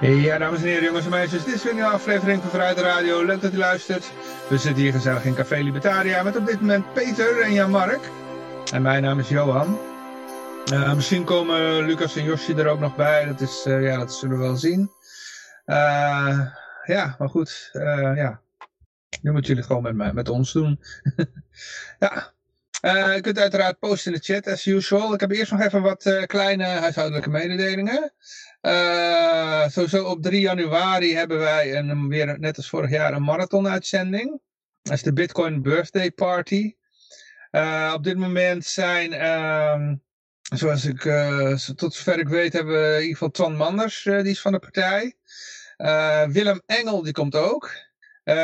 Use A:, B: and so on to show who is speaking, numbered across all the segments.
A: Ja, dames en heren, jongens en meisjes, dit is weer een aflevering van de Radio. Leuk dat u luistert. We zitten hier gezellig in Café Libertaria met op dit moment Peter en Jan-Mark. En mijn naam is Johan. Uh, misschien komen Lucas en Josje er ook nog bij, dat, is, uh, ja, dat zullen we wel zien. Uh, ja, maar goed, ja. Nu moeten jullie gewoon met, mij, met ons doen. ja, je kunt uiteraard posten in de chat, as usual. Ik heb eerst nog even wat kleine huishoudelijke mededelingen. Uh, sowieso op 3 januari hebben wij een, weer, net als vorig jaar, een marathon-uitzending. Dat is de Bitcoin Birthday Party. op dit moment zijn, ehm, zoals ik tot zover ik weet, hebben we in ieder geval Twan Manders, die is van de partij. Willem Engel, die komt ook.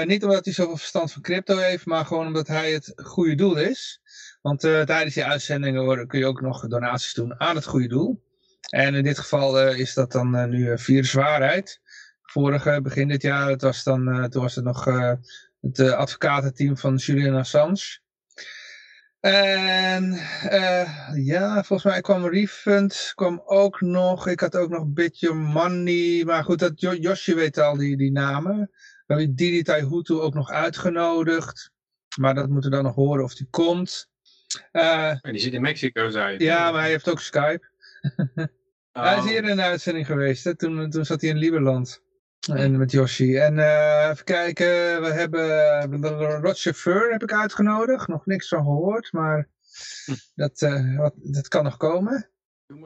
A: niet omdat hij zoveel verstand van crypto heeft, maar gewoon omdat hij het goede doel is. Want tijdens die uitzendingen kun je ook nog donaties doen aan het goede doel. En in dit geval uh, is dat dan uh, nu viruswaarheid. Vorige, begin dit jaar, het was dan, toen was het nog het advocatenteam van Julian Assange. En ja, volgens mij kwam Refund, kwam ook nog, ik had ook nog Bit Your Money, maar goed, dat, Josje weet al die, die namen. We hebben Didi Hutu ook nog uitgenodigd, maar dat moeten we dan nog horen of die komt.
B: Uh, die zit in Mexico, zei je.
A: Ja, maar hij heeft ook Skype. Oh. Hij is hier in de uitzending geweest. Hè? Toen, toen zat hij in Lieberland. En met Yoshi. En uh, even kijken. We hebben Roger Fur heb ik uitgenodigd. Nog niks van gehoord. Maar hm. dat, uh, wat, dat kan nog komen.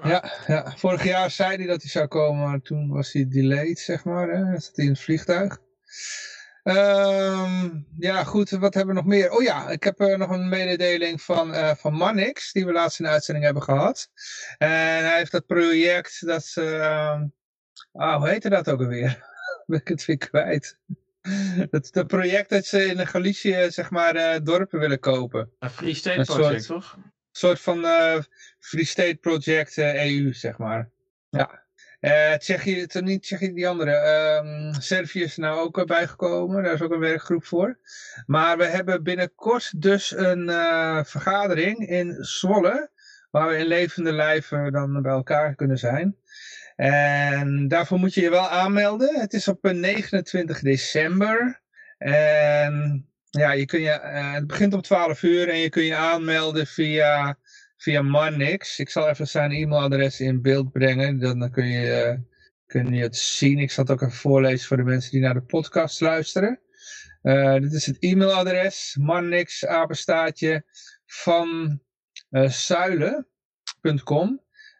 A: Ja, ja, vorig jaar zei hij dat hij zou komen. Maar toen was hij delayed, zeg maar. Hè? Zat hij in het vliegtuig. Um, ja, goed, wat hebben we nog meer? Oh ja, ik heb uh, nog een mededeling van, uh, van Mannix, die we laatst in de uitzending hebben gehad. En hij heeft dat project, dat uh, oh, hoe heette dat ook alweer? ben ik het weer kwijt. Dat, dat project dat ze in Galicië, zeg maar, uh, dorpen willen kopen.
B: Een Free State Project, toch? Een
A: soort van Free State Project EU, zeg maar. Ja. Uh, Tsjechië, niet Tsjechië, die andere. Um, Servië is nou ook bijgekomen. Daar is ook een werkgroep voor. Maar we hebben binnenkort dus een uh, vergadering in Zwolle. Waar we in levende lijven dan bij elkaar kunnen zijn. En daarvoor moet je je wel aanmelden. Het is op 29 eh, december. En ja, je kun je, het begint om 12 uur en je kun je aanmelden via via Marnix. Ik zal even zijn e-mailadres in beeld brengen. Dan kun je, uh, kun je het zien. Ik zal het ook even voorlezen voor de mensen die naar de podcast luisteren. Uh, dit is het e-mailadres. Marnix, apenstaatje van uh.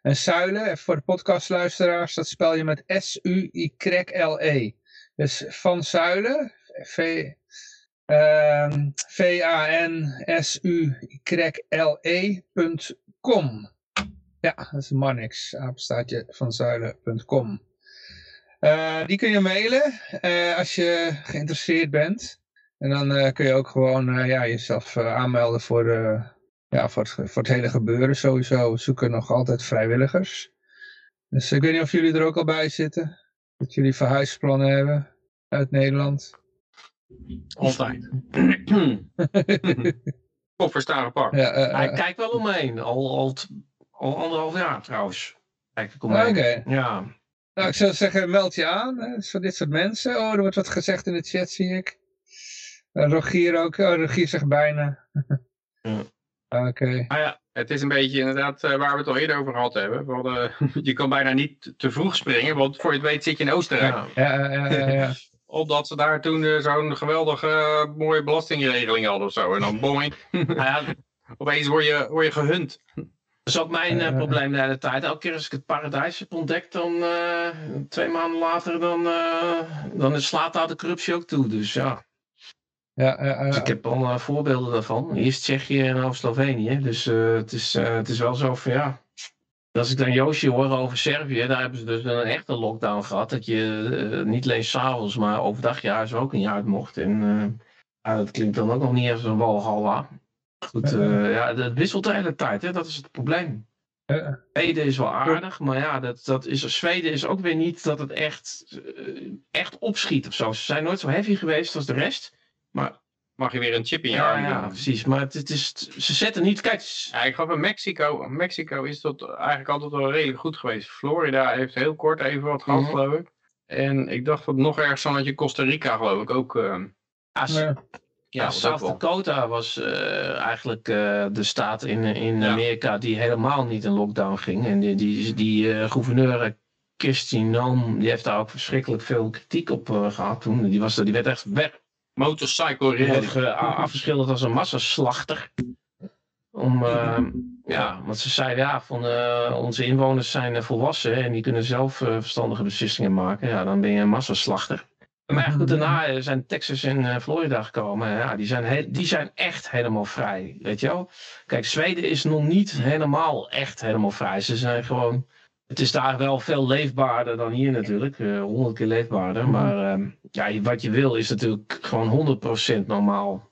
A: En zuilen, voor de podcastluisteraars, dat spel je met S-U-Y-L-E. Dus van zuilen, V, Um, V-A-N-S-U-Y-L-E.com. Ja, dat is Marnix, apenstaatje van zuilen.com. Uh, die kun je mailen uh, als je geïnteresseerd bent. En dan uh, kun je ook gewoon ja, jezelf aanmelden voor, ja, voor, het, voor het hele gebeuren sowieso. We zoeken nog altijd vrijwilligers. Dus ik weet niet of jullie er ook al bij zitten. Dat jullie verhuisplannen hebben uit Nederland.
B: Altijd. Kofferstaan apart. Ja, uh, Hij kijkt wel omheen. Al, al, al anderhalf jaar trouwens. Kijk ik omheen. Oké. Ja.
A: Nou, ik zou zeggen, meld je aan. Hè, voor dit soort mensen. Oh, er wordt wat gezegd in de chat, zie ik. Uh, Rogier ook. Oh, Rogier zegt bijna.
B: ja. Oké. Okay. Ah ja, het is een beetje inderdaad uh, waar we het al eerder over gehad hebben. Want, je kan bijna niet te vroeg springen, want voor je het weet zit je in Oostenrijk.
A: Ja, ja, ja. ja,
B: Omdat ze daar toen uh, zo'n geweldige uh, mooie belastingregeling hadden of zo. En dan boing. nou ja, opeens word je, word je gehunt.
C: Dat is ook mijn uh, probleem de hele tijd. Elke keer als ik het paradijs heb ontdekt, dan twee maanden later, dan, dan slaat daar de corruptie ook toe. Dus ja. Ja, dus ik heb al voorbeelden daarvan. Eerst Tsjechië en dan Slovenië. Dus het, is, het is wel zo van ja. Als ik dan Joosje hoor over Servië, daar hebben ze dus een echte lockdown gehad. Dat je uh, niet alleen s'avonds, maar overdag juist ook niet uit mocht. En uh, dat klinkt dan ook nog niet als een walhalla. Goed, uh, ja, het wisselt de hele tijd, hè? dat is het probleem. Zweden is wel aardig, maar ja, dat, dat is, Zweden is ook weer niet dat het echt, echt opschiet of zo. Ze zijn nooit zo heavy geweest als de rest. Maar
B: mag je weer een chip in je arm
C: Ja, precies. Maar het, is, ze zetten niet... Kijk,
B: ja, ik geloof in Mexico. Mexico is dat eigenlijk altijd wel redelijk goed geweest. Florida heeft heel kort even wat gehad, mhm. geloof ik. En ik dacht dat nog ergens dan had je Costa Rica geloof ik ook. Uh,
C: ja, ja, South Dakota was uh, eigenlijk uh, de staat in, in ja. Amerika die helemaal niet in lockdown ging. En die, die, die uh, gouverneur Christine Noem, die heeft daar ook verschrikkelijk veel kritiek op gehad toen. Die, was, die werd echt weg.
B: Motorcycle
C: rally. afgeschilderd als een massaslachter. Om, ja, want ze zeiden ja, van, onze inwoners zijn volwassen en die kunnen zelf verstandige beslissingen maken. Ja, dan ben je een massaslachter. Maar goed, daarna eh, zijn Texas en eh, Florida gekomen. Ja, die, zijn die zijn echt helemaal vrij, weet je wel. Kijk, Zweden is nog niet helemaal echt helemaal vrij. Ze zijn gewoon... Het is daar wel veel leefbaarder dan hier natuurlijk. Eh, honderd keer leefbaarder. Mhm. Maar uh, ja, wat je wil is natuurlijk gewoon 100% normaal.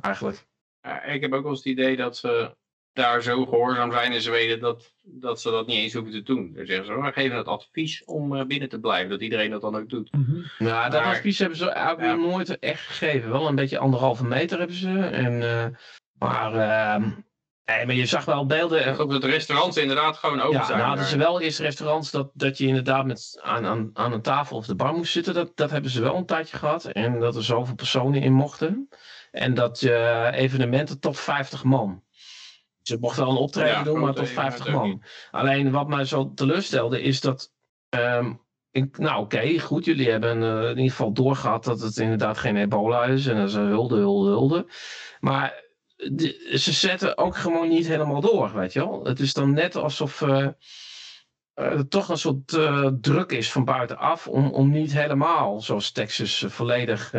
C: Eigenlijk.
B: Ja, ik heb ook wel eens het idee dat ze daar zo gehoorzaam zijn in Zweden dat, dat ze dat niet eens hoeven te doen. Dan zeggen ze, we geven het advies om eh, binnen te blijven, dat iedereen dat dan ook doet.
C: Mm Ja, dat advies hebben ze eigenlijk nooit echt gegeven. Wel een beetje anderhalve meter hebben ze. En, uh, maar, uh, nee, maar je zag wel beelden.
B: Dat de restaurants inderdaad gewoon open
C: ja,
B: zijn.
C: Nou, hadden ze wel eerst restaurants dat, dat je inderdaad met, aan, aan, aan een tafel of de bar moest zitten. Dat, dat hebben ze wel een tijdje gehad. En dat er zoveel personen in mochten. En dat je evenementen tot 50 man. Ze mochten wel een optreden doen, maar tot 50 man. Alleen wat mij zo teleurstelde is dat. Ehm, ik, nou oké, goed, jullie hebben uh, in ieder geval doorgehad dat het inderdaad geen ebola is. En dat ze hulde, hulde, hulde. Maar ze zetten ook gewoon niet helemaal door, weet je wel. Het is dan net alsof uh, er toch een soort uh, druk is van buitenaf om, om niet helemaal, zoals Texas, volledig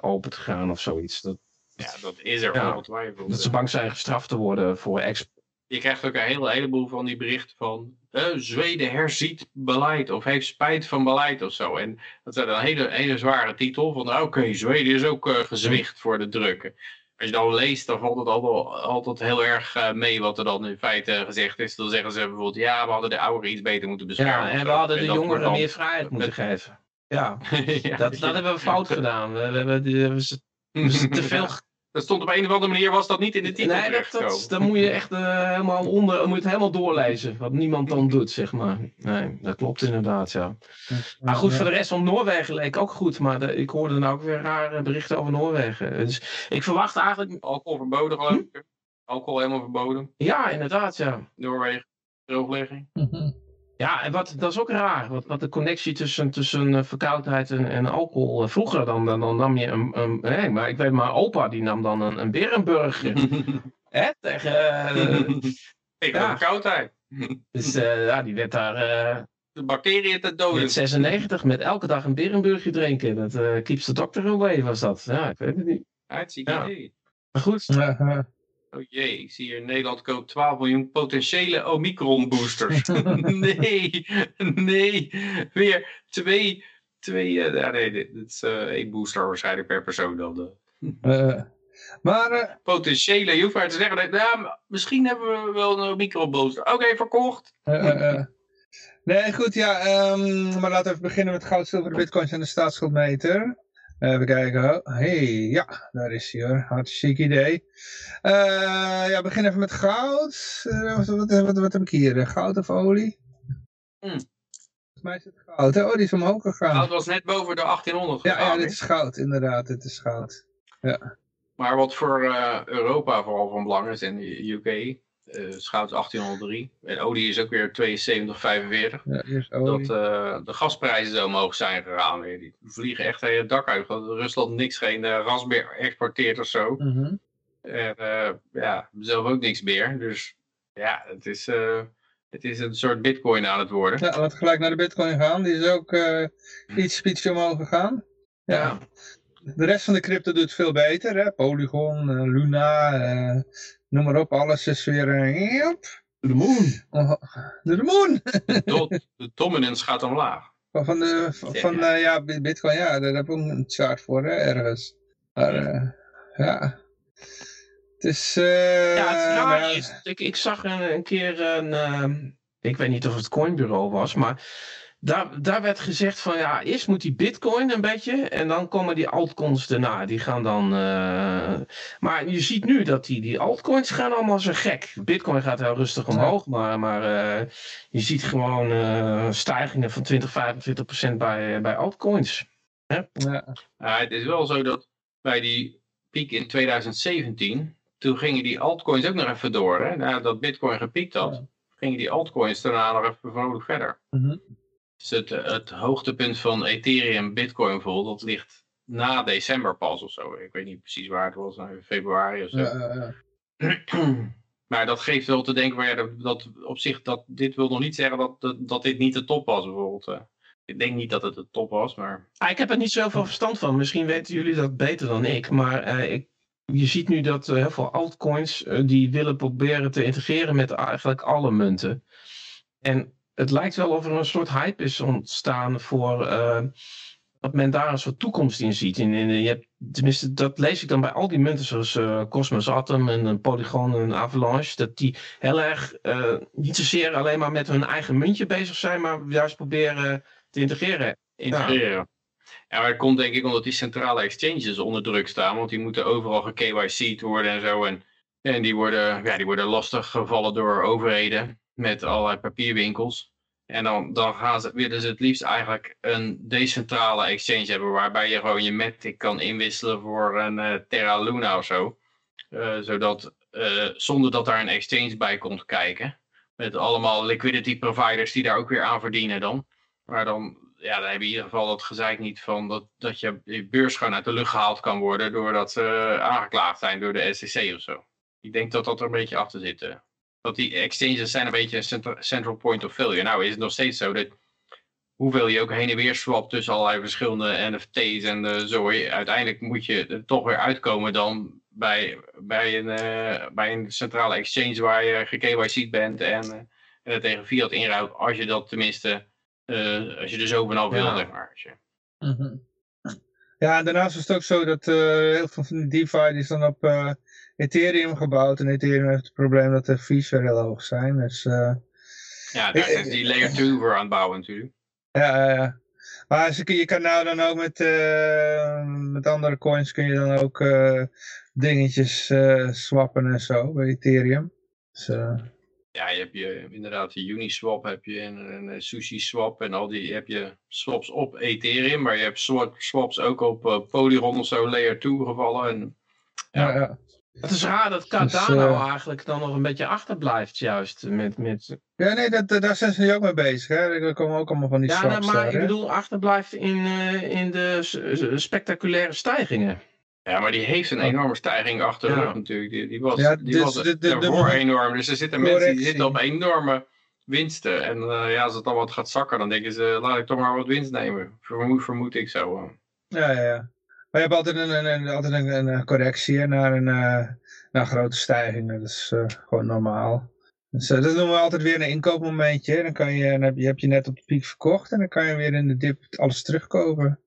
C: open te gaan of zoiets. Dat,
B: ja, dat is er ja, ongetwijfeld.
C: Dat ze bang zijn gestraft te worden voor ex.
B: Je krijgt ook een hele, heleboel van die berichten van uh, Zweden herziet beleid of heeft spijt van beleid of zo. En dat is een hele, hele zware titel van nou, oké, Zweden is ook uh, gezwicht voor de drukken. Als je dan leest, dan valt het altijd, altijd heel erg uh, mee wat er dan in feite gezegd is. Dan zeggen ze bijvoorbeeld, ja, we hadden de ouderen iets beter moeten beschermen.
C: Ja, en we hadden de jongeren meer vrijheid moeten geven. Ja, ja dat, dat hebben we fout gedaan. We, we, we te veel
B: dat stond op een of andere manier, was dat niet in de titel
C: Nee, dat, dat, dan moet je echt uh, helemaal onder, moet je het helemaal doorlezen. Wat niemand dan doet, zeg maar. Nee, dat klopt inderdaad, ja. Maar goed, voor de rest van Noorwegen leek ook goed. Maar de, ik hoorde dan ook weer rare berichten over Noorwegen. Dus ik verwacht eigenlijk...
B: Alcohol verboden geloof ik. Hm? Alcohol helemaal verboden.
C: Ja, inderdaad, ja.
B: Noorwegen, drooglegging.
C: Ja, en wat, dat is ook raar. Wat, wat de connectie tussen, tussen uh, verkoudheid en, en alcohol. Uh, vroeger dan, dan, dan, nam je een, een nee, maar ik weet maar, opa die nam dan een, een berenburger. Hè, tegen... Uh,
B: ik ja. verkoudheid.
C: dus ja, die werd daar...
B: de bacteriën te doden.
C: Met 96, met elke dag een berenburger drinken. Dat keeps the doctor away was dat. Ja, ik weet het niet.
B: Hartstikke ja. idee.
C: Maar goed.
B: Oh jee, ik zie hier Nederland koopt 12 miljoen potentiële Omicron boosters. nee, nee, weer twee, twee, ja, nee, dit, is uh, één booster waarschijnlijk per persoon dan.
A: Uh, maar...
B: potentiële, je hoeft maar te zeggen, nou, misschien hebben we wel een Omicron booster. Oké, okay, verkocht.
A: nee, goed, ja, um, maar laten we even beginnen met goud, zilver, bitcoins en de staatsschuldmeter. Even kijken. Hey, ja, daar is hij hoor. Hartstikke idee. Uh, ja, begin even met goud. Uh, wat, wat, wat, wat, heb ik hier? Goud of olie?
B: Mm.
A: Volgens mij is het goud. Hè? Oh, die is omhoog gegaan.
B: Goud was net boven de 1800
A: gegaan. Ja, ja dit is goud, inderdaad. Dit is goud. Ja.
B: Maar wat voor uh, Europa vooral van belang is en de UK, uh, Schout 1803. En olie is ook weer 72,45.
A: Ja,
B: dat uh, de gasprijzen zo omhoog zijn gegaan. Weer. Die vliegen echt het dak uit. Rusland niks geen uh, ras meer exporteert of zo.
A: Mm -hmm.
B: En ja, zelf ook niks meer. Dus ja, het is, het is een soort bitcoin aan het worden.
A: Ja, laten we gelijk naar de bitcoin gaan. Die is ook iets, iets omhoog gegaan. Ja. ja. De rest van de crypto doet veel beter. Hè? Polygon, Luna, noem maar op, alles is weer... Uh,
B: de moon.
A: Oh, de moon.
B: de dominance gaat omlaag.
A: Van, de, van ja. Uh, ja, bitcoin, ja, daar heb ik ook een chart voor, hè, ergens. Maar, uh, ja... Het is... Uh,
C: ja, het is raar. Ik, ik zag een, een keer een... Uh, ik weet niet of het coinbureau was, maar daar, daar werd gezegd van ja, eerst moet die bitcoin een beetje en dan komen die altcoins daarna. Die gaan dan. Uh, maar je ziet nu dat die, die altcoins gaan allemaal zo gek. Bitcoin gaat heel rustig omhoog, maar, maar uh, je ziet gewoon uh, stijgingen van 20, 25 procent bij, bij altcoins.
B: Ja. ja. het is wel zo dat bij die piek in 2017, toen gingen die altcoins ook nog even door. Hè? Nadat bitcoin gepiekt had, gingen die altcoins daarna nog even vrolijk verder. Mm -hmm. Dus het, het hoogtepunt van Ethereum, Bitcoin bijvoorbeeld, dat ligt na december pas of zo. Ik weet niet precies waar het was, nou, februari of zo. Ja, maar dat geeft wel te denken, maar ja, dat, op zich, dat, dit wil nog niet zeggen dat, dat, dat dit niet de top was bijvoorbeeld. Eh. Ik denk niet dat het de top was, maar...
C: Ah, ik heb er niet zoveel verstand van. Misschien weten jullie dat beter dan ik. Maar uh, ik, je ziet nu dat uh, heel veel altcoins die willen proberen te integreren met eigenlijk alle munten. En het lijkt wel of er een soort hype is ontstaan voor uh, dat men daar een soort toekomst in ziet. In, in, je hebt, tenminste, dat lees ik dan bij al die munten zoals uh, Cosmos Atom en Polygon en Avalanche. Dat die heel erg uh, niet zozeer alleen maar met hun eigen muntje bezig zijn, maar juist proberen te integreren.
B: integreren. Ja. Ja, maar dat komt denk ik omdat die centrale exchanges onder druk staan. Want die moeten overal ge-KYC'd worden en zo. En, en die, worden, ja, die worden lastig gevallen door overheden met allerlei papierwinkels. En dan, dan gaan ze, willen ze het liefst eigenlijk een decentrale exchange hebben, waarbij je gewoon je Matic kan inwisselen voor een uh, Terra Luna of zo. Uh, zodat, uh, zonder dat daar een exchange bij komt kijken. Met allemaal liquidity providers die daar ook weer aan verdienen dan. Maar dan, ja, dan heb je in ieder geval dat gezeik niet van dat, dat je, je beurs gewoon uit de lucht gehaald kan worden doordat ze aangeklaagd zijn door de SEC of zo. Ik denk dat dat er een beetje achter zit dat die exchanges zijn een beetje een central point of failure. Nou is het nog steeds zo dat hoeveel je ook heen en weer swapt tussen allerlei verschillende NFT's en uh, zo. Uiteindelijk moet je er toch weer uitkomen dan bij, bij, een, uh, bij een centrale exchange waar je ge bent en, uh, en het tegen fiat inruilt. Als je dat tenminste, als je er zo vanaf wil, zeg maar. Als je...
A: Mm -hmm. Ja, en daarnaast is het ook zo dat heel veel van die DeFi is dan op Ethereum gebouwd. En Ethereum heeft het probleem dat de fees weer heel hoog zijn. Dus, uh,
B: ja, daar is die layer 2 voor aan het bouwen natuurlijk.
A: Ja, ja. Maar je kan nou dan ook met, uh, met andere coins kun je dan ook uh, dingetjes swappen en zo bij Ethereum. Dus,
B: ja, je hebt je, inderdaad de Uniswap heb je en een Sushi Swap en al die heb je swaps op Ethereum, maar je hebt swaps ook op Polygon of zo, layer 2 gevallen. En,
C: ja. ja, ja. Het is raar dat dus, Cardano uh, eigenlijk dan nog een beetje achterblijft juist. Met, met...
A: Ja, nee, dat, daar zijn ze nu ook mee bezig. Hè? Er komen ook allemaal van die
C: Ja, maar ik bedoel achterblijft in, uh, in de spectaculaire stijgingen.
B: Ja, maar die heeft een enorme stijging achter de natuurlijk. Die, die was, ja, die dus was de, de, daarvoor enorm. Dus er zitten mensen die zitten op enorme winsten. En uh, ja, als het dan wat gaat zakken, dan denken ze, laat ik toch maar wat winst nemen. Vermoed, vermoed ik zo.
A: Ja, ja, ja. Je hebt altijd een, een, altijd een, een correctie naar een, uh, naar grote stijging. Dat is uh, gewoon normaal. Dus uh, dat noemen we altijd weer een inkoopmomentje. Dan, kan je, dan heb, je, heb je net op de piek verkocht en dan kan je weer in de dip alles terugkopen.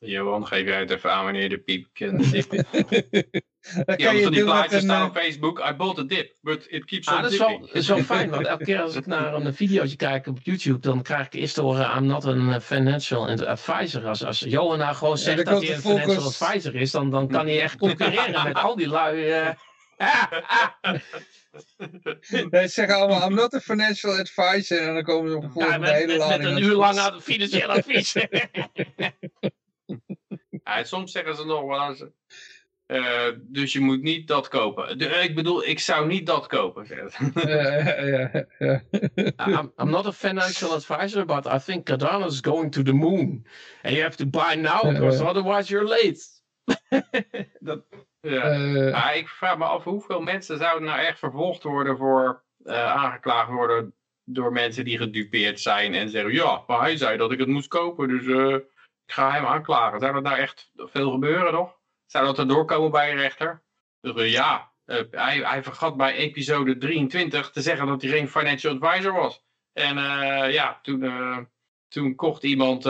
B: Johan, geef jij het even aan wanneer de piep en de dip is. ja, van die plaatjes staan op Facebook. I bought a dip, but it keeps ah, on
C: dat is wel, is wel fijn, want elke keer als ik naar een videootje kijk op YouTube, dan krijg ik eerst te horen, I'm not a financial advisor. Als, als Johan nou gewoon zegt ja, dat hij een financial advisor is, dan, dan kan hij echt concurreren met al die lui. Uh,
A: ze zeggen allemaal, I'm not a financial advisor. En dan komen ze op ja, met, hele
C: met, met een uur lang aan financieel advies.
B: ja, soms zeggen ze nog wel eens... Uh, dus je moet niet dat kopen. De, ik bedoel, ik zou niet dat kopen.
C: ja. I'm, I'm, not a financial advisor, but I think Cardano is going to the moon. And you have to buy now, because otherwise you're late.
B: dat, ja. Maar ik vraag me af hoeveel mensen zouden nou echt vervolgd worden voor aangeklaagd worden door mensen die gedupeerd zijn en zeggen ja, maar hij zei dat ik het moest kopen, dus uh, ik ga hem aanklagen. Zou dat nou echt veel gebeuren nog? Zou dat er doorkomen bij een rechter? Dus ja, hij, hij vergat bij episode 23 te zeggen dat hij geen financial advisor was. En ja, toen, toen kocht iemand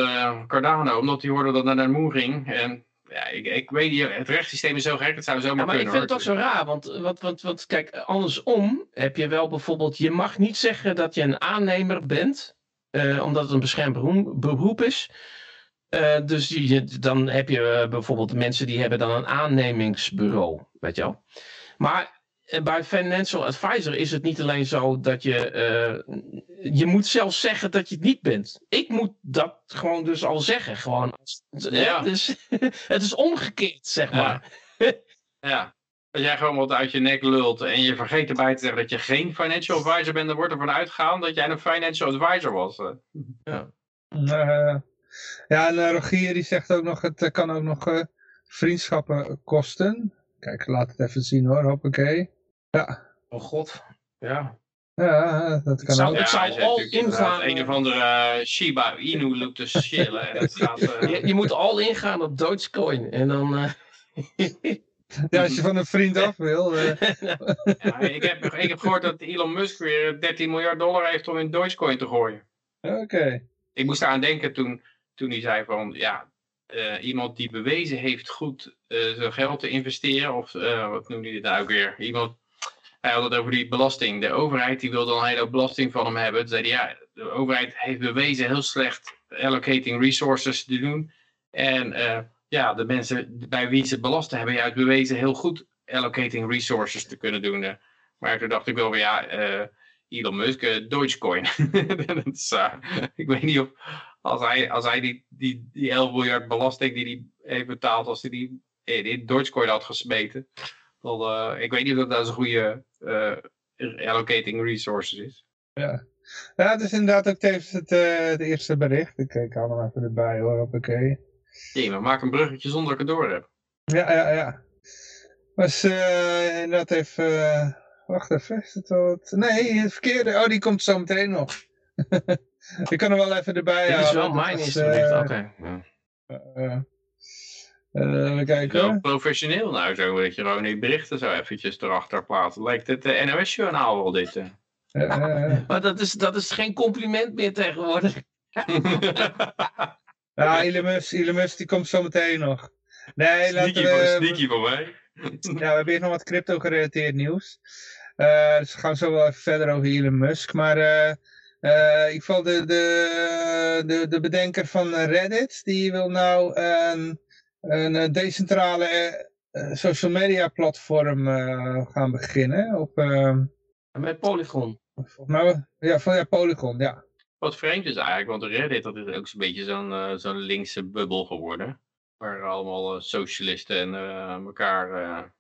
B: Cardano omdat hij hoorde dat hij naar de moon ging en ja, ik, ik weet niet, het rechtssysteem is zo gek, het zou zo maar,
C: maar
B: kunnen.
C: Maar ik vind het toch zo raar, want, want, want, want kijk, andersom heb je wel bijvoorbeeld, je mag niet zeggen dat je een aannemer bent omdat het een beschermd beroep is. Dus die, dan heb je bijvoorbeeld mensen die hebben dan een aannemingsbureau, weet je wel. Maar bij financial advisor is het niet alleen zo dat je. je moet zelfs zeggen dat je het niet bent. Ik moet dat gewoon dus al zeggen. Gewoon. Ja. Dus, het is omgekeerd, zeg maar.
B: Ja. ja. Als jij gewoon wat uit je nek lult en je vergeet erbij te zeggen dat je geen financial advisor bent, dan wordt ervan uitgegaan dat jij een financial advisor was.
A: Ja, uh, ja en uh, Rogier die zegt ook nog, het kan ook nog uh, vriendschappen kosten. Kijk, laat het even zien hoor, hoppakee. Ja.
C: Oh god, ja.
A: Ja, dat kan
C: ook. Het zou al ingaan.
B: Een of andere Shiba Inu loopt te chillen. en gaat,
C: je, je, moet al ingaan op Dogecoin en dan...
A: Ja, als je van een vriend af wil.
B: Uh. Ja, ik, heb, ik heb gehoord dat Elon Musk weer 13 miljard dollar heeft om in Dogecoin te gooien.
A: Oké.
B: Ik moest aan denken toen, toen hij zei van, ja, uh, iemand die bewezen heeft goed uh, zijn geld te investeren, of wat noemde hij dit nou ook weer? Iemand, hij had het over die belasting. De overheid die wil dan een hele belasting van hem hebben. Toen zei hij, ja, de overheid heeft bewezen heel slecht allocating resources te doen. En ja, de mensen bij wie ze belasten hebben juist bewezen heel goed allocating resources te kunnen doen. Maar toen dacht ik wel weer, ja, Elon Musk, Dogecoin. uh, ik weet niet of als hij, als hij die, die, die 11 miljard belasting die hij heeft betaald, als hij die in Dogecoin had gesmeten. Dan, ik weet niet of dat een goede allocating resources is.
A: Ja. ja, het is inderdaad ook tevens het, het eerste bericht. Ik, haal hem even erbij hoor, oké.
B: Jee, maar maak een bruggetje zonder dat ik het door heb.
A: Ja, ja, ja. Was uh, inderdaad even... Uh, wacht even, is het wat... Nee, het verkeerde. Oh, die komt zo meteen nog. ik kan er wel even erbij
C: Dit is wel mijn eerste bericht, oké.
A: Okay. Uh, kijken.
B: Wel professioneel nou zo, dat je gewoon die berichten zo eventjes erachter plaatsen. Lijkt het uh, NOS-journaal wel dit?
C: Uh. maar dat is, dat is geen compliment meer tegenwoordig.
A: Ja, Elon Musk, Elon Musk die komt zo meteen nog.
B: Nee, sneaky, laten we... Sneaky voor mij.
A: Ja, we hebben hier nog wat crypto gerelateerd nieuws. Uh, dus we gaan zo wel even verder over Elon Musk. Maar uh, in ieder geval de, de, de, de bedenker van Reddit, die wil nou een, een decentrale social media platform gaan beginnen. Op,
C: Met Polygon.
A: Nou, ja, van, ja, Polygon, ja.
B: Wat vreemd is eigenlijk, want Reddit dat is ook zo'n beetje zo'n zo'n linkse bubbel geworden. Waar allemaal socialisten en elkaar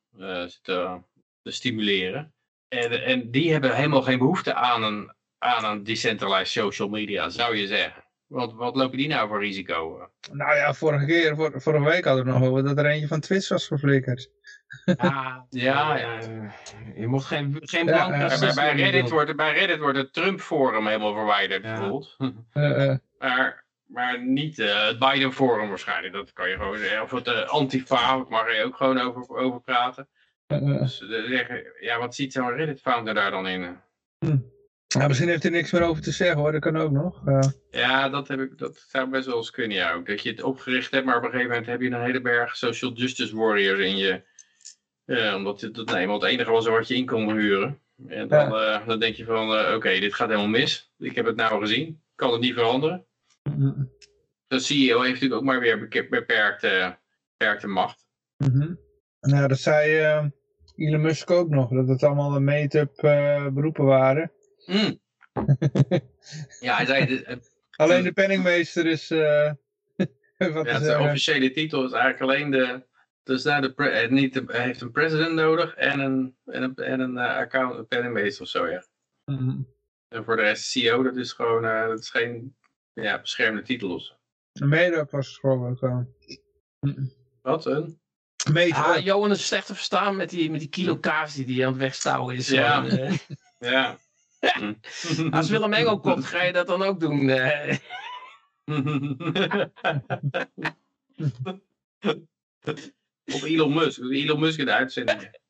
B: zitten te stimuleren. En, en die hebben helemaal geen behoefte aan een, aan een decentralized social media, zou je zeggen. Want wat lopen die nou voor risico?
A: Nou ja, vorige keer, vor, vorige week hadden we nog over dat er eentje van Twitch was verflikkerd.
C: Ja, ja, ja. Je mocht geen, geen.
B: Ja, bij, bij, Reddit wordt, bij Reddit wordt het Trump-forum helemaal verwijderd, bijvoorbeeld. Uh, uh. Maar, maar niet uh, het Biden-forum waarschijnlijk. Dat kan je gewoon... Of het uh, Antifa, mag je ook gewoon over, over praten. Dus zeggen, ja, wat ziet zo'n Reddit-founder daar dan in?
A: Hm. Ja, misschien heeft hij niks meer over te zeggen hoor, dat kan ook nog.
B: Ja, dat, heb ik, dat zou best wel eens kunnen ja ook. Dat je het opgericht hebt, maar op een gegeven moment heb je een hele berg social justice warriors in je, ja, omdat het, dat eenmaal het enige was wat je in kon huren. En dan, ja. uh, dan denk je van, uh, oké, dit gaat helemaal mis. Ik heb het nou gezien. Kan het niet veranderen. Mm -hmm. De CEO heeft natuurlijk ook maar weer beperkte, beperkte macht.
A: Mm -hmm. Nou, dat zei uh, Elon Musk ook nog. Dat het allemaal een made-up beroepen waren.
B: Mm. ja, hij zei... De,
A: alleen de penningmeester is...
B: wat ja, de officiële titel is eigenlijk alleen de dus daar de pre niet de, hij heeft een president nodig en een, en een, en een uh, account, een penningmeester of zo, ja. Mm -hmm. En voor de rest CEO, dat is gewoon, uh, dat is geen ja, beschermde titel of zo.
A: Een mede was gewoon gewoon.
B: Wat, een?
C: Mede. Ah, Johan is slecht te verstaan met die, met die kilo kaas die hij aan het wegstouwen is.
B: Ja. Uh, ja.
C: Als Willem Engel komt, ga je dat dan ook doen?
B: Of Elon Musk. Elon Musk in de uitzending.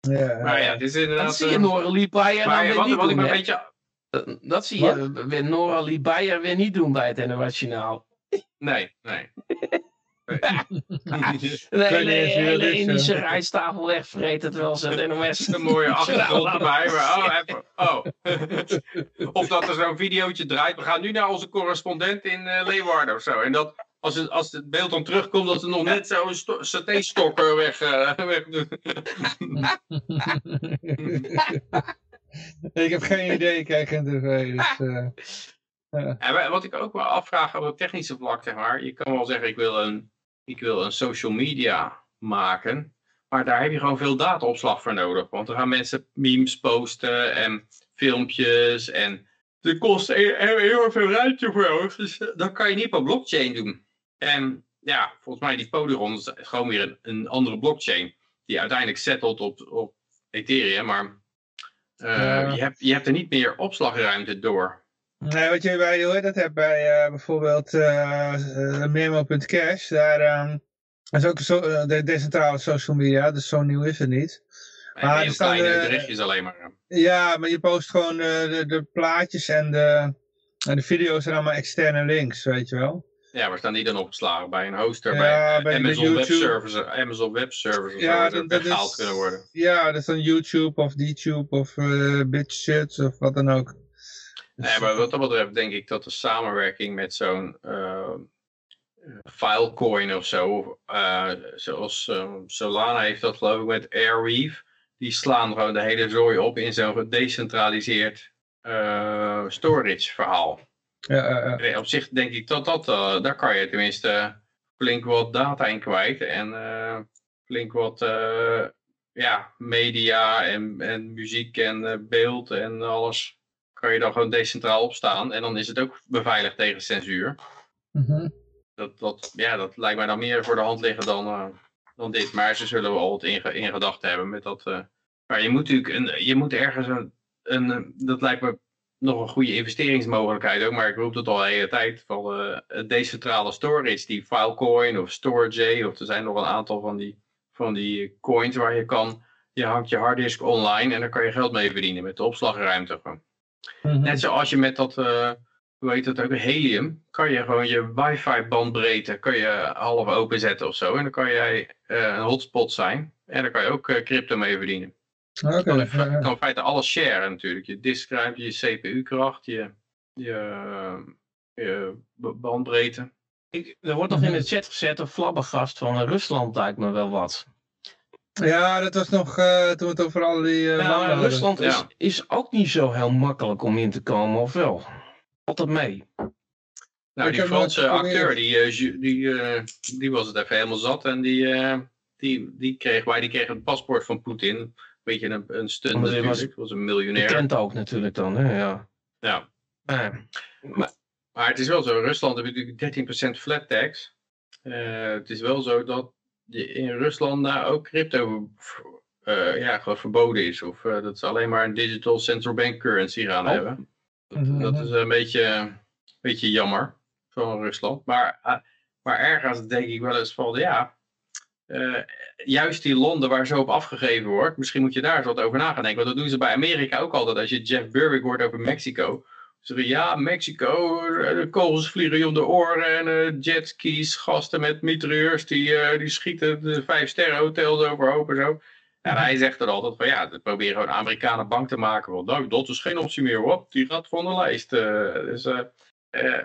B: ja. Maar ja, het is inderdaad...
C: Dat zie je Noralie Bayer
B: maar, nou wat, wat ik een beetje...
C: Dat zie je weer Noralie Bayer weer niet doen bij het NOS Journaal.
B: Nee, nee. Nee.
C: de hele, hele Indische rijsttafel wegvreten terwijl ze het NOS...
B: Een mooie achtergrond erbij, maar oh, even, oh. of dat er zo'n videootje draait. We gaan nu naar onze correspondent in uh, Leeuwarden of zo. En dat als het, als het beeld dan terugkomt, dat ze nog net zo'n saté-stok weg, uh, weg doen.
A: ik heb geen idee, ik kijk geen tv. Dus, uh,
B: ja, wat ik ook wel afvraag op het technische vlak, zeg maar. Je kan wel zeggen, ik wil een, ik wil een social media maken. Maar daar heb je gewoon veel dataopslag voor nodig. Want er gaan mensen memes posten en filmpjes. En er kost heel, heel veel ruimte voor. Dus dat kan je niet op blockchain doen. En ja, volgens mij die Polygon is gewoon weer een, een andere blockchain. Die uiteindelijk settelt op, op Ethereum. Maar uh, je, hebt, je hebt er niet meer opslagruimte door.
A: Nee, wat je bij, hoe dat hebt bij uh, bijvoorbeeld uh, memo.cash, daar um, is ook zo, de decentrale social media, dus zo nieuw is het niet.
B: Maar er staan berichtjes alleen maar.
A: Ja, maar je post gewoon de, de plaatjes en de, en de video's zijn allemaal externe links, weet je wel.
B: Ja, waar staan die dan opgeslagen? Bij een hoster, ja, bij, Amazon Web Services, Amazon Web Services, ja, dat, dat gehaald kunnen worden.
A: Ja, dat is dan YouTube of DTube of uh, of wat dan ook.
B: Nee, maar wat dat betreft denk ik dat de samenwerking met zo'n uh, Filecoin of zo, uh, zoals Solana heeft dat geloof ik met Airweave, die slaan gewoon de hele zooi op in zo'n gedecentraliseerd storage verhaal. Ja, op zich denk ik dat dat, daar kan je tenminste flink wat data in kwijt. En flink wat ja, media en, en muziek en beeld en alles kan je dan gewoon decentraal opstaan. En dan is het ook beveiligd tegen censuur. Mm dat, dat, ja, dat lijkt mij dan meer voor de hand liggen dan, dan dit. Maar ze zullen wel wat in, in gedachten hebben met dat... maar je moet natuurlijk een, je moet ergens een, een, dat lijkt me nog een goede investeringsmogelijkheid ook, maar ik roep het al de hele tijd van uh, decentrale storage, die Filecoin of Storage, of er zijn nog een aantal van die, van die coins waar je kan, je hangt je harddisk online en daar kan je geld mee verdienen met de opslagruimte. Mhm. Net zoals je met dat, uh, hoe heet dat ook, helium, kan je gewoon je wifi bandbreedte kan je half openzetten of zo en dan kan jij uh, een hotspot zijn en daar kan je ook crypto mee verdienen. Okay, je kan, in, kan in feite alles sharen natuurlijk. Je diskruimte, je CPU-kracht, je, je, je bandbreedte.
C: Ik, er wordt nog in de chat gezet een flabbergast van Rusland lijkt me wel wat.
A: Ja, dat was nog uh, toen we het over al die uh,
C: ja, Rusland is, is ook niet zo heel makkelijk om in te komen, of wel? Altijd mee.
B: Nou, die Franse acteur, die, eh, die, die was het even helemaal zat en die, die, die kreeg, wij die kreeg het paspoort van Poetin beetje een, een stunt natuurlijk. Was, was een miljonair.
C: Kent ook natuurlijk dan, hè? Ja.
B: ja. maar, maar het is wel zo, Rusland heeft natuurlijk 13% flat tax. Uh, het is wel zo dat in Rusland daar ook crypto uh, ja, gewoon verboden is. Of uh, dat ze alleen maar een digital central bank currency gaan oh. hebben. Dat, mhm, dat, is een beetje, een beetje jammer van Rusland. Maar, maar ergens denk ik wel eens van, ja, uh, juist die landen waar zo op afgegeven wordt, misschien moet je daar eens wat over na gaan denken. Want dat doen ze bij Amerika ook altijd. Als je Jeff Berwick hoort over Mexico. Zeggen ja, Mexico, eh, de kogels vliegen je om de oren en uh, jetskis, gasten met mitrailleurs die, uh, die schieten de vijf sterren hotels overhoop en zo. En hij zegt er altijd van ja, we proberen gewoon Amerikanen bang te maken. Want nou, dat is geen optie meer, hoor. die gaat van de lijst. dus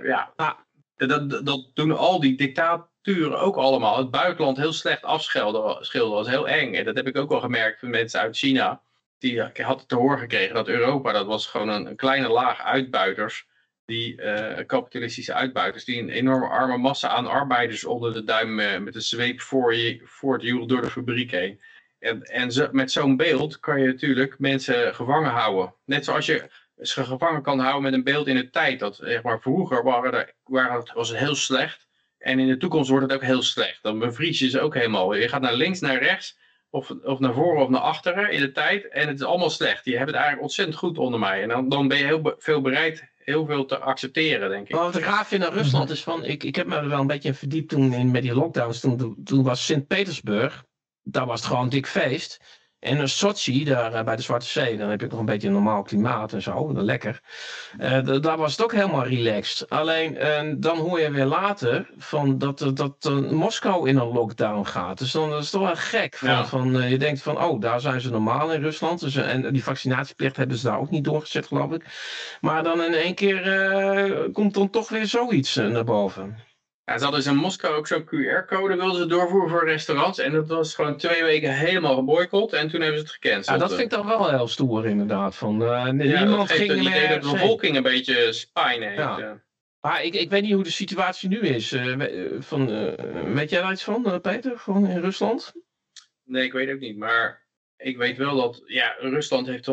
B: ja, nou, dat, dat doen al die dictaat ook allemaal het buitenland heel slecht afschilderen was heel eng. En dat heb ik ook wel gemerkt van mensen uit China. Die hadden te horen gekregen dat Europa, dat was gewoon een, kleine laag uitbuiters. Die uh, kapitalistische uitbuiters, die een enorme arme massa aan arbeiders onder de duim uh, met een zweep voor je, voortduwen door de fabriek heen. En, en met zo'n beeld kan je natuurlijk mensen gevangen houden. Net zoals je ze gevangen kan houden met een beeld in de tijd. Dat, zeg maar, vroeger waren er, het, was het heel slecht. En in de toekomst wordt het ook heel slecht. Dan bevries je ze ook helemaal. Je gaat naar links, naar rechts, of, of naar voren of naar achteren in de tijd. En het is allemaal slecht. Je hebt het eigenlijk ontzettend goed onder mij. En dan, dan ben je heel veel bereid heel veel te accepteren, denk ik.
C: Maar wat ik raar vind naar Rusland is van... Ik, ik heb me er wel een beetje verdiept toen in, met die lockdowns. Toen, toen was Sint-Petersburg. Daar was het gewoon een dik feest. En Sochi, daar eh, bij de Zwarte Zee, dan heb je nog een beetje een normaal klimaat en zo, lekker. Uh, daar was het ook helemaal relaxed. Alleen uh, dan hoor je weer later van dat, dat Moskou in een lockdown gaat. Dus dan is het toch wel gek. Van, van je denkt van, oh, daar zijn ze normaal in Rusland. Dus, en die vaccinatieplicht hebben ze daar ook niet doorgezet, geloof ik. Maar dan in één keer komt dan toch weer zoiets naar boven.
B: Ja, ze hadden dus in Moskou ook zo'n QR-code wilden ze doorvoeren voor restaurants. En dat was gewoon twee weken helemaal geboycott. En toen hebben ze het gecanceld.
C: Ja, dat vind ik dan wel heel stoer inderdaad. Van, uh,
B: ja, niemand ging idee dat de bevolking een beetje spijn heeft. Ja.
C: Maar ik, ik weet niet hoe de situatie nu is. Uh, van, uh, weet jij daar iets van, Peter, van in Rusland?
B: Nee, ik weet ook niet. Maar ik weet wel dat ja, Rusland heeft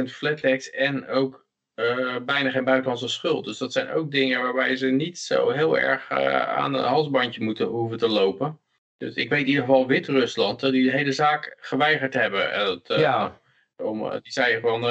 B: 113% flat tax en ook uh, bijna geen buitenlandse schuld. Dus dat zijn ook dingen waarbij ze niet zo heel erg uh, aan een halsbandje moeten hoeven te lopen. Dus ik weet in ieder geval Wit-Rusland, uh, die de hele zaak geweigerd hebben. ja. Om, die zei van,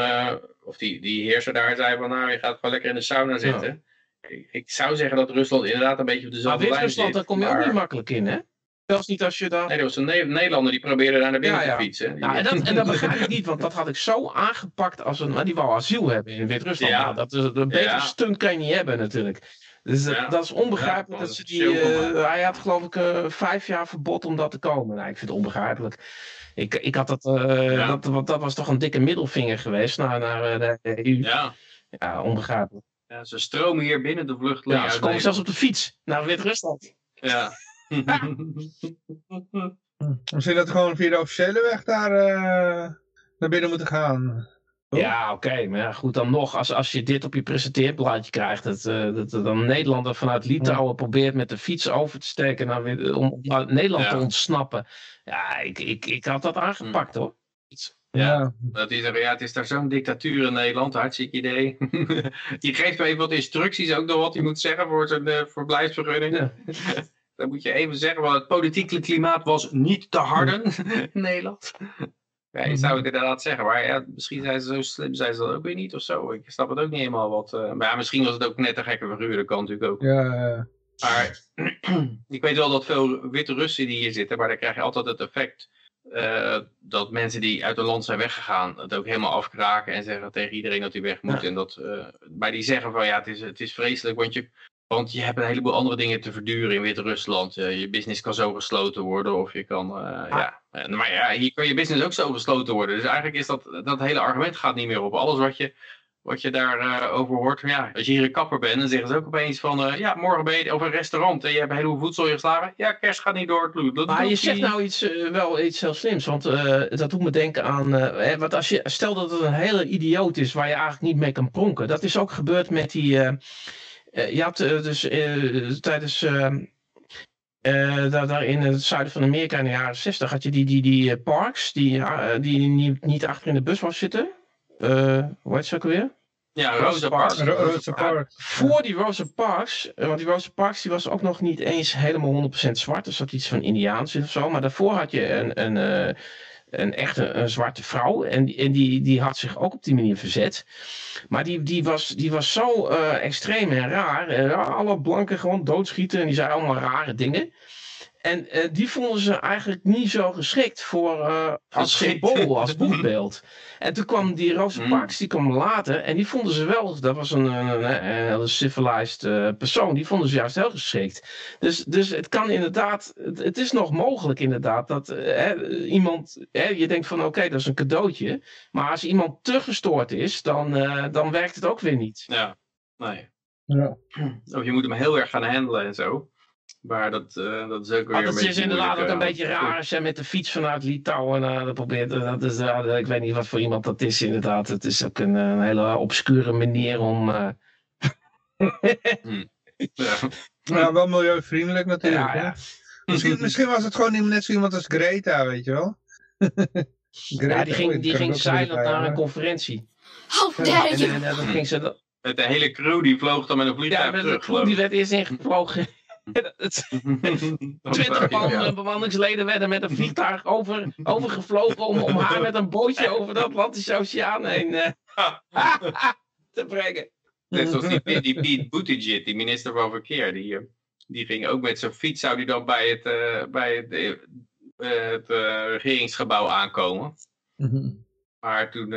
B: of die, die heerser daar zei van, nou je gaat gewoon lekker in de sauna zitten. Ik, ik, zou zeggen dat Rusland inderdaad een beetje op dezelfde
C: lijn zit. Maar Wit-Rusland, daar kom je ook niet makkelijk in hè? Zelfs niet als je dan...
B: Nee, er was een Nederlander die probeerde daar naar binnen te fietsen.
C: Ja, en, dat, en dat begrijp ik niet, want dat had ik zo aangepakt als een... Die wou asiel hebben in Wit-Rusland. Ja. Nou, dat is, een betere stunt kan je niet hebben natuurlijk. Dus dat, is onbegrijpelijk dat ze die... Uh, hij had geloof ik uh, vijf jaar verbod om dat te komen. Nou, ik vind het onbegrijpelijk. Ik, ik had dat, uh, dat, want dat was toch een dikke middelvinger geweest naar, naar de EU. Ja. Ja, onbegrijpelijk.
B: Ja, ze stromen hier binnen de vluchtelingen.
C: Ja, ze komen zelfs op de fiets naar Wit-Rusland.
B: Ja.
A: Misschien dat gewoon via de officiële weg daar uh, naar binnen moeten gaan.
C: Ja, oké. Maar ja, goed, dan nog, als, als je dit op je presenteerblaadje krijgt, dat, uh, dat dan Nederlander vanuit Litouwen probeert met de fiets over te steken naar, om, om uit Nederland te ontsnappen. Ja, ik, ik, ik had dat aangepakt hoor.
B: Ja, Dat is, ja, het is daar zo'n dictatuur in Nederland, hartstikke idee. die geeft me even wat instructies ook nog wat hij moet zeggen voor zijn uh, verblijfsvergunning. Dan moet je even zeggen, want het politieke klimaat was niet te harden in Nederland. Ja, je zou het inderdaad zeggen, maar ja, misschien zijn ze zo slim, zijn ze dat ook weer niet of zo. Ik snap het ook niet helemaal wat. Uh, maar ja, misschien was het ook net een gekke figuur, dat kan natuurlijk ook.
A: Ja,
B: Maar ik weet wel dat veel witte Russen die hier zitten, maar dan krijg je altijd het effect uh, dat mensen die uit een land zijn weggegaan het ook helemaal afkraken en zeggen tegen iedereen dat hij weg moet. En dat, uh, maar die zeggen van ja, het is, het is vreselijk, want je, want je hebt een heleboel andere dingen te verduren in Wit-Rusland. Uh, je business kan zo gesloten worden of je kan... Uh, ja. Maar ja, hier kan je business ook zo gesloten worden. Dus eigenlijk is dat, dat hele argument gaat niet meer op. Alles wat je, wat je daarover uh, over hoort. Ja, als je hier een kapper bent, dan zeggen ze ook opeens van... ja, morgen ben je over een restaurant en je hebt een heleboel voedsel geslagen. Ja, kerst gaat niet door.
C: Maar je zegt nou iets, wel iets heel slims. Want dat doet me denken aan... want als je, stel dat het een hele idioot is waar je eigenlijk niet mee kan pronken. Dat is ook gebeurd met die... Uh, je had uh, dus uh, tijdens ehm, daar, daar, in het zuiden van Amerika in de jaren 60 had je die, die, die parks die, die niet, niet achter in de bus was zitten. hoe heet ze ook weer?
B: Ja, Rosa Parks.
A: Rosa Parks.
C: voor die Rosa Parks, want die Rosa Parks die was ook nog niet eens helemaal 100% zwart. Er zat iets van Indiaans in of zo. Maar daarvoor had je een, een, een echte een zwarte vrouw. En, en die, die had zich ook op die manier verzet. Maar die, die, was, die was zo uh, extreem en raar. Uh, alle blanken gewoon doodschieten. En die zei allemaal rare dingen. En uh, die vonden ze eigenlijk niet zo geschikt voor uh, als symbool, als boekbeeld. En toen kwam die Rosa mm. Parks, die kwam later. En die vonden ze wel, dat was een, een, een, een civilized uh, persoon. Die vonden ze juist heel geschikt. Dus, dus het kan inderdaad, het, het is nog mogelijk inderdaad. Dat hè, iemand, hè, je denkt van oké, dat is een cadeautje. Maar als iemand te gestoord is, dan, dan werkt het ook weer niet.
B: Ja, nee. Ja. Of je moet hem heel erg gaan handelen en zo. Maar dat, uh, dat is ook weer
C: ah, dat is inderdaad ook een beetje raar als je met de fiets vanuit Litouwen uh, dat probeert. Dat is, uh, ik weet niet wat voor iemand dat is inderdaad. Het is ook een, een hele obscure manier om...
A: hmm. ja. ja. wel milieuvriendelijk natuurlijk. Ja, ja. Misschien, misschien was het gewoon net zo iemand als Greta, weet je wel.
C: Greta, ja, die ging, die ging silent naar een conferentie. How dare you! En, en, dan ging ze...
B: Met de hele crew die vloog dan met een vliegtuig
C: ja,
B: terug.
C: De crew die werd eerst ingevlogen. Twintig bemanningsleden werden met een vliegtuig over, overgevlogen om, om haar met een bootje over de Atlantische Oceaan heen uh, te brengen.
B: Net zoals die, die Pete Buttigieg, die minister van Verkeer, die, eh, die ging ook met zijn fiets, zou die dan bij het, uh, bij het, uh, het regeringsgebouw aankomen. Mhm. Maar toen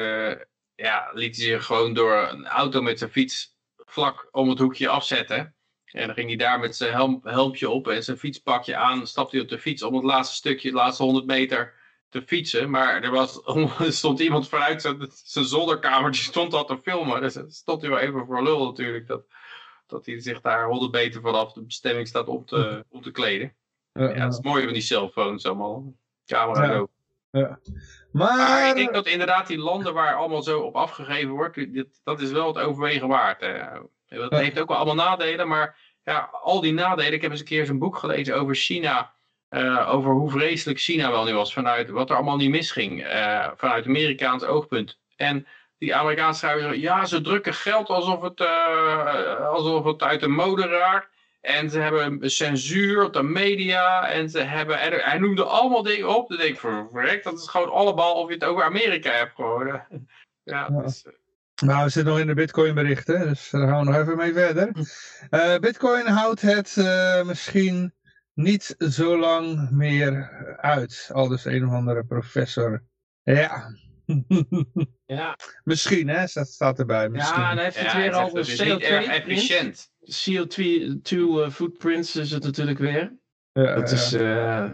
B: ja, liet hij zich gewoon door een auto met zijn fiets vlak om het hoekje afzetten. En dan ging hij daar met zijn helm, helmpje op en zijn fietspakje aan. Stapte hij op de fiets om het laatste stukje, de laatste 100 meter te fietsen. Maar er, was, stond iemand vanuit zijn, zijn zolderkamer, die stond al te filmen. Dus stond hij wel even voor lul natuurlijk. Dat, dat hij zich daar 100 meter vanaf de bestemming staat om te, om te kleden. Ja, ja, dat is mooi van die cellphones allemaal. Camera ja. ook. Ja. Maar... maar... ik denk dat inderdaad die landen waar allemaal zo op afgegeven wordt, dat is wel het overwegen waard. Dat heeft ook wel allemaal nadelen, maar ja, al die nadelen. Ik heb eens een keer een boek gelezen over China. Uh, over hoe vreselijk China wel nu was. Vanuit wat er allemaal niet misging. Uh, vanuit Amerikaans oogpunt. En die Amerikaanse schrijver ja, ze drukken geld alsof het, uh, alsof het uit de mode raakt. En ze hebben censuur op de media. En ze hebben, en hij noemde allemaal dingen op. Dan denk ik, verrek, dat is gewoon allemaal of je het over Amerika hebt gewoon. ja,
A: ja. Dus, nou, we zitten nog in de Bitcoin berichten, dus daar gaan we nog even mee verder. Uh, Bitcoin houdt het uh, misschien niet zo lang meer uit, al dus een of andere professor. Ja. ja. Misschien, hè, dat staat erbij. Misschien.
C: Ja, en hij heeft het ja, weer over CO2 efficiënt. CO2 uh, footprints is het natuurlijk weer. Ja, dat is, uh,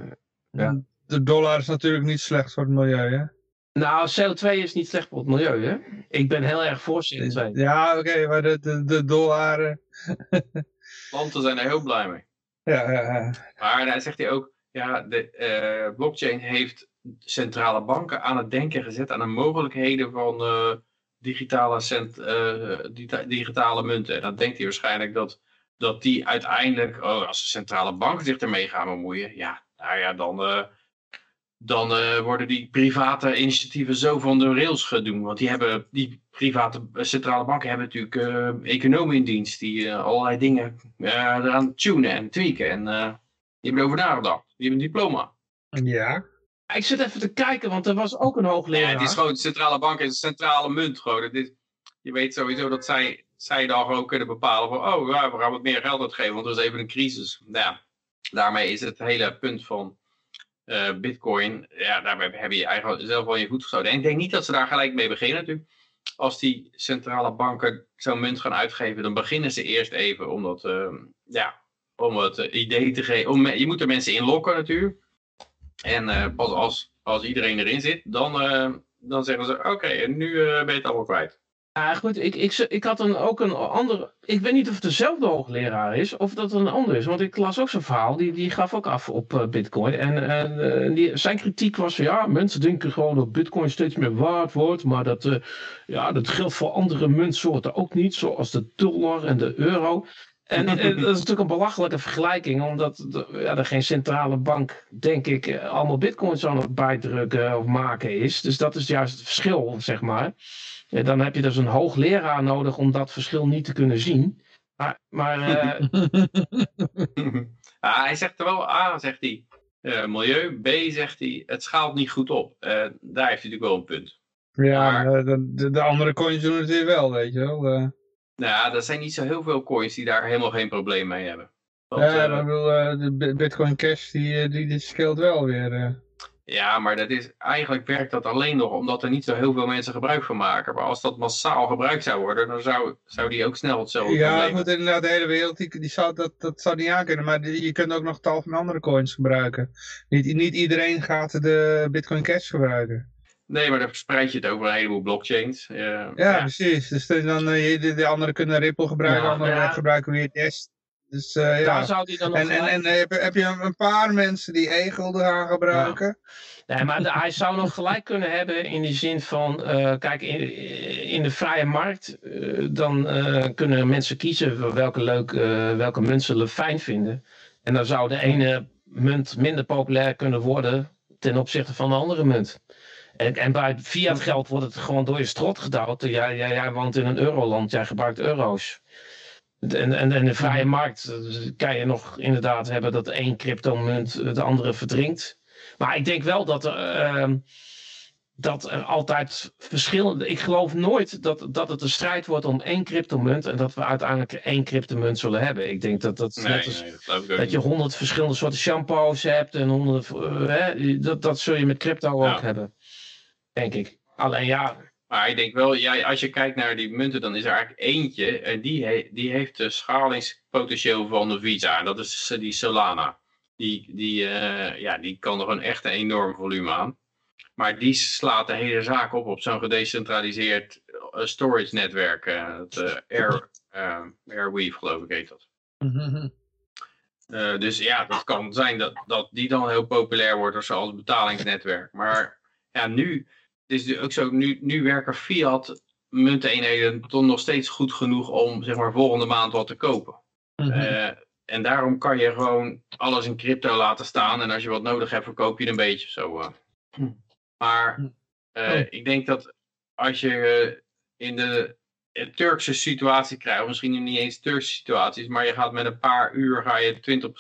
A: ja. De dollar is natuurlijk niet slecht voor het milieu, hè?
C: Nou, CO2 is niet slecht voor het milieu, hè? Ik ben heel erg voor CO2.
A: Ja, oké, maar de, de, de dollaren...
B: Planten zijn er heel blij mee.
A: Ja, ja, ja.
B: Maar hij zegt hij ook, ja, de uh, blockchain heeft centrale banken aan het denken gezet aan de mogelijkheden van uh, digitale, cent, uh, digitale munten. En dan denkt hij waarschijnlijk dat, dat die uiteindelijk, oh, als de centrale banken zich ermee gaan bemoeien, ja, nou ja, dan dan uh, worden die private initiatieven zo van de rails gedaan. Want die, hebben, die private centrale banken hebben natuurlijk uh, economen in dienst die uh, allerlei dingen eraan tunen en tweaken. En die hebben erover nagedacht. Die hebben een diploma.
A: Ja.
C: Ik zit even te kijken, want er was ook een hoogleraar.
B: Ja, het is gewoon de centrale bank is een centrale munt. Gewoon. Is, je weet sowieso dat zij, zij dan gewoon kunnen bepalen van, oh ja, we gaan wat meer geld uitgeven, want er is even een crisis. Nou, ja, daarmee is het hele punt van uh, bitcoin, ja, daarbij heb je eigenlijk zelf al je voet gestoten. En ik denk niet dat ze daar gelijk mee beginnen natuurlijk. Als die centrale banken zo'n munt gaan uitgeven, dan beginnen ze eerst even om uh, ja, om het idee te geven. Je moet er mensen in lokken natuurlijk. En uh, pas als, als iedereen erin zit, dan, dan zeggen ze, oké, nu ben je het allemaal kwijt.
C: Ja, goed, ik, ik, ik had een, ook een andere. Ik weet niet of het dezelfde hoogleraar is of dat een ander is. Want ik las ook zo'n verhaal, die, die gaf ook af op uh, Bitcoin. En uh, die, zijn kritiek was: ja, mensen denken gewoon dat Bitcoin steeds meer waard wordt. Maar dat, uh, ja, dat geldt voor andere muntsoorten ook niet, zoals de dollar en de euro. En dat is natuurlijk een belachelijke vergelijking, omdat ja, er geen centrale bank, denk ik, allemaal bitcoins aan het bijdrukken of maken is. Dus dat is juist het verschil, zeg maar dan heb je dus een hoogleraar nodig om dat verschil niet te kunnen zien. Maar, maar
B: uh... ah, hij zegt er wel A, zegt hij. Uh, milieu. B zegt hij, het schaalt niet goed op. Uh, daar heeft hij natuurlijk wel een punt.
A: Ja, maar... de, de, de, andere coins doen het weer wel, weet je wel.
B: Nou, er zijn niet zo heel veel coins die daar helemaal geen probleem mee hebben.
A: Want, ja, maar ik bedoel, de Bitcoin Cash, die, die, die scheelt wel weer.
B: Ja, maar dat is, eigenlijk werkt dat alleen nog omdat er niet zo heel veel mensen gebruik van maken. Maar als dat massaal gebruikt zou worden, dan zou, zou die ook snel hetzelfde
A: Ja, goed, inderdaad, de hele wereld, die, die zou, dat, dat zou niet aankunnen. Maar je kunt ook nog tal van andere coins gebruiken. Niet, niet iedereen gaat de Bitcoin Cash gebruiken.
B: Nee, maar dan verspreid je het over een heleboel blockchains.
A: ja, ja, precies. Dus dan, uh, de, de anderen kunnen Ripple gebruiken, ja, anderen ja. gebruiken weer Dash. Dus, uh, ja.
C: Daar zou die dan nog
A: en, en, en heb, heb, je een paar mensen die e-gulden gaan gebruiken.
C: Ja. Nee, maar de, hij zou nog gelijk kunnen hebben in die zin van, uh, kijk, in, in de vrije markt, uh, dan kunnen mensen kiezen welke, leuk, welke munt ze fijn vinden. En dan zou de ene munt minder populair kunnen worden ten opzichte van de andere munt. En, en bij fiat geld wordt het gewoon door je strot gedouwd. Jij, jij, jij woont in een euroland, jij gebruikt euro's. En, en, en de vrije markt eh, kan je nog inderdaad hebben dat één cryptomunt de andere verdrinkt. Maar ik denk wel dat er, uh, dat er altijd verschillende. Ik geloof nooit dat, dat het een strijd wordt om één cryptomunt en dat we uiteindelijk één cryptomunt zullen hebben. Ik denk dat dat net als, dat, je honderd verschillende soorten shampoos hebt en honderd. Uh, hè, dat, dat zul je met crypto ook hebben. denk ik. Alleen ja,
B: maar ik denk wel, ja, als je kijkt naar die munten, dan is er eigenlijk eentje. En die, die heeft de schalingspotentieel van de Visa. En dat is die Solana. Die, die, uh, ja, die kan er een echt een enorm volume aan. Maar die slaat de hele zaak op op zo'n gedecentraliseerd storage netwerk. Uh, het Air, Airweave geloof ik heet dat. Mhm. dus ja, dat kan zijn dat, dat die dan heel populair wordt als, als betalingsnetwerk. Maar ja, nu is het ook zo, nu, nu werken fiat munteenheden toch nog steeds goed genoeg om zeg maar volgende maand wat te kopen. Mm en daarom kan je gewoon alles in crypto laten staan. En als je wat nodig hebt, verkoop je het een beetje. Zo. Uh. Maar uh, ik denk dat als je in de Turkse situatie krijgt, of misschien niet eens Turkse situaties, maar je gaat met een paar uur ga je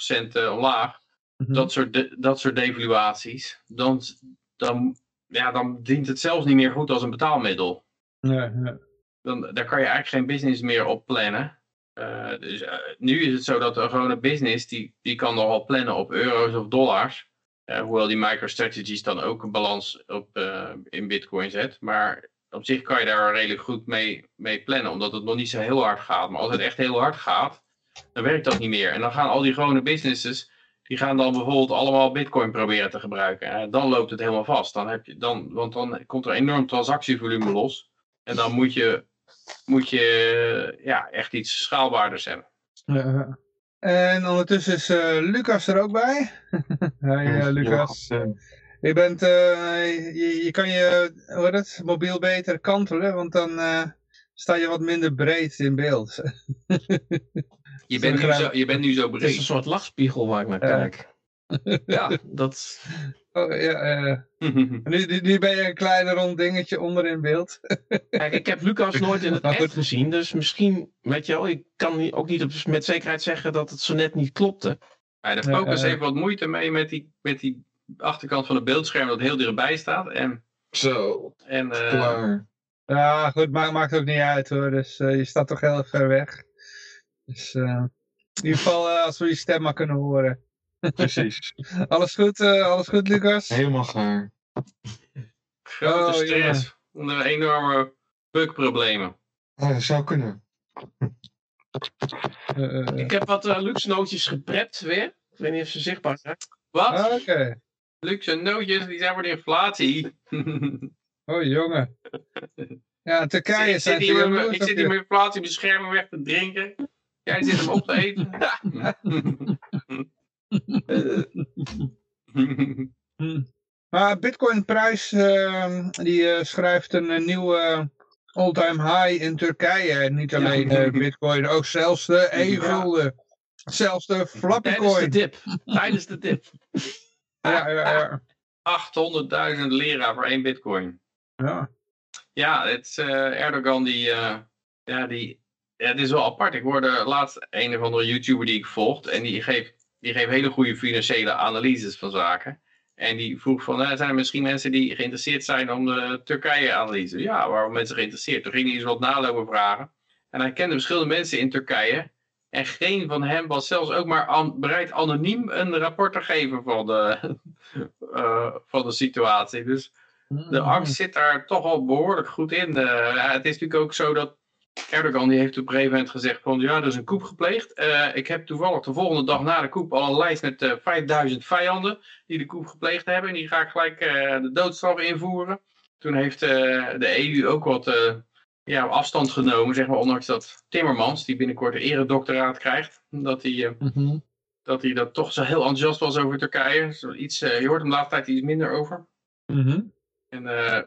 B: 20% omlaag. Mhm. dat, soort dat soort devaluaties. Dan, dan ja, dan dient het zelfs niet meer goed als een betaalmiddel.
A: Ja, ja.
B: Dan, daar kan je eigenlijk geen business meer op plannen. Uh, dus uh, nu is het zo dat een gewone business, die, die kan nogal plannen op euro's of dollars. Uh, hoewel die MicroStrategies dan ook een balans op, in bitcoin zet. Maar op zich kan je daar redelijk goed mee, mee plannen, omdat het nog niet zo heel hard gaat. Maar als het echt heel hard gaat, dan werkt dat niet meer. En dan gaan al die gewone businesses, die gaan dan bijvoorbeeld allemaal bitcoin proberen te gebruiken. En dan loopt het helemaal vast. Dan heb je, dan, want dan komt er enorm transactievolume los. En dan moet je, moet je ja, echt iets schaalbaarders hebben.
A: en ondertussen is uh, Lucas er ook bij. Hey uh, Lucas. je, bent, uh, je, je, kan je wat het, mobiel beter kantelen, want dan sta je wat minder breed in beeld.
B: Je bent, nu zo, je bent nu zo breed. Het
C: is een soort lachspiegel waar ik naar kijk. ja, dat...
A: Oh, ja, uh, nu, nu, ben je een klein rond dingetje onder in beeld.
C: Kijk, ik heb Lucas nooit in het echt gezien, dus misschien, weet je wel, ik kan ook niet met zekerheid zeggen dat het zo net niet klopte.
B: Ja, de focus heeft wat moeite mee met die, met die achterkant van het beeldscherm dat heel dichtbij staat. En,
C: zo,
B: en, uh, klaar.
A: Ja, goed, maakt, maakt ook niet uit hoor, dus uh, je staat toch heel ver weg. Dus uh, in ieder geval uh, als we je stem maar kunnen horen.
C: Precies.
A: alles goed, uh, alles goed Lucas?
C: Helemaal gaar.
B: Grote oh, stress. Onder enorme bugproblemen.
C: Ja, dat zou kunnen. ik heb wat luxe nootjes geprept weer. Ik weet niet of ze zichtbaar zijn.
B: Wat?
A: Ah, oké.
B: Luxe nootjes, die zijn voor de inflatie.
A: oh jongen. Ja, Turkije
B: zijn ik zit hier, Ik zit hier met inflatiebescherming weg te drinken. Jij zit hem op te eten.
A: maar Bitcoin prijs uh, die uh, schrijft een, een nieuwe all-time high in Turkije. Niet alleen ja. uh, Bitcoin, ook zelfs de e-gulden. Zelfs de flappy
C: coin. Tijdens de dip. Tijdens de dip.
A: ja, ja,
B: ja. 800.000 lira voor één bitcoin.
A: Ja.
B: Ja, het is, Erdogan die, ja, die ja, het is wel apart. Ik hoorde laatst een of andere YouTuber die ik volg. En die geeft, die geeft hele goede financiële analyses van zaken. En die vroeg van, zijn er misschien mensen die geïnteresseerd zijn om de Turkije-analyse? Ja, waarom mensen geïnteresseerd? Toen ging hij eens wat nalopen vragen. En hij kende verschillende mensen in Turkije. En geen van hen was zelfs ook maar bereid anoniem een rapport te geven van de, uh, van de situatie. Dus de mm. angst zit daar toch al behoorlijk goed in. Uh, het is natuurlijk ook zo dat Erdogan die heeft op een gegeven moment gezegd van ja, er is een koep gepleegd. Uh, ik heb toevallig de volgende dag na de koep al een lijst met uh, eh, 5000 vijanden die de koep gepleegd hebben. En die ga ik gelijk uh, de doodstraf invoeren. Toen heeft de EU ook wat ja, afstand genomen, zeg maar, ondanks dat Timmermans, die binnenkort een eredoctoraat krijgt, dat hij, mhm. dat hij dat toch zo heel enthousiast was over Turkije. Zo iets, je hoort hem de laatste tijd iets minder over.
A: Mhm.
B: en,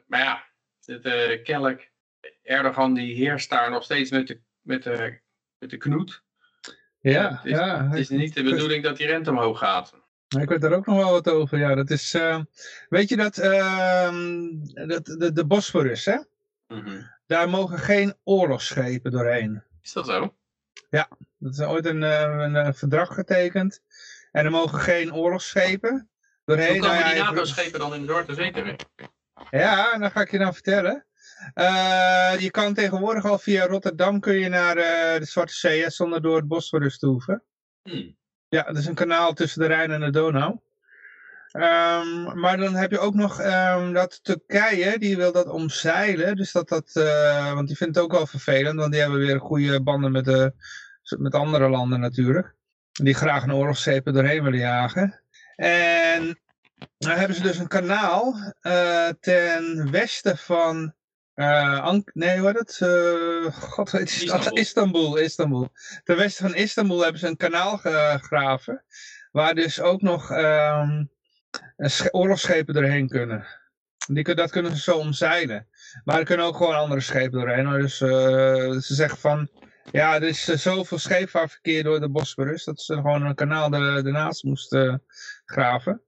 B: maar ja, het, kennelijk Erdogan die heerst daar nog steeds met de, met de, met de knoet.
A: Ja, het is, ja.
B: Het is niet de bedoeling dat die rente omhoog gaat.
A: Ik weet er ook nog wel wat over. Ja, dat is, uh, weet je dat, uh, dat de, de Bosphorus, hè?
B: Mhm.
A: Daar mogen geen oorlogsschepen doorheen.
B: Is dat zo?
A: Ja, dat is ooit een, eh, een, een verdrag getekend. En er mogen geen oorlogsschepen doorheen. Hoe
B: komen nou, die NATO-schepen dan in de Zwarte Zee terecht?
A: Ja, dan ga ik je dan vertellen. Uh, je kan tegenwoordig al via Rotterdam kun je naar uh, de Zwarte Zee zonder door het Bosphorus te hoeven.
B: Hmm.
A: Ja, dat is een kanaal tussen de Rijn en de Donau. Um, maar dan heb je ook nog um, dat Turkije, die wil dat omzeilen. Dus dat dat, uh, want die vindt het ook wel vervelend, want die hebben weer goede banden met, de, met andere landen natuurlijk. Die graag een oorlogsschepen doorheen willen jagen. En dan hebben ze dus een kanaal uh, ten westen van uh, Ank nee, hoe heet het? Uh, God weet. Istanbul. Istanbul, Istanbul. Ten westen van Istanbul hebben ze een kanaal gegraven. Waar dus ook nog um, oorlogsschepen doorheen kunnen. Die, dat kunnen ze zo omzeilen. Maar er kunnen ook gewoon andere schepen doorheen. Dus uh, ze zeggen van... Ja, er is zoveel scheepvaartverkeer door de Bosporus. Dat ze gewoon een kanaal ernaast moesten graven.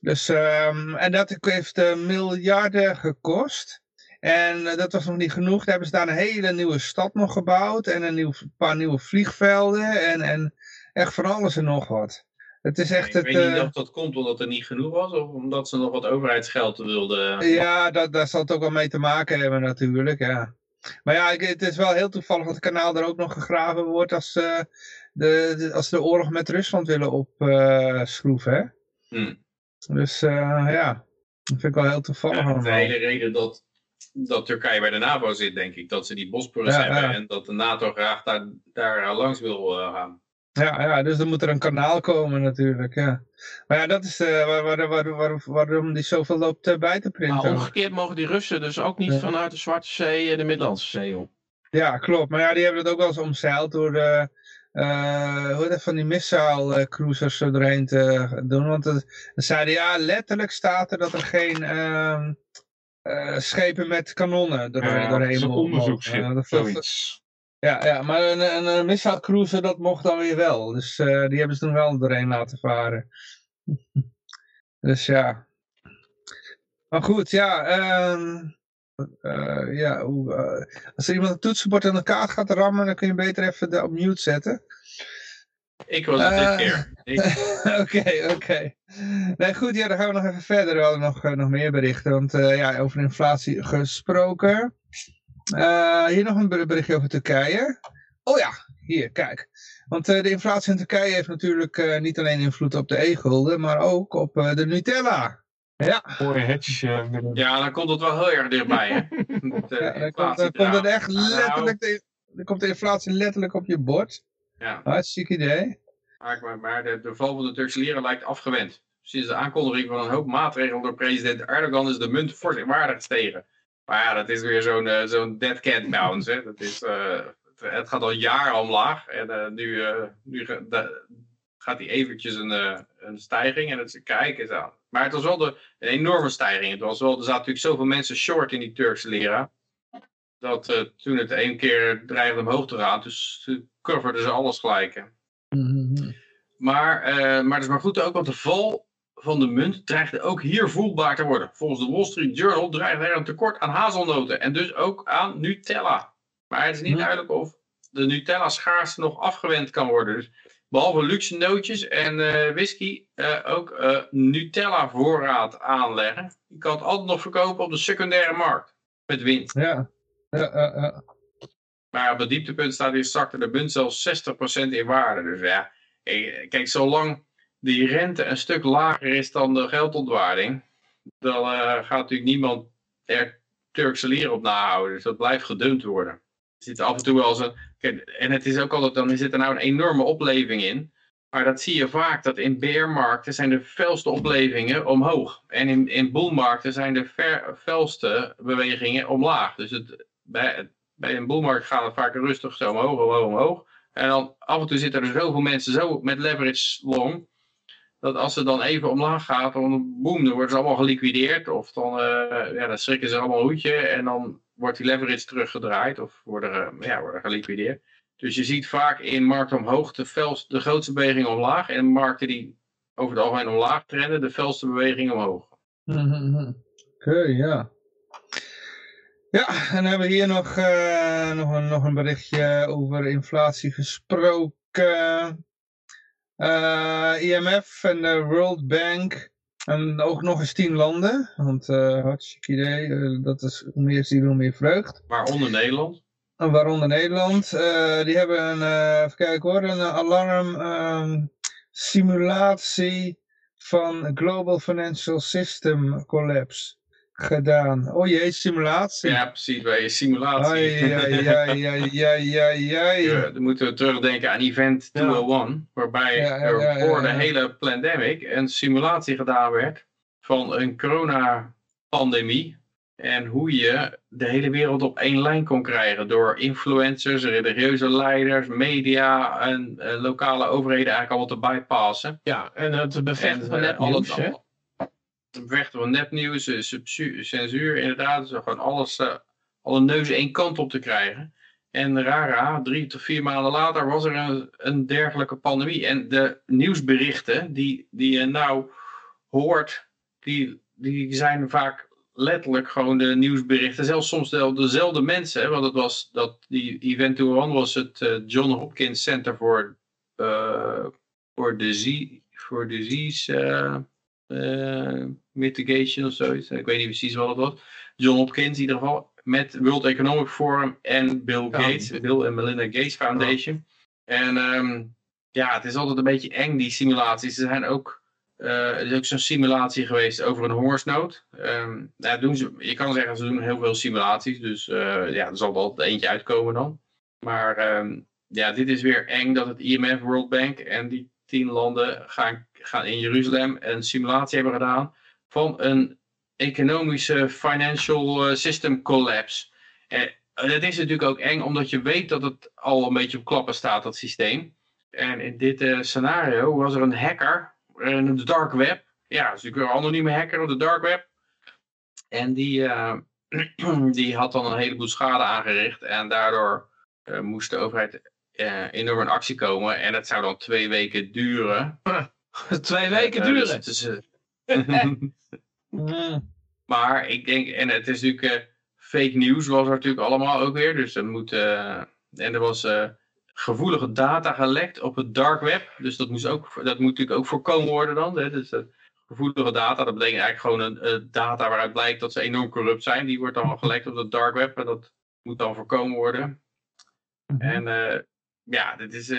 A: Dus, um, en dat heeft miljarden gekost. En uh, dat was nog niet genoeg. Daar hebben ze daar een hele nieuwe stad nog gebouwd. En een nieuw, paar nieuwe vliegvelden. En, en echt van alles en nog wat. Het is echt
B: ik
A: het,
B: weet niet uh, of dat komt omdat er niet genoeg was. Of omdat ze nog wat overheidsgeld wilden.
A: Ja, dat, daar zal het ook wel mee te maken hebben natuurlijk. Ja. Maar ja, het is wel heel toevallig dat het kanaal er ook nog gegraven wordt. Als, uh, de, de, als de oorlog met Rusland willen opschroeven. hè? Hmm. Dus ja, dat vind ik wel heel toevallig.
B: Ja, de hele reden dat dat Turkije bij de NAVO zit, denk ik. Dat ze die Bosporus hebben en dat de NATO graag daar, daar langs wil uh, gaan.
A: Ja, ja, dus er moet er een kanaal komen natuurlijk, ja. Maar ja, dat is uh, waar, waar, waar, waar, waarom die zoveel loopt uh, bij te printen.
C: Maar omgekeerd mogen die Russen dus ook niet ja. vanuit de Zwarte Zee en de Middellandse Zee op.
A: Ja, klopt. Maar ja, die hebben dat ook wel eens omzeild door de, uh, hoe dat van die missile cruisers doorheen te doen. Want dan zeiden ja, letterlijk staat er dat er geen... Uh, uh, schepen met kanonnen door, ja, doorheen
C: onderzoeksschip, uh,
A: Ja, ja, maar een, een, een dat mocht dan weer wel. Dus uh, die hebben ze toen wel doorheen laten varen. dus ja. Maar goed, ja. Um, ja als er iemand een toetsenbord aan de kaart gaat rammen, dan kun je beter even de op mute zetten.
B: Ik was het dit keer.
A: Oké, oké. Nee, goed, ja, dan gaan we nog even verder. We hadden nog, uh, nog meer berichten, want uh, ja, over inflatie gesproken. Uh, hier nog een berichtje over Turkije. Oh ja, hier, kijk. Want de inflatie in Turkije heeft natuurlijk niet alleen invloed op de e-gulden, maar ook op de Nutella. Ja.
C: Mooie hedge.
B: ja, dan komt het wel heel erg dichtbij, hè?
A: ja, dan, komt, dan komt het echt nou. letterlijk, de, dan komt de inflatie letterlijk op je bord.
B: Ja.
A: Hartstikke idee.
B: Maar, maar de, de val van de Turkse lira lijkt afgewend. Sinds de aankondiging van een hoop maatregelen door president Erdogan is de munt fors in waarde gestegen. Maar ja, dat is weer zo'n uh, zo'n dead cat bounce. Hè. Dat is, uh, het, gaat al jaren omlaag. En uh, nu, nu gaat hij eventjes een, een stijging. En het is kijken eens aan. Maar het was wel de, een enorme stijging. Het was wel, er zaten natuurlijk zoveel mensen short in die Turkse lira. Dat toen het één keer dreigde omhoog te gaan. Dus coverden ze alles gelijk.
A: Mm
B: Maar, uh, maar het is maar goed ook, want de val van de munt dreigde ook hier voelbaar te worden. Volgens de Wall Street Journal dreigde er een tekort aan hazelnoten en dus ook aan Nutella. Maar het is niet duidelijk of de Nutella schaarste nog afgewend kan worden. Dus behalve luxe nootjes en uh, whisky ook Nutella voorraad aanleggen. Je kan het altijd nog verkopen op de secundaire markt. Met winst.
A: Ja,
B: Maar op het dieptepunt staat hier zakte de munt zelfs 60% in waarde. Dus ja, kijk, zolang die rente een stuk lager is dan de geldontwaarding, dan uh, gaat natuurlijk niemand er Turkse leren op nahouden. Dus dat blijft gedumpt worden. Er zit af en toe wel zo. En het is ook altijd, dan zit er nou een enorme opleving in. Maar dat zie je vaak, dat in beermarkten zijn de felste oplevingen omhoog. En in, in boelmarkten zijn de ver, felste bewegingen omlaag. Dus het, bij, bij een boelmarkt gaat het vaak rustig zo omhoog, omhoog, omhoog. En dan af en toe zitten er zoveel mensen zo met leverage long. Dat als het dan even omlaag gaat, dan boem, dan worden ze allemaal geliquideerd. Of dan, uh, ja, dan schrikken ze allemaal een hoedje en dan wordt die leverage teruggedraaid of worden, uh, ja, worden geliquideerd. Dus je ziet vaak in markten omhoog de, de grootste beweging omlaag. En markten die over het algemeen omlaag trenden, de felste beweging omhoog.
A: Oké, okay, ja. Ja, en dan hebben we hier nog, uh, nog, een, nog een berichtje over inflatie gesproken. Uh, IMF en de World Bank en ook nog eens tien landen. Want uh, hartstikke idee, dat is hoe meer zie hoe meer vreugd.
B: Waaronder Nederland?
A: En waaronder Nederland. die hebben een, even kijken hoor, een alarm um, simulatie van Global Financial System Collapse gedaan. Oh jee, simulatie.
B: Ja, precies, bij je simulatie.
A: Ai, ai, ai, ai, ai, ai, ai.
B: Ja, dan moeten we terugdenken aan Event 201, waarbij er voor de hele pandemic een simulatie gedaan werd van een coronapandemie. En hoe je de hele wereld op één lijn kon krijgen door influencers, religieuze leiders, media en uh, lokale overheden eigenlijk allemaal te bypassen.
C: Ja, en het bevechten van net alles, hè?
B: Het bevechten van nepnieuws, eh, censuur, inderdaad. Dus gewoon alles, uh, alle neuzen één kant op te krijgen. En rara, drie tot vier maanden later was er een, een dergelijke pandemie. En de nieuwsberichten die, die je nou hoort, die, die zijn vaak letterlijk gewoon de nieuwsberichten. Zelfs soms dezelfde mensen. Want het was dat die Event One was het uh, John Hopkins Center for, uh, Disease, for Disease Mitigation of zoiets. Ik weet niet precies wat het was. John Hopkins in ieder geval. Met World Economic Forum en Bill Gates. Bill en Melinda Gates Foundation. En um, ja, het is altijd een beetje eng die simulaties. Ze zijn ook uh, er is ook zo'n simulatie geweest over een hongersnood. Um, nou, doen ze, je kan zeggen, ze doen heel veel simulaties. Dus uh, ja, er zal wel eentje uitkomen dan. Maar um, ja, dit is weer eng dat het IMF, World Bank en die tien landen gaan, gaan in Jeruzalem een simulatie hebben gedaan van een economische financial eh, system collapse. En dat is natuurlijk ook eng omdat je weet dat het al een beetje op klappen staat, dat systeem. En in dit uh, scenario was er een hacker in de dark web. Ja, dat is natuurlijk een anonieme hacker op de dark web. En die, die had dan een heleboel schade aangericht. En daardoor moest de overheid enorm in actie komen. En dat zou dan twee weken duren.
C: twee weken duren? Dus,
B: maar ik denk, en het is natuurlijk fake news was er natuurlijk allemaal ook weer. Dus dat moet, en er was gevoelige data gelekt op het dark web. Dus dat, moest ook, dat moet natuurlijk ook voorkomen worden dan. Hè? Dus uh, gevoelige data, dat betekent eigenlijk gewoon een uh, data waaruit blijkt dat ze enorm corrupt zijn. Die wordt dan gelekt op het dark web en dat moet dan voorkomen worden. Mhm. En uh, ja, dit is,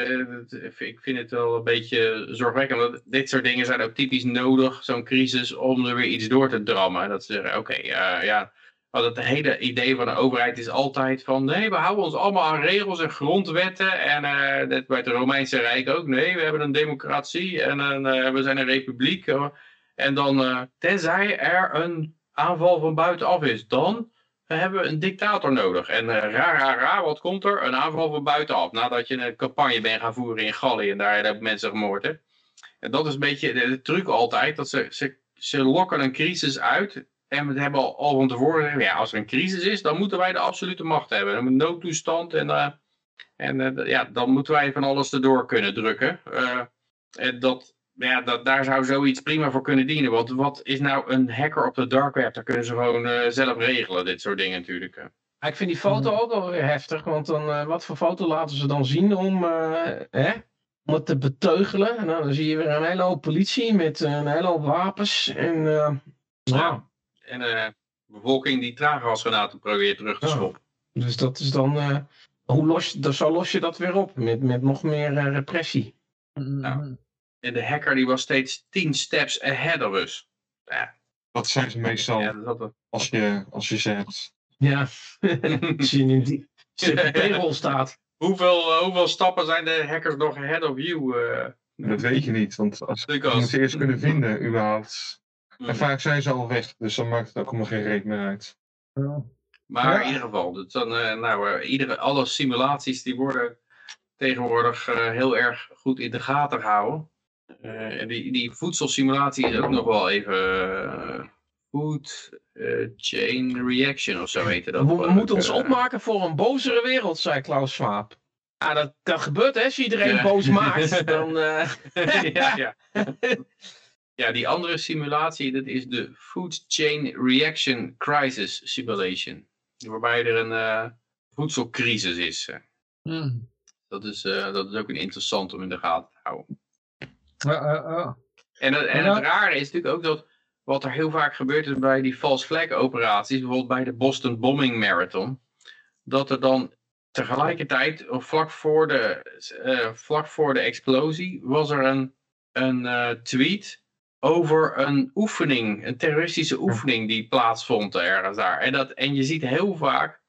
B: ik vind het wel een beetje zorgwekkend. dit soort dingen zijn ook typisch nodig, zo'n crisis, om er weer iets door te drammen. Dat ze zeggen, oké, okay, ja, want het hele idee van de overheid is altijd van nee, we houden ons allemaal aan regels en grondwetten. En uh, net bij het Romeinse Rijk ook. Nee, we hebben een democratie en we zijn een republiek. en dan, tenzij er een aanval van buitenaf is, dan hebben we een dictator nodig. En raar, raar, raar, wat komt er? Een aanval van buitenaf. Nadat je een campagne bent gaan voeren in Gallië en daar hebben mensen gemoord. En dat is een beetje de, truc altijd. Dat ze, ze, ze lokken een crisis uit en we hebben al, van tevoren ja, als er een crisis is, dan moeten wij de absolute macht hebben. Een noodtoestand en, uh, en uh, ja, dan moeten wij van alles erdoor kunnen drukken. Uh, en dat, ja, dat, daar zou zoiets prima voor kunnen dienen. Want wat is nou een hacker op de dark web? Daar kunnen ze gewoon zelf regelen, dit soort dingen natuurlijk.
C: Ik vind die foto ook wel weer heftig, want dan, wat voor foto laten ze dan zien om, hè, om het te beteugelen? En dan zie je weer een hele hoop politie met een hele hoop wapens. En,
B: ja en de eh, bevolking die traangasgranaten probeert terug te schoppen.
C: dus dat is dan, uh, hoe los, zo los je dat weer op, met, met nog meer uh, repressie.
B: Nou, en de hacker die was steeds tien steps ahead of us. Ja.
D: Dat zijn ze meestal ja, dat als, je, als je zegt.
C: Ja, als je in die payroll staat.
B: Hoeveel, hoeveel stappen zijn de hackers nog ahead of you?
D: Dat weet je niet, want als, je moet eerst kunnen vinden überhaupt en mm. vaak zijn ze al weg, dus dan maakt het ook helemaal geen reet meer uit.
B: Ja. Maar in ieder geval, dus dan, uh, nou, uh, iedere, alle simulaties die worden tegenwoordig uh, heel erg goed in de gaten gehouden. En die, die voedselsimulatie is ook nog wel even food chain reaction of zo heet dat.
C: We, we moeten ons opmaken voor een bozere wereld, zei Klaus Schwab. Ja, dat, dat gebeurt hè, als je iedereen ja. boos maakt. dan, ja, ja.
B: Ja, die andere simulatie, dat is de Food Chain Reaction Crisis Simulation. Waarbij er een uh, voedselcrisis is. Hmm. Dat, is uh, dat is ook een interessant om in de gaten te houden. En, en het rare is natuurlijk ook dat wat er heel vaak gebeurt is bij die false flag operaties, bijvoorbeeld bij de Boston Bombing Marathon, dat er dan tegelijkertijd, of vlak voor de, vlak voor de explosie, was er een, een tweet over een oefening, een terroristische oefening die plaatsvond ergens daar. En, dat, en je ziet heel vaak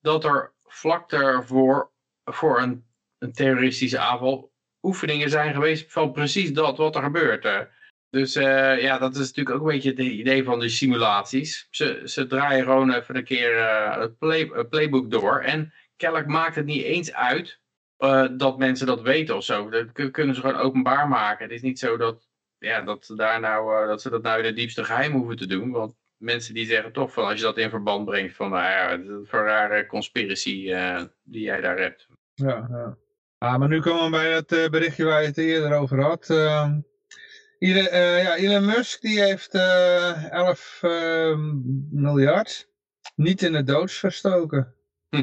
B: dat er vlak daarvoor voor een, een terroristische aanval oefeningen zijn geweest van precies dat wat er gebeurt. Dus uh, ja, dat is natuurlijk ook een beetje het idee van de simulaties. Ze, ze draaien gewoon even een keer uh, het, play, het, playbook door. En kennelijk maakt het niet eens uit uh, dat mensen dat weten of zo. Dat kunnen ze gewoon openbaar maken. Het is niet zo dat, ja, dat, daar nou, dat ze dat nou in het diepste geheim hoeven te doen. Want mensen die zeggen toch van als je dat in verband brengt van nou ja, het is een rare conspiracy die jij daar hebt.
A: Ja, ja. Ah, maar nu komen we bij het berichtje waar je het eerder over had. Ehm, Elon, uh, ja, Elon Musk die heeft uh, 11 uh, miljard niet in de doods verstoken.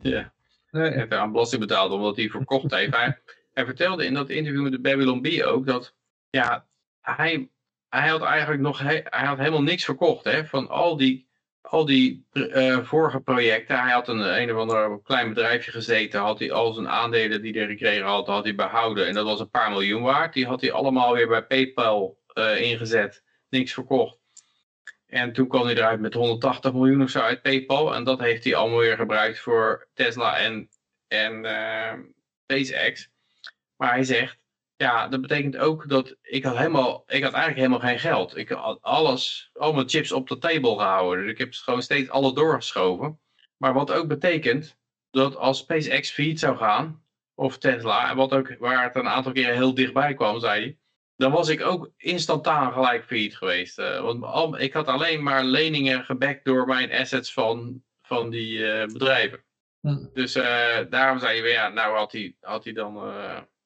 B: ja. Nee. Hij heeft aan belasting betaald omdat hij verkocht heeft. hij, hij, vertelde in dat interview met de Babylon B ook dat ja, hij, hij had eigenlijk nog hij, hij had helemaal niks verkocht hè, van al die, al die uh, vorige projecten. Hij had een, een of ander klein bedrijfje gezeten, had hij al zijn aandelen die hij gekregen had, had hij behouden. En dat was een paar miljoen waard. Die had hij allemaal weer bij PayPal uh, ingezet, niks verkocht. En toen kwam hij eruit met 180 miljoen of zo uit PayPal. En dat heeft hij allemaal weer gebruikt voor Tesla en, en uh, SpaceX. Maar hij zegt, ja, dat betekent ook dat ik had, helemaal, ik had eigenlijk helemaal geen geld. Ik had alles, al mijn chips op de table gehouden. Dus ik heb gewoon steeds alles doorgeschoven. Maar wat ook betekent dat als SpaceX failliet zou gaan, of Tesla, wat ook, waar het een aantal keren heel dichtbij kwam, zei hij, dan was ik ook instantaan gelijk failliet geweest. Uh, want al, ik had alleen maar leningen gebackt door mijn assets van, van die uh, bedrijven. Hm. Dus uh, daarom zei je weer, ja, nou had hij, had hij dan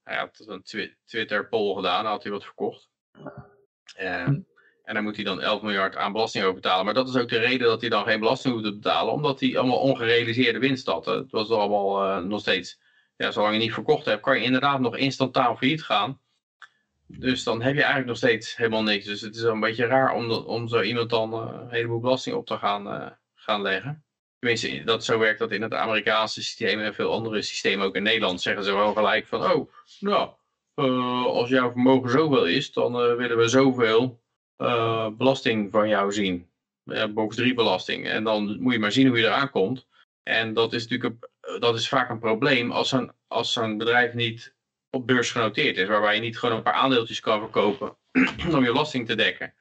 B: hij had een Twitter poll gedaan, had hij wat verkocht. Uh, en dan moet hij dan 11 miljard aan belasting over betalen. Maar dat is ook de reden dat hij dan geen belasting hoeft te betalen. Omdat hij allemaal ongerealiseerde winst had. Het was allemaal uh, nog steeds... Ja, zolang je niet verkocht hebt, kan je inderdaad nog instantaan failliet gaan. Dus dan heb je eigenlijk nog steeds helemaal niks. Dus het is een beetje raar om, om zo iemand dan uh, een heleboel belasting op te gaan, gaan leggen. Tenminste, dat, zo werkt dat in het Amerikaanse systeem en veel andere systemen, ook in Nederland, zeggen ze wel gelijk van, oh, nou, uh, als jouw vermogen zoveel is, dan uh, willen we zoveel uh, belasting van jou zien. box 3 belasting. En dan moet je maar zien hoe je eraan komt. En dat is natuurlijk dat is vaak een probleem als zo'n als zo'n bedrijf niet op beurs genoteerd is, waarbij je niet gewoon een paar aandeeltjes kan verkopen om je belasting te dekken.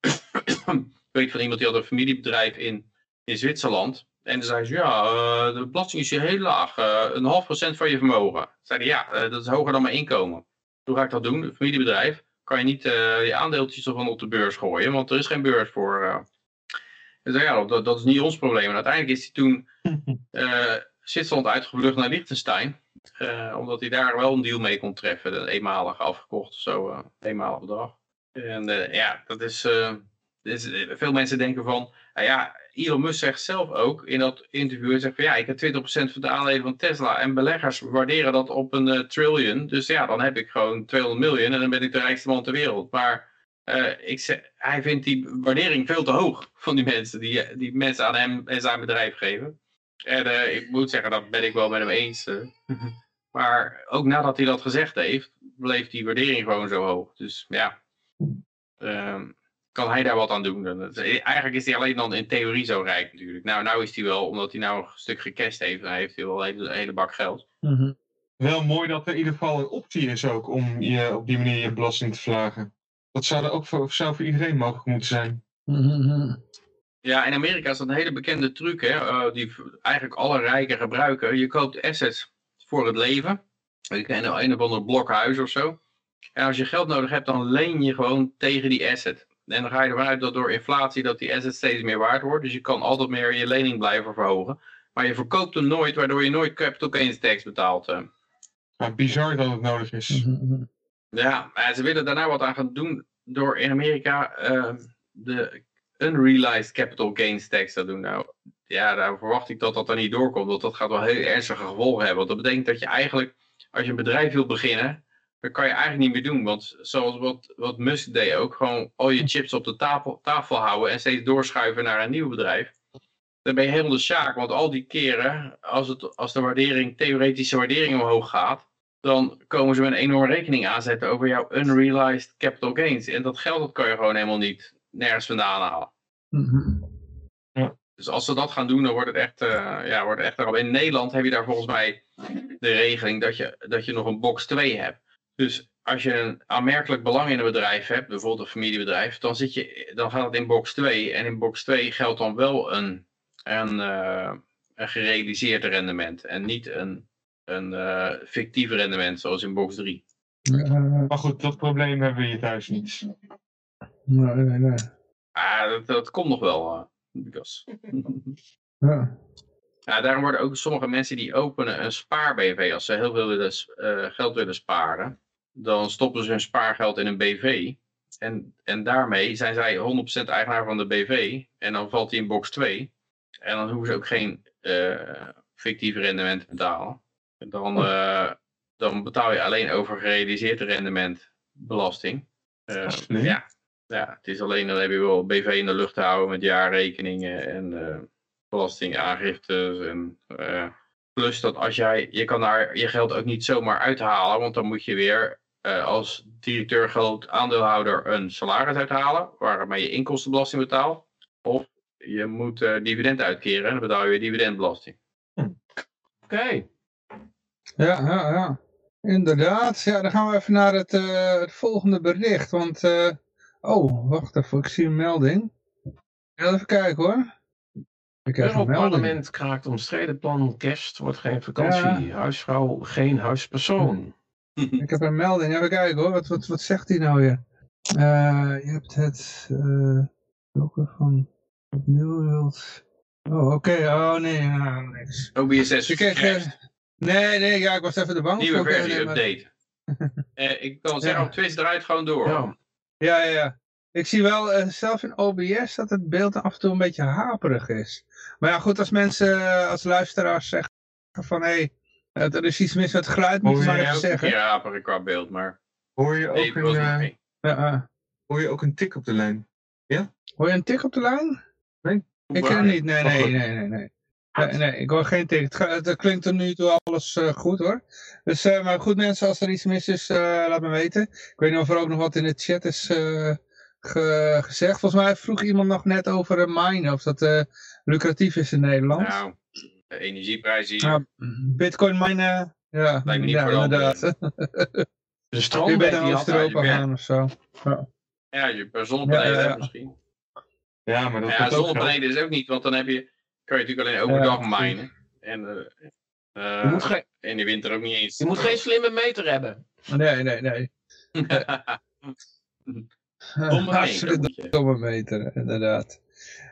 B: Ik weet van iemand die had een familiebedrijf in in Zwitserland. En dan zei ze, ja, uh, de belasting is hier heel laag. Uh, een half procent van je vermogen. Zeiden ja, uh, dat is hoger dan mijn inkomen. Hoe ga ik dat doen? Een familiebedrijf. Kan je niet je aandeeltjes ervan op de beurs gooien, want er is geen beurs voor. Dus ja, dat, dat, is niet ons probleem. En uiteindelijk is hij toen Zwitserland uitgevlucht naar Liechtenstein. omdat hij daar wel een deal mee kon treffen. Eenmalig afgekocht, zo, eenmalig bedrag. En ja, dat is, dus, veel mensen denken van, nou ja, Elon Musk zegt zelf ook in dat interview, zegt van ja, ik heb 20% van de aandelen van Tesla en beleggers waarderen dat op een uh, trillion. Dus ja, dan heb ik gewoon 200 miljoen en dan ben ik de rijkste man ter wereld. Maar uh, ik zeg, hij vindt die waardering veel te hoog van die mensen, die, die mensen aan hem en zijn bedrijf geven. En uh, ik moet zeggen, dat ben ik wel met hem eens. maar ook nadat hij dat gezegd heeft, bleef die waardering gewoon zo hoog. Dus ja, ehm, kan hij daar wat aan doen. eigenlijk is hij alleen dan in theorie zo rijk natuurlijk. Nou, nou is hij wel, omdat hij nou een stuk gecast heeft, dan heeft hij wel een hele, bak geld.
D: Mhm. Wel mooi dat er in ieder geval een optie is ook om je op die manier je belasting te verlagen. Dat zou er ook voor, zou voor iedereen mogelijk moeten zijn.
B: Mhm. Ja, in Amerika is dat een hele bekende truc, hè, uh, die eigenlijk alle rijken gebruiken. Je koopt assets voor het leven. Je kent een of ander blokhuis of zo. En als je geld nodig hebt, dan leen je gewoon tegen die asset. En dan ga je ervan uit dat door inflatie dat die asset steeds meer waard wordt. Dus je kan altijd meer je lening blijven verhogen. Maar je verkoopt hem nooit, waardoor je nooit capital gains tax betaalt. Eh.
D: Maar bizar dat het nodig is.
A: Mhm, mhm.
B: Ja, ze willen daarna wat aan gaan doen door in Amerika uh, de unrealized capital gains tax te doen. Nou, ja, daar verwacht ik dat dat er niet doorkomt. Want dat gaat wel heel ernstige gevolgen hebben. Want dat betekent dat je eigenlijk, als je een bedrijf wilt beginnen, dat kan je eigenlijk niet meer doen. Want zoals wat, wat Musk deed ook, gewoon al je chips op de tafel, tafel houden en steeds doorschuiven naar een nieuw bedrijf. Dan ben je helemaal de sjaak, want al die keren, als, het, als de waardering, theoretische waardering omhoog gaat, dan komen ze met een enorme rekening aanzetten over jouw unrealized capital gains. En dat geld dat kan je gewoon helemaal niet nergens vandaan halen.
A: Mhm.
B: ja. Dus als ze dat gaan doen, dan wordt het echt, uh, ja, wordt het echt erop. In Nederland heb je daar volgens mij de regeling dat je, dat je nog een box 2 hebt. Dus als je een aanmerkelijk belang in een bedrijf hebt, bijvoorbeeld een familiebedrijf, dan, zit je, dan gaat het in box 2. En in box 2 geldt dan wel een, een, uh, een gerealiseerd rendement en niet een, een uh, fictief rendement zoals in box 3.
D: Uh, maar goed, dat probleem hebben we hier thuis niet.
A: Nee, nee, nee.
B: Ah, dat, dat komt nog wel, Lucas.
A: ja.
B: Ja, daarom worden ook sommige mensen die openen een spaar-BV als ze heel veel willen, geld willen sparen dan stoppen ze hun spaargeld in een BV. En, en daarmee zijn zij 100% eigenaar van de BV. En dan valt die in box 2. En dan hoeven ze ook geen uh, fictieve rendement te betalen. En dan, uh, dan betaal je alleen over gerealiseerd rendement belasting.
D: Nee.
B: ja. ja, het is alleen dan heb je wel BV in de lucht te houden met jaarrekeningen en belastingaangiftes. En, plus dat als jij, je kan daar je geld ook niet zomaar uithalen, want dan moet je weer uh, als directeur groot aandeelhouder een salaris uithalen, waarmee je inkomstenbelasting betaalt. Of je moet uh, dividend uitkeren en dan betaal je weer dividendbelasting.
C: Hm. Oké. Okay.
A: Ja, ja, ja. Inderdaad. Ja, dan gaan we even naar het, het volgende bericht. Want, oh, wacht even, ik zie een melding. Even kijken hoor.
C: Het Europarlement kraakt omstreden plan kerst, wordt geen vakantie, ja. huisvrouw, geen huispersoon.
A: Ik heb een melding. Even kijken hoor. Wat, wat, wat zegt hij nou weer? Uh, je hebt het... Uh, welke van... Opnieuw wilt... Oh, oké. Okay. Oh, nee. Nou, niks.
B: OBSS
A: ik kreeg, uh, Nee, nee. Ja, ik was even de bang
B: Nieuwe versie, update. uh, ik kan zeggen, ja. op Twitch draait gewoon door.
A: Ja, ja, ja. Ik zie wel, uh, zelf in OBS, dat het beeld af en toe een beetje haperig is. Maar ja, goed, als mensen, als luisteraars zeggen van... Hé, hey, er is iets mis met het geluid, moet je maar even zeggen.
B: Ja, maar qua beeld, maar...
D: Hoor je ook,
B: nee,
D: een, uh,
A: ja,
D: hoor je ook een tik op de lijn? Ja?
A: Hoor je een tik op de lijn?
D: Nee.
A: Ik ken het niet, nee, nee, nee, nee, nee. Nee, nee, ik hoor geen tik. Het, het klinkt er nu toe alles uh, goed hoor. Dus, uh, maar goed mensen, als er iets mis is, uh, laat me weten. Ik weet niet of er ook nog wat in de chat is ge gezegd. Volgens mij vroeg iemand nog net over minen, of dat lucratief is in Nederland.
B: Nou, de energieprijzen hier.
A: Ja, Bitcoin minen, ja,
B: Lijkt me niet
A: ja
B: voor de hand.
A: inderdaad.
C: De
A: Je
C: stroom
A: bent
C: die
A: Oost-Europa gaan of zo. Ja.
B: Ja, je per zonnepanelen
A: Ja, ja, ja.
B: hebt misschien.
D: Ja, maar dat
B: Ja, zonnepanelen is ook niet, want dan heb je, kan je natuurlijk alleen overdag minen. En eh, eh,
C: Je moet, geen-
B: in de winter ook niet eens.
C: je moet geen slimme meter hebben.
A: Nee, nee, nee.
B: Domme je.
A: domme meter, inderdaad.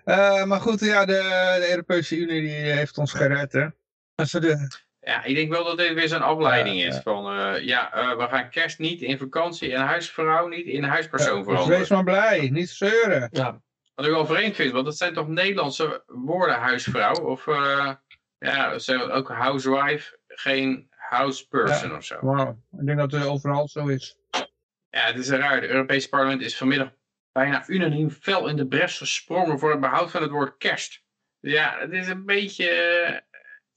A: Eh, maar goed, ja, de, de Europese Unie die heeft ons gered, hè. Als we de,
B: Ja, ik denk wel dat dit weer zo'n afleiding
A: Ja,
B: is.
A: ja.
B: Van, eh, ja, eh, we gaan kerst niet in vakantie en huisvrouw niet in huispersoon
A: dus
B: veranderen.
A: wees maar blij, niet zeuren.
C: Ja.
B: Wat ik wel vreemd vind, want dat zijn toch Nederlandse woorden, huisvrouw? Of uh, ja, ze zeggen ook housewife, geen houseperson of zo.
A: Wauw, ik denk dat het overal zo is.
B: Ja, het is raar. Het Europese parlement is vanmiddag bijna unaniem fel in de bres gesprongen voor het behoud van het woord kerst. Ja, het is een beetje...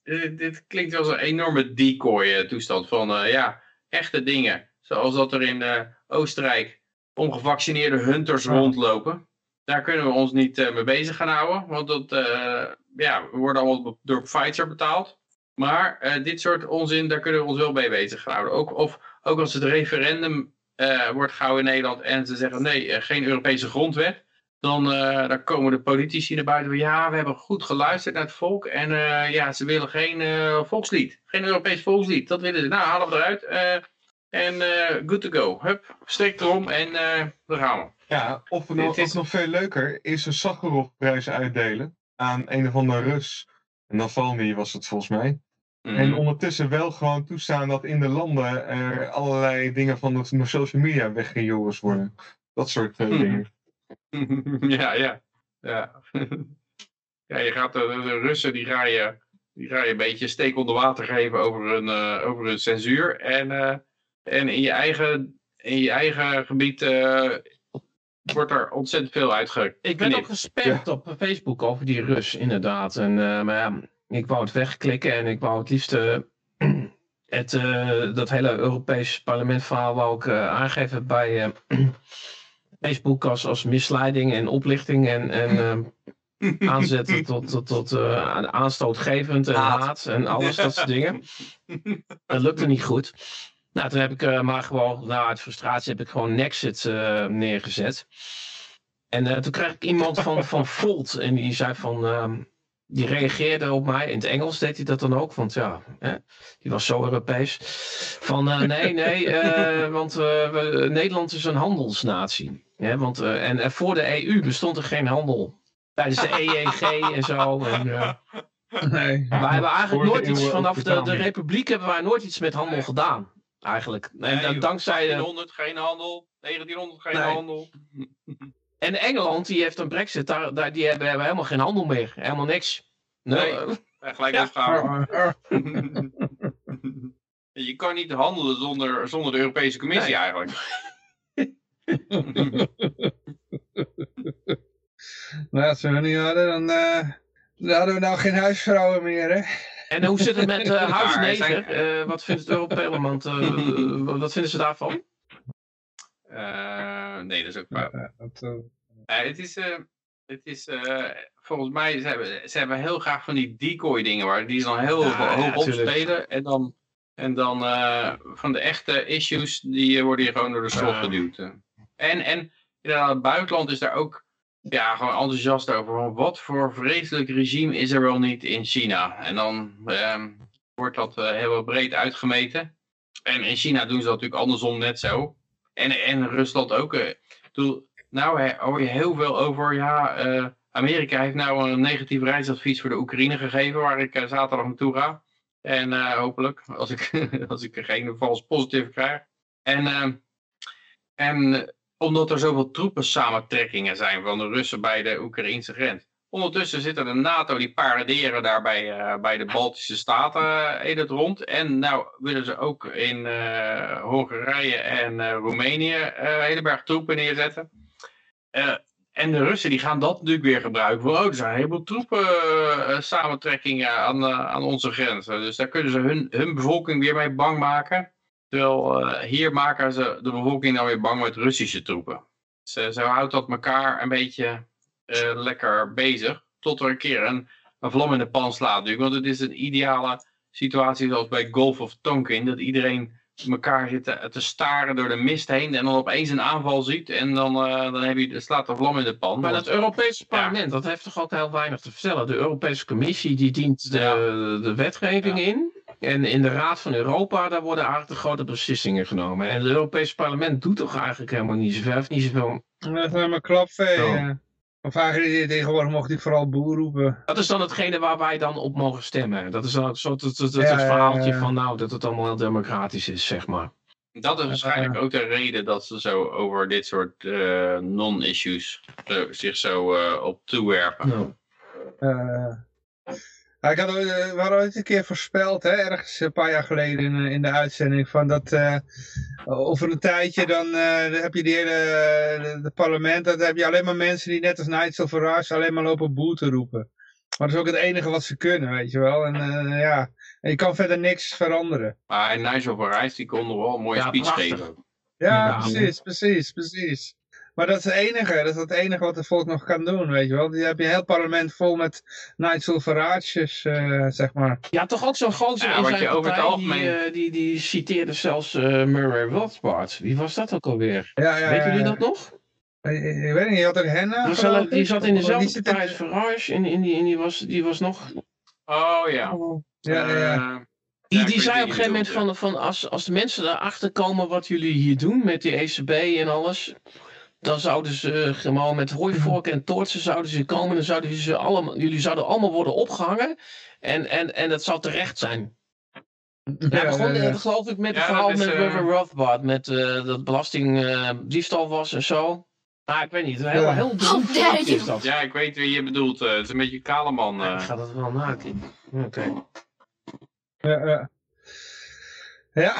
B: eh, dit, klinkt wel als een enorme decoy eh, toestand van, eh, ja, echte dingen. Zoals dat er in Oostenrijk ongevaccineerde hunters
A: Ja.
B: rondlopen. Daar kunnen we ons niet mee bezig gaan houden. Want dat, ja, we worden allemaal door Pfizer betaald. Maar dit soort onzin, daar kunnen we ons wel mee bezig gaan houden. Ook, of, ook als het referendum eh, wordt gehouden in Nederland en ze zeggen nee, eh, geen Europese grondwet. Dan, eh, dan komen de politici naar buiten van ja, we hebben goed geluisterd naar het volk. En eh, ja, ze willen geen eh, volkslied. Geen Europees volkslied. Dat willen ze. Nou, halen we eruit. eh, en eh, good to go. Hup, strik erom en eh daar gaan we.
D: Ja, of nog,
B: Dit is-
D: nog veel leuker is een Sakharovprijs uitdelen aan een of andere Rus. En Navalny was het volgens mij.
B: Mhm.
D: En ondertussen wel gewoon toestaan dat in de landen er allerlei dingen van de social media weggejoris worden. Dat soort eh,
B: Mhm.
D: dingen.
B: ja, ja. Ja. ja, je gaat de, de Russen die ga je, die ga je een beetje steek onder water geven over hun, eh, over hun censuur. En, eh, en in, je eigen, in je eigen gebied eh, wordt er ontzettend veel uitgeknipt.
C: Ik werd ook gespamd op Facebook over die Rus, inderdaad. En, eh, maar ja, ik wou het wegklikken en ik wou het liefst... eh, het, dat hele Europees parlement verhaal wou ik aangeven bij Facebook als, als misleiding en oplichting en, en aanzetten tot, tot, tot aanstootgevend en haat en alles dat soort dingen. Dat lukte niet goed. Nou, toen heb ik maar gewoon, nou, uit frustratie heb ik gewoon Nexit neergezet. En toen kreeg ik iemand van, van Volt en die zei van, ehm, die reageerde op mij. In het Engels deed hij dat dan ook, want ja, hè, die was zo Europees. Van nee, nee, want we, Nederland is een handelsnatie. Hè, want, en voor de EU bestond er geen handel. Tijdens de EEG en zo. En, nee. We hebben eigenlijk nooit iets vanaf de, de Republiek hebben wij nooit iets met handel gedaan. Eigenlijk. En,
B: nee, dankzij... 1900 geen handel, 1900 geen handel.
C: En Engeland, die heeft een brexit, daar, daar, die hebben, hebben helemaal geen handel meer. Helemaal niks.
B: Nee, nee gelijk ja. Je kan niet handelen zonder, zonder de Europese Commissie eigenlijk.
A: nou, als we dat niet hadden, dan, uh, dan hadden we nou geen huisvrouwen meer, hè?
C: En hoe zit het met uh, Huis 9? Uh, wat vindt het Europarlement? Uh, wat vinden ze daarvan?
B: Nee, dat is ook waar. het is, het is volgens mij, ze hebben, ze hebben heel graag van die decoy dingen waar die dan heel ja, hoog opspelen. En dan, en dan van de echte issues, die worden hier gewoon door de strot geduwd. En, en in het buitenland is daar ook ja, gewoon enthousiast over. Wat voor vreselijk regime is er wel niet in China? En dan ehm, wordt dat heel breed uitgemeten. En in China doen ze dat natuurlijk andersom net zo. En, en Rusland ook. Uh, nou hoor je heel veel over, ja, uh, Amerika heeft nou een negatief reisadvies voor de Oekraïne gegeven, waar ik zaterdag naartoe ga. En hopelijk, als ik, als ik geen vals positief krijg. En, ehm, en omdat er zoveel troepensamentrekkingen zijn van de Russen bij de Oekraïnse grens. Ondertussen zitten de NATO, die paraderen daar bij, uh, bij de Baltische Staten uh, in het rond. En nou willen ze ook in uh, Hongarije en Roemenië een hele berg troepen neerzetten. en de Russen die gaan dat natuurlijk weer gebruiken. Oh, er zijn een heleboel troepen samentrekkingen aan, aan onze grenzen. Dus daar kunnen ze hun, hun bevolking weer mee bang maken. Terwijl hier maken ze de bevolking dan weer bang met Russische troepen. Ze, zo houdt dat elkaar een beetje uh, lekker bezig. Tot er een keer een, een vlam in de pan slaat natuurlijk. Want het is een ideale situatie zoals bij Gulf of Tonkin. Dat iedereen elkaar zit te, te, staren door de mist heen. En dan opeens een aanval ziet. En dan, uh, dan heb je, slaat de vlam in de pan.
C: Maar het Europese parlement, dat heeft toch ook heel weinig te vertellen. De Europese Commissie die dient de, ja. de wetgeving ja. in. En in de Raad van Europa, daar worden eigenlijk de grote beslissingen genomen. En het Europese parlement doet toch eigenlijk helemaal niet zoveel. Heeft niet zoveel...
A: Dat is helemaal klapvee. Of eigenlijk tegenwoordig mocht ik vooral boer roepen.
C: Dat is dan hetgene waar wij dan op mogen stemmen. Dat is dan het, het, het, het, het verhaaltje ja, ja. van nou, dat het allemaal heel democratisch is, zeg maar.
B: Dat is waarschijnlijk ook de reden dat ze zo over dit soort uh, non-issues uh, zich zo uh, op toewerpen.
A: No. Nou, ik had, we hadden ooit een keer voorspeld, hè, ergens een paar jaar geleden in, in de uitzending, van dat uh, over een tijdje dan uh, heb je die hele de, de parlement, dan heb je alleen maar mensen die net als Nigel Farage alleen maar lopen boe te roepen. Maar dat is ook het enige wat ze kunnen, weet je wel. En uh, ja, en je kan verder niks veranderen.
B: Maar Nigel Farage, die kon nog wel een mooie ja, speech prachtig. geven.
A: Ja, ja, precies, precies, precies. Maar dat is het enige, dat is het enige wat de volk nog kan doen, weet je wel. Die heb je heel parlement vol met Nigel Farage's, uh, zeg maar.
C: Ja, toch ook zo'n gozer ja, in zijn over het algemeen... die, uh, die, die citeerde zelfs uh, Murray Rothbard. Wie was dat ook alweer? Ja, ja, Weet jullie dat nog?
A: Ik weet niet, je had er Henna?
C: Die, zat, die zat in dezelfde partij als Farage en, en, die, en die, was, die was nog...
B: Oh ja.
A: Ja, ja.
C: Die, die zei op een gegeven moment van, van als, als de mensen erachter komen wat jullie hier doen met die ECB en alles dan zouden ze gewoon met hooivorken en toortsen zouden ze komen. Dan zouden ze allemaal, jullie zouden allemaal worden opgehangen. En, en, en dat zou terecht zijn. Ja, ja, gewoon, ja, ja. geloof ik, met het verhaal met uh... Rothbard. Met uh, dat belastingdiefstal uh, was en zo. Nou, ik weet niet. Heel, ja. heel
B: oh, is dat. Ja, ik weet wie je bedoelt. Uh, het is een beetje een kale man.
C: Ja, ik ga dat wel maken. Oké. Okay.
A: Ja, ja. Ja,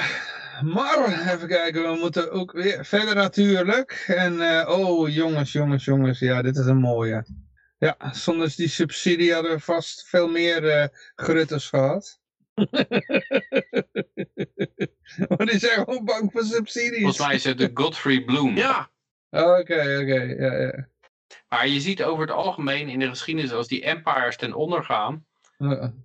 A: maar even kijken, we moeten ook weer verder natuurlijk. En uh, oh jongens, jongens, jongens, ja dit is een mooie. Ja, zonder die subsidie hadden we vast veel meer uh, grutters gehad. Maar die zijn gewoon bang voor subsidies.
B: Volgens mij is het de Godfrey Bloom.
C: Ja.
A: Oké, oké, ja, ja.
B: Maar je ziet over het algemeen in de geschiedenis, als die empires ten onder gaan,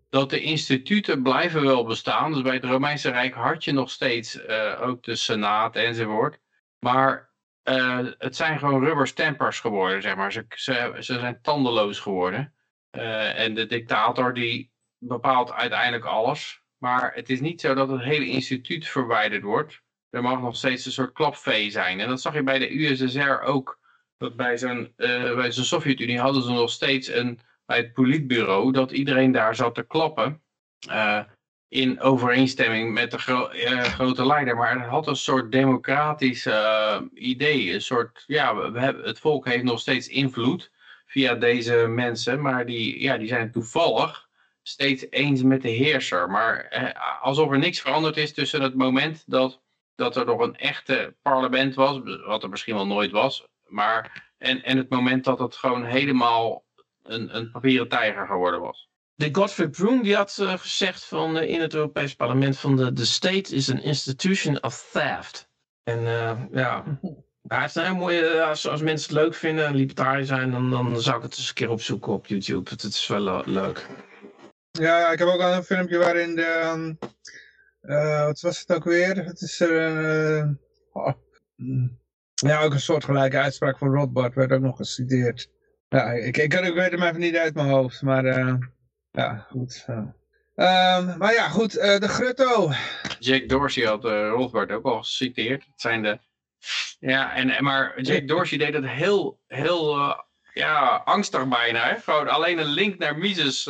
B: dat de instituten blijven wel bestaan. Dus bij het Romeinse Rijk had je nog steeds uh, ook de Senaat enzovoort. Maar uh, het zijn gewoon rubber stampers geworden, zeg maar. Ze, ze, ze zijn tandeloos geworden. Uh, en de dictator die bepaalt uiteindelijk alles. Maar het is niet zo dat het hele instituut verwijderd wordt. Er mag nog steeds een soort klapvee zijn. En dat zag je bij de USSR ook. Dat bij zo'n bij zo'n Sovjet-Unie hadden ze nog steeds een, bij het politbureau, dat iedereen daar zat te klappen. Uh, in overeenstemming met de uh, grote leider. Maar het had een soort democratisch idee. Een soort, ja, we hebben, het volk heeft nog steeds invloed via deze mensen. Maar die, ja, die zijn toevallig steeds eens met de heerser. Maar eh, alsof er niks veranderd is tussen het moment dat, dat er nog een echte parlement was, wat er misschien wel nooit was, maar, en, en het moment dat het gewoon helemaal een, een papieren tijger geworden was.
C: De Godfrey Broom die had uh, gezegd van, uh, in het Europees parlement van de, de state is an institution of theft. En uh, ja, hij heeft een heel mooie, als, als mensen het leuk vinden en libertariër zijn, dan, dan zou ik het eens een keer opzoeken op YouTube. Het, is wel leuk.
A: Ja, ik heb ook al een filmpje waarin de... Uh, wat was het ook weer? Het is er... Uh, oh, ja, ook een soortgelijke uitspraak van Rothbard werd ook nog geciteerd. Ja, ik, ik, ik weet hem even niet uit mijn hoofd, maar uh, ja, goed. Um, maar ja, goed, de Grutto.
B: Jack Dorsey had Rothbard ook al geciteerd. Het zijn de... Ja, en, maar Jack Dorsey deed het heel, heel ja, angstig bijna. Hè? Gewoon alleen een link naar Mises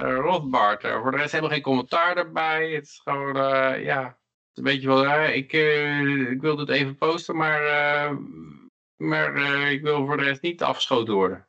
B: Rothbard. Voor de rest helemaal geen commentaar erbij. Het is gewoon, ja, een beetje wel raar. Ik, ik wilde het even posten, maar, maar ik wil voor de rest niet afgeschoten worden.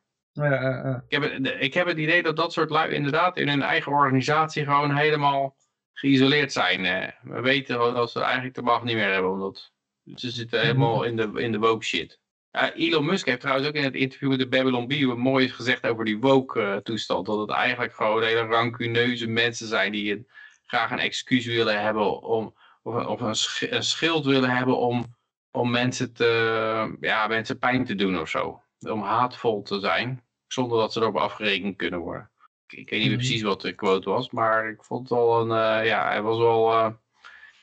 B: Ik, heb, ik heb het idee dat dat soort lui inderdaad in hun eigen organisatie gewoon helemaal geïsoleerd zijn. We weten gewoon dat ze eigenlijk de macht niet meer hebben, omdat ze zitten helemaal in de, in de woke shit. Elon Musk heeft trouwens ook in het interview met de Babylon Bee wat moois gezegd over die woke toestand. Dat het eigenlijk gewoon hele rancuneuze mensen zijn die graag een excuus willen hebben om, of, een, schild willen hebben om, om mensen, te, ja, mensen pijn te doen of zo. Om haatvol te zijn, zonder dat ze erop afgerekend kunnen worden. Ik, ik weet niet meer precies wat de quote was, maar ik vond het al een, uh, ja, hij was wel, uh,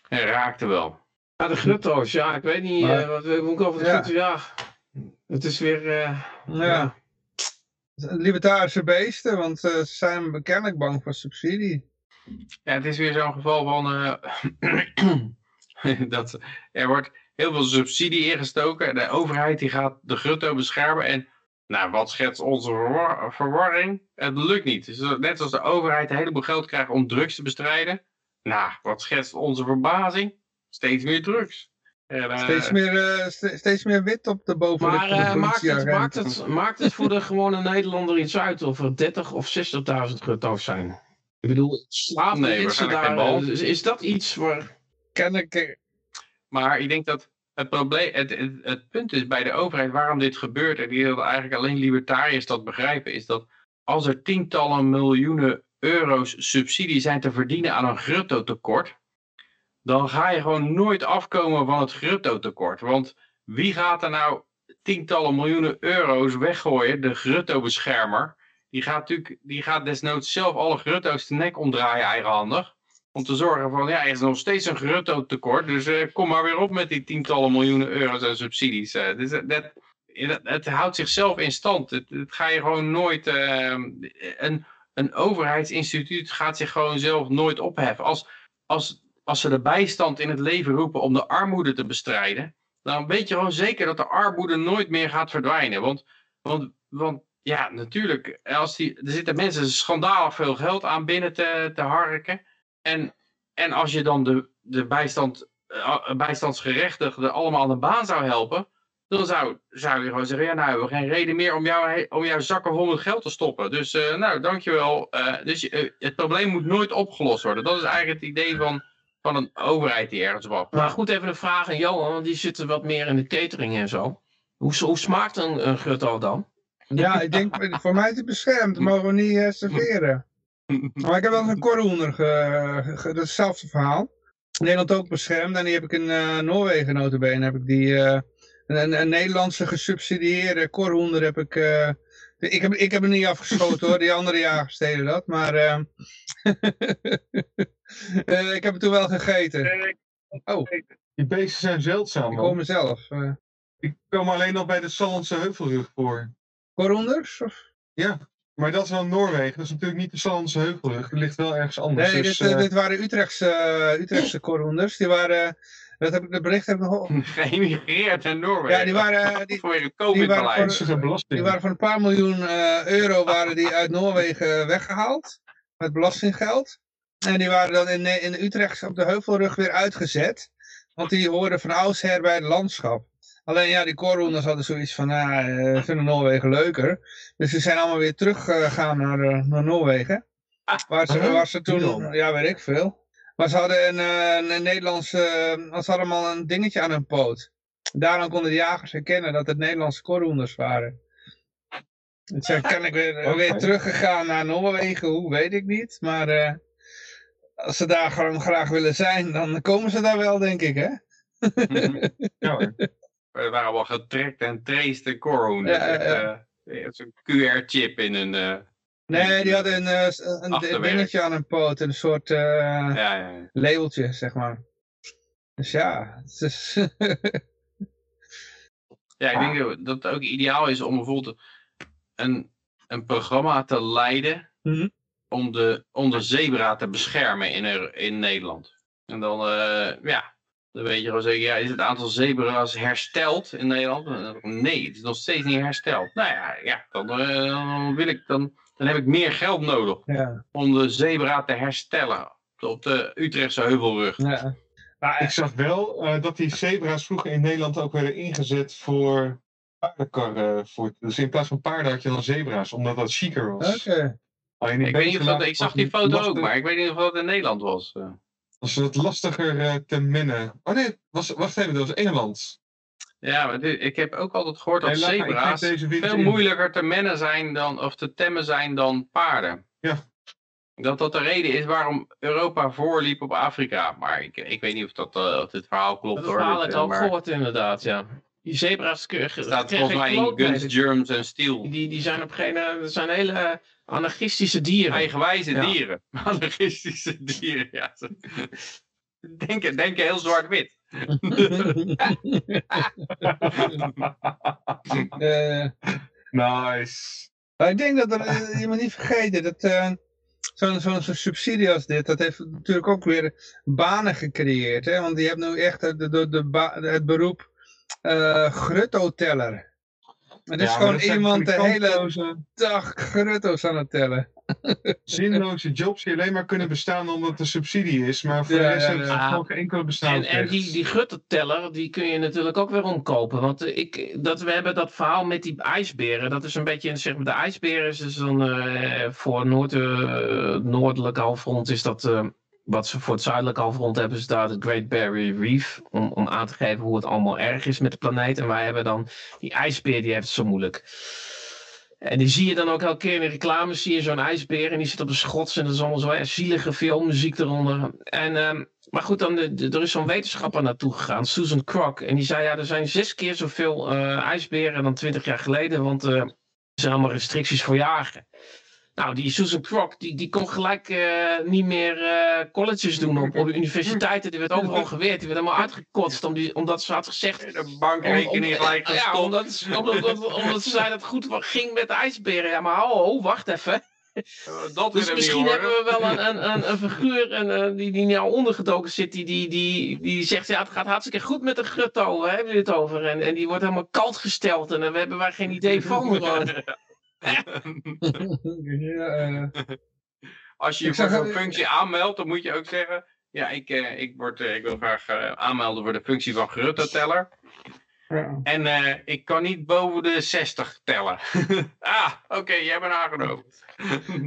B: hij raakte wel.
C: Ja, de grutto's, ja, ik weet niet, maar, wat moet ik over de ja. ja. Het is weer... Uh, ja. ja.
A: Libertarische beesten, want uh, ze zijn kennelijk bang voor subsidie.
B: Ja, het is weer zo'n geval van... Uh, dat er wordt heel veel subsidie ingestoken. De overheid die gaat de grutto beschermen. En nou, wat schetst onze verwar verwarring? Het lukt niet. Dus net als de overheid een heleboel geld krijgt om drugs te bestrijden. Nou, wat schetst onze verbazing? Steeds meer drugs.
A: En, steeds, meer, uh, steeds meer wit op de bovenlip
C: Maar uh, maakt, het, maakt, het, maakt het voor de gewone Nederlander iets uit of er 30 of 60.000 grutto's zijn? Ik bedoel, slaap nee, daar, is, is dat iets waar...
B: Maar ik denk dat het, probleem, het, het, punt is bij de overheid waarom dit gebeurt, en die eigenlijk alleen libertariërs dat begrijpen, is dat als er tientallen miljoenen euro's subsidie zijn te verdienen aan een grutto tekort, dan ga je gewoon nooit afkomen van het grutto-tekort. Want wie gaat er nou tientallen miljoenen euro's weggooien, de grutto-beschermer? Die gaat natuurlijk, die gaat desnoods zelf alle grutto's de nek omdraaien eigenhandig. Om te zorgen van, ja, er is nog steeds een grutto-tekort. Dus uh, kom maar weer op met die tientallen miljoenen euro's aan subsidies. Uh, dus dat, het houdt zichzelf in stand. Het, ga je gewoon nooit... Uh, een, een overheidsinstituut gaat zich gewoon zelf nooit opheffen. Als, als als ze de bijstand in het leven roepen om de armoede te bestrijden, dan weet je gewoon zeker dat de armoede nooit meer gaat verdwijnen. Want, want, want ja, natuurlijk, als die, er zitten mensen schandalig veel geld aan binnen te, te harken. En, en als je dan de, de bijstand, uh, bijstandsgerechtigden allemaal aan de baan zou helpen, dan zou, zou je gewoon zeggen, ja nou, we hebben geen reden meer om, jou, om jouw zakken vol met geld te stoppen. Dus uh, nou, dankjewel. Uh, dus het probleem moet nooit opgelost worden. Dat is eigenlijk het idee van van een overheid die ergens wacht.
C: Maar goed, even een vraag aan Johan, want die zitten wat meer in de catering en zo. Hoe, hoe smaakt een, een grutto dan?
A: Ja, ik denk, voor mij is het beschermd. Mogen we niet uh, serveren. maar ik heb wel eens een korhoender, ge, dat is hetzelfde verhaal. Nederland ook beschermd en die heb ik in uh, Noorwegen notabene, heb ik die, uh, een, een, Nederlandse gesubsidieerde korhoender heb ik, uh, ik heb, ik heb hem niet afgeschoten hoor, die andere jagers deden dat, maar ik heb het toen wel gegeten.
D: Oh. Die beesten zijn zeldzaam.
A: Ik hoor mezelf.
D: Ik kom alleen nog bij de Sallandse Heuvelrug voor.
A: Korhoenders? Of?
D: Ja. Maar dat is wel Noorwegen. Dat is natuurlijk niet de Sallandse Heuvelrug. Die ligt wel ergens anders.
A: Nee, dus, dit, uh, dit, waren Utrechtse, uh, Utrechtse korhoenders. Die waren... Dat heb ik, de bericht heb ik nog...
B: Geëmigreerd in Noorwegen.
A: Ja, die waren... Die,
B: voor een die waren,
A: voor, die waren voor een paar miljoen uh, euro waren die uit Noorwegen weggehaald. Met belastinggeld. En die waren dan in, in Utrecht op de Heuvelrug weer uitgezet. Want die hoorden van oudsher bij het landschap. Alleen ja, die korhoenders hadden zoiets van, nou, uh, vinden Noorwegen leuker. Dus ze zijn allemaal weer teruggegaan naar, uh, naar Noorwegen. Waar, ze, waar ze toen, ja weet ik veel. Maar ze hadden een, uh, een Nederlandse, uh, ze hadden allemaal een dingetje aan hun poot. Daarom konden de jagers herkennen dat het Nederlandse korhoenders waren. Dus kan ik weer, weer teruggegaan naar Noorwegen, hoe weet ik niet. Maar uh, als ze daar gewoon graag willen zijn, dan komen ze daar wel, denk ik, hè?
B: ja hoor. Er waren wel getrekt en traced en korhoenders. Ja, ja, ja. Zo'n QR-chip in een... Uh,
A: nee, die hadden een, een, een dingetje aan een poot. Een soort uh, ja, ja, labeltje, zeg maar. Dus ja, het is...
B: ja, ik denk dat het ook ideaal is om bijvoorbeeld een, een programma te leiden... Mm -hmm. om, de, om de zebra te beschermen in, in Nederland. En dan, uh, ja, dan weet je gewoon zeggen, ja, is het aantal zebra's hersteld in Nederland? Nee, het is nog steeds niet hersteld. Nou ja, ja dan, dan wil ik, dan, dan heb ik meer geld nodig ja. om de zebra te herstellen op de Utrechtse heuvelrug. Ja.
D: Maar ik zag wel uh, dat die zebra's vroeger in Nederland ook werden ingezet voor paardenkarren. Voor, dus in plaats van paarden had je dan zebra's, omdat dat chiquer was.
A: Oké.
B: Okay. Ik, weet niet of dat, ik zag die foto ook, maar ik weet niet of dat in Nederland was.
D: Was wat lastiger uh, te minnen. Oh nee, was, wacht even, dat was Engeland.
B: Ja, maar dit, ik heb ook altijd gehoord dat hey, zebra's veel moeilijker te mennen zijn dan, of te temmen zijn dan paarden.
D: Ja.
B: Dat dat de reden is waarom Europa voorliep op Afrika. Maar ik, ik weet niet of, dat, uh, of dit verhaal klopt.
C: Dat verhaal heb ik ook gehoord inderdaad, ja. Die zebra's
B: staat volgens mij in Guns, Germs en Steel.
C: Die, die zijn op geen, dat zijn hele Anarchistische dieren.
B: Eigenwijze dieren. Anarchistische dieren, ja. Denken, denken heel zwart-wit.
D: uh, nice.
A: Maar ik denk dat er, eh, je moet niet vergeten dat uh, zo'n zo zo subsidie als dit, dat heeft natuurlijk ook weer banen gecreëerd. Hè? Want die hebben nu echt de, de, de, het beroep uh, gruttoteller. Het is gewoon iemand de hele dag grutto's aan het tellen.
D: Zinloze jobs die alleen maar kunnen bestaan omdat er subsidie is. Maar voor ja, de rest geen enkele bestaan.
C: En, en die, die die kun je natuurlijk ook weer omkopen. Want eh, ik, dat, we hebben dat verhaal met die ijsberen. Dat is een beetje, zeg maar, de ijsberen is dus dan uh, voor Noord, uh, noordelijke halfrond is dat... Uh, wat ze voor het zuidelijke halfrond hebben ze daar het Great Barrier Reef. Om, om aan te geven hoe het allemaal erg is met de planeet. En wij hebben dan die ijsbeer, die heeft het zo moeilijk. En die zie je dan ook elke keer in de reclames, zie je zo'n ijsbeer en die zit op een schots en dat is allemaal zo zielige filmmuziek eronder. En, um, maar goed, dan de, er is zo'n wetenschapper naartoe gegaan, Susan Crock. En die zei, ja, er zijn zes keer zoveel uh, ijsberen dan twintig jaar geleden, want uh, er zijn allemaal restricties voor jagen. Nou, die Susan Crock, die, die kon gelijk uh, niet meer uh, colleges doen op, op de universiteiten. Die werd overal geweerd. Die werd helemaal uitgekotst om die, omdat ze had gezegd...
B: De bankrekening gelijk.
C: Ja, omdat, omdat, omdat, ze zei dat het goed ging met de ijsberen. Ja, maar ho wacht even. Dat dus misschien hebben we wel een, een, een, een figuur en, die, die nou ondergedoken zit, die, die, die, die zegt, ja, het gaat hartstikke goed met de grutto, we hebben het over. En, en die wordt helemaal koud gesteld en we hebben waar geen idee van.
B: ja, uh... Als je je voor zo'n functie aanmeldt, dan moet je ook zeggen... Ja, ik, uh, ik, word, uh, ik wil graag aanmelden voor de functie van gerutteteller. Ja. En ik kan niet boven de 60 tellen. ah, oké, okay, jij bent aangenomen.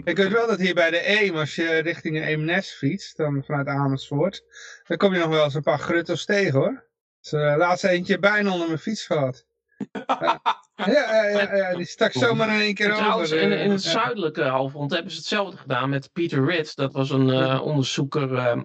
A: ik weet wel dat hier bij de Eem, als je richting Eemnes fietst, dan vanuit Amersfoort, dan kom je nog wel eens een paar gruttels tegen hoor. Dus, laatst eentje bijna onder mijn fiets gehad. ja, ja, ja, die stak zomaar in één keer
C: Trouwens, over. In, in het zuidelijke halfrond hebben ze hetzelfde gedaan met Peter Ritt. Dat was een uh, onderzoeker, uh,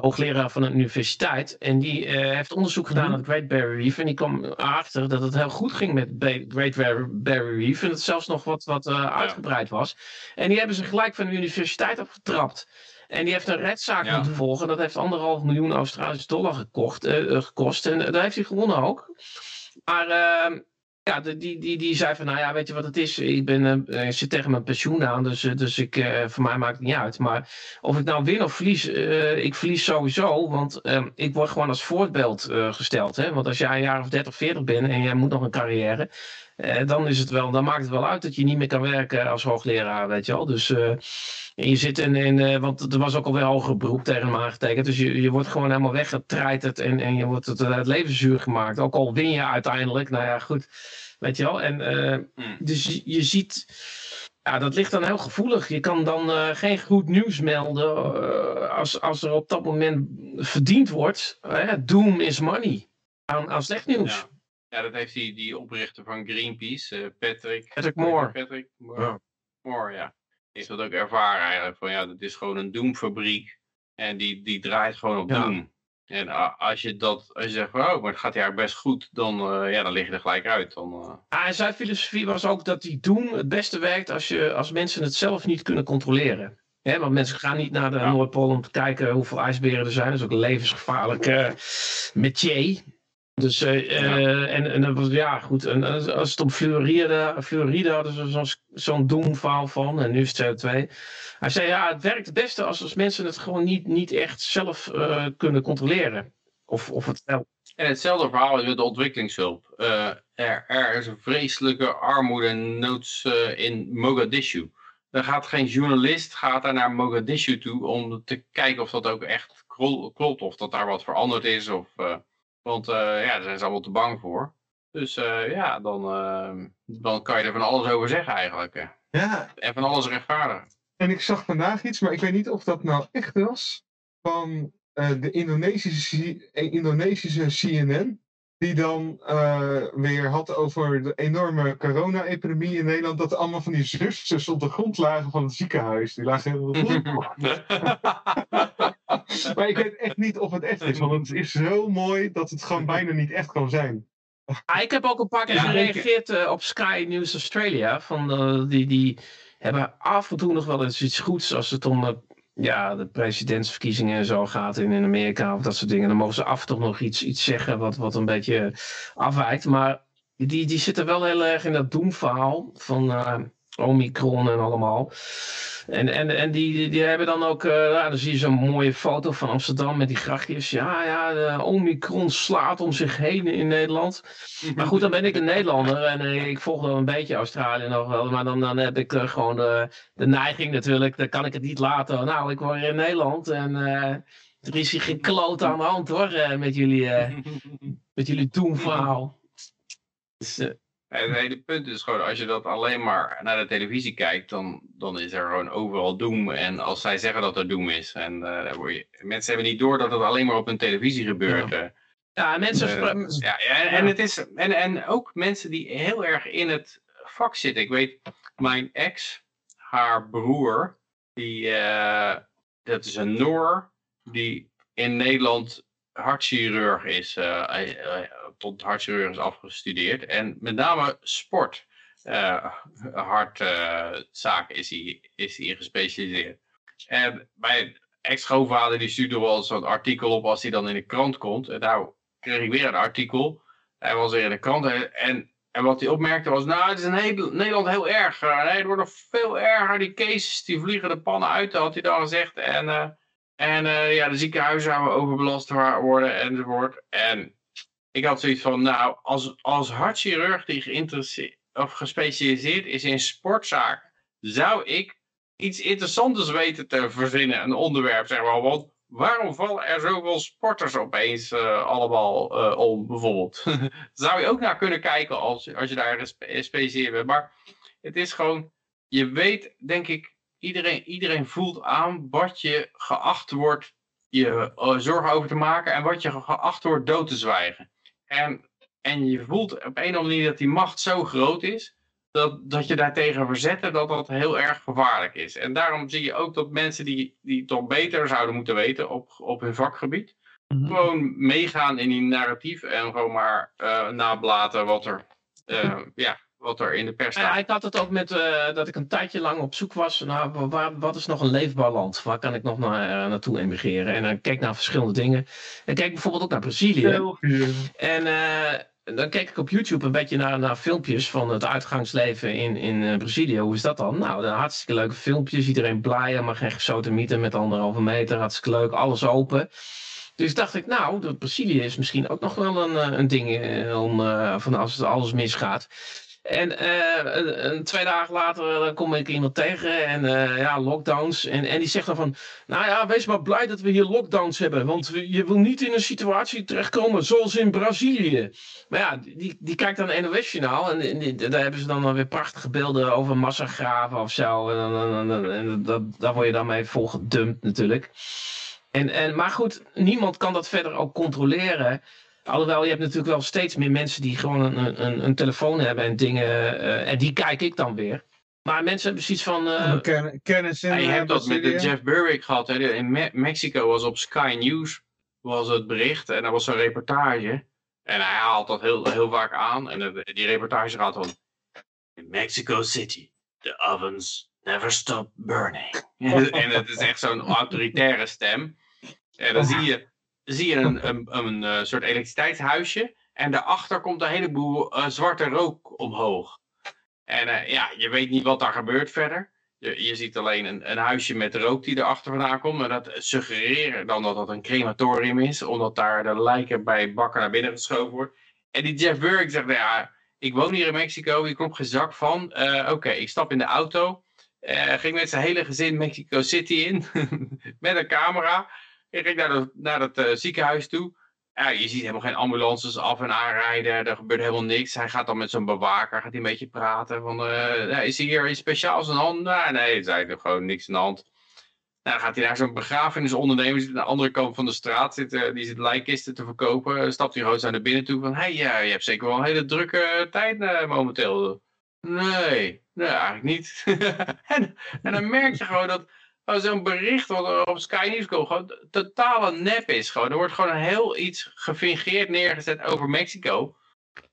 C: hoogleraar van een universiteit. En die uh, heeft onderzoek gedaan mm -hmm. naar het Great Barrier Reef. En die kwam achter dat het heel goed ging met Great Barrier Reef. En dat het zelfs nog wat, wat uitgebreid was. En die hebben ze gelijk van de universiteit afgetrapt. En die heeft een rechtszaak ja. moeten volgen. Dat heeft anderhalf miljoen Australische dollar gekocht, gekost. En daar heeft hij gewonnen ook. Maar ehm, ja, die, die, die zei van, nou ja, weet je wat het is? Ik, ben, uh, ik zit tegen mijn pensioen aan, dus, dus ik, uh, voor mij maakt het niet uit. Maar of ik nou win of verlies, uh, ik verlies sowieso, want ehm, ik word gewoon als voorbeeld gesteld. Hè? Want als jij een jaar of 30, 40 bent en jij moet nog een carrière, dan, is het wel, dan maakt het wel uit dat je niet meer kan werken als hoogleraar, weet je wel. Dus je zit in, in want er was ook alweer hoger beroep tegen hem aangetekend. Dus je, je wordt gewoon helemaal weggetreiterd en, en je wordt het, het leven zuur gemaakt. Ook al win je uiteindelijk, nou ja, goed. Weet je wel? En, uh, Dus je, je, ziet, ja, dat ligt dan heel gevoelig. Je kan dan uh, geen goed nieuws melden uh, als, als er op dat moment verdiend wordt. doom is money aan, aan slecht nieuws.
B: Ja. ja. dat heeft die, die oprichter van Greenpeace, Patrick,
C: Patrick Moore.
B: Patrick Moore, ja. Moore, ja. Heeft dat ook ervaren eigenlijk. Van ja, dat is gewoon een doomfabriek. En die, die draait gewoon op ja. doom. En als je, dat, als je zegt, van, oh, maar het gaat jaar best goed, dan, uh, ja, dan lig je er gelijk uit. Dan, uh...
C: ja, en zijn filosofie was ook dat die doen het beste werkt als, je, als mensen het zelf niet kunnen controleren. He, want mensen gaan niet naar de ja. Noordpool om te kijken hoeveel ijsberen er zijn. Dat is ook een levensgevaarlijk uh, métier. Dus, uh, ja. en, en ja, goed. En als het om Florida, Florida hadden ze zo'n zo'n doemverhaal van. En nu is het CO2. Hij zei, ja, het werkt het beste als, als mensen het gewoon niet, niet echt zelf uh, kunnen controleren. Of, of het wel.
B: En hetzelfde verhaal is met de ontwikkelingshulp. Uh, er, er is een vreselijke armoede en noods in Mogadishu. Dan gaat geen journalist gaat daar naar Mogadishu toe om te kijken of dat ook echt klopt. Of dat daar wat veranderd is. Of, want uh, ja, daar zijn ze allemaal te bang voor. Dus uh, ja, dan, uh, dan kan je er van alles over zeggen eigenlijk.
D: Ja.
B: En van alles rechtvaardigen.
D: En ik zag vandaag iets, maar ik weet niet of dat nou echt was, van de Indonesische, Indonesische CNN. Die dan weer had over de enorme corona-epidemie in Nederland. Dat allemaal van die zusters op de grond lagen van het ziekenhuis. Die lagen helemaal maar ik weet echt niet of het echt is. Want het is zo mooi dat het gewoon bijna niet echt kan zijn.
C: Ah, ik heb ook een paar keer ja, gereageerd uh, op Sky News Australia. Van, uh, die, die hebben af en toe nog wel eens iets goeds als het om uh, ja, de presidentsverkiezingen en zo gaat in, in Amerika of dat soort dingen. Dan mogen ze af en nog iets, iets zeggen wat, wat een beetje afwijkt. Maar die, die zitten wel heel erg in dat doemverhaal van Omicron en allemaal. En, en, en die, die hebben dan ook, uh, ja, dan zie je zo'n mooie foto van Amsterdam met die grachtjes. Ja, ja, de Omicron slaat om zich heen in Nederland. Maar goed, dan ben ik een Nederlander en uh, ik volg wel een beetje Australië nog wel. Maar dan, dan heb ik uh, gewoon de, de neiging natuurlijk, dan kan ik het niet laten. Nou, ik word in Nederland en er is hier geen kloot aan de hand hoor, met jullie, met jullie doemverhaal.
B: Dus, het hele punt is gewoon, als je dat alleen maar naar de televisie kijkt, dan, dan is er gewoon overal doem. En als zij zeggen dat er doem is, en uh, je, mensen hebben niet door dat het alleen maar op hun televisie gebeurt.
C: Ja, ja mensen...
B: Uh, ja, en, en, het is, en, en ook mensen die heel erg in het vak zitten. Ik weet, mijn ex, haar broer, die, uh, dat is een Noor, die in Nederland hartchirurg is tot hartchirurg afgestudeerd. En met name sport, uh, hartzaken uh, is, hij, is hij gespecialiseerd. En mijn ex-schoonvader die stuurde wel zo'n artikel op als hij dan in de krant komt. En nou kreeg ik weer een artikel. Hij was weer in de krant en, en wat hij opmerkte was, nou het is in Nederland heel erg. nee, het wordt nog veel erger. Die cases die vliegen de pannen uit, had hij dan gezegd. En, en ja, de ziekenhuizen zouden overbelast worden enzovoort. En ik had zoiets van, nou, als, als hartchirurg die of gespecialiseerd is in sportzaken, zou ik iets interessants weten te verzinnen, een onderwerp, zeg maar. Want waarom vallen er zoveel sporters opeens uh, allemaal uh, om, bijvoorbeeld? zou je ook naar kunnen kijken als, als je daar gespecialiseerd bent. Maar het is gewoon, je weet, denk ik, iedereen, iedereen voelt aan wat je geacht wordt je uh, zorgen over te maken en wat je geacht wordt dood te zwijgen. En En je voelt op een of andere manier dat die macht zo groot is, dat, dat je daartegen verzetten, dat dat heel erg gevaarlijk is. En daarom zie je ook dat mensen die, die toch beter zouden moeten weten op, op hun vakgebied, mhm. gewoon meegaan in die narratief en gewoon maar uh, nablaten wat er, uh, ja, wat er in de pers staat.
C: Ja, ik had het ook met uh, dat ik een tijdje lang op zoek was naar waar, wat is nog een leefbaar land? Waar kan ik nog naar, naartoe emigreren? En dan keek naar verschillende dingen. En kijk bijvoorbeeld ook naar Brazilië. En dan keek ik op YouTube een beetje naar, naar filmpjes van het uitgangsleven in, in uh, Brazilië. Hoe is dat dan? Nou, hartstikke leuke filmpjes. Iedereen blij, maar geen gesloten mythe met anderhalve meter. Hartstikke leuk, alles open. Dus dacht ik, nou, dat Brazilië is misschien ook nog wel een, eh, een ding eh, om, van als het alles misgaat. En uh, een, twee dagen later dan kom ik iemand tegen en uh, ja, lockdowns. En, en die zegt dan van, nou ja, wees maar blij dat we hier lockdowns hebben. Want je wil niet in een situatie terechtkomen zoals in Brazilië. Maar ja, die, die kijkt dan NOS-journaal en, daar hebben ze dan weer prachtige beelden over massagraven of zo. En, en dat, daar word je dan mee volgedumpt natuurlijk. En, en, maar goed, niemand kan dat verder ook controleren. Alhoewel, je hebt natuurlijk wel steeds meer mensen die gewoon een, een, een telefoon hebben en dingen. Uh, en die kijk ik dan weer. Maar mensen hebben zoiets van. Uh,
A: kennis in,
B: ja, je hebt dat met de Jeff Berwick gehad. Hè. In Me Mexico was op Sky News was het bericht en er was een reportage. En hij haalt dat heel, heel vaak aan. En die reportage gaat van. In Mexico City, the ovens never stop burning. en het is echt zo'n autoritaire stem. En dan zie je zie je een, een, een, een, soort elektriciteitshuisje. En daarachter komt een heleboel uh, zwarte rook omhoog. En uh, ja, je weet niet wat daar gebeurt verder. Je, je ziet alleen een, een, huisje met rook die erachter vandaan komt. Maar dat suggereren dan dat dat een crematorium is. Omdat daar de lijken bij bakken naar binnen geschoven worden. En die Jeff Burke zegt, nou ja, ik woon hier in Mexico. Ik klopt geen zak van. Oké, ik stap in de auto. ging met zijn hele gezin Mexico City in. met een camera. Ik ging naar, naar het uh, ziekenhuis toe. Ja, je ziet helemaal geen ambulances af en aanrijden. Er gebeurt helemaal niks. Hij gaat dan met zo'n bewaker gaat hij een beetje praten. Van, uh, is hier iets speciaals aan de hand? Nou, nee, het is eigenlijk gewoon niks aan de hand. Nou, dan gaat hij naar zo'n begrafenisondernemer. Die aan de andere kant van de straat zit. Uh, die zit lijkkisten te verkopen. stapt hij gewoon naar binnen toe. Van, hé, hey, ja, je hebt zeker wel een hele drukke tijd momenteel. Nee, nee, eigenlijk niet. en, en dan merk je gewoon dat Oh, zo'n bericht wat er op Sky News komt, gewoon totale nep is. Gewoon. Er wordt gewoon heel iets gefingeerd neergezet over Mexico.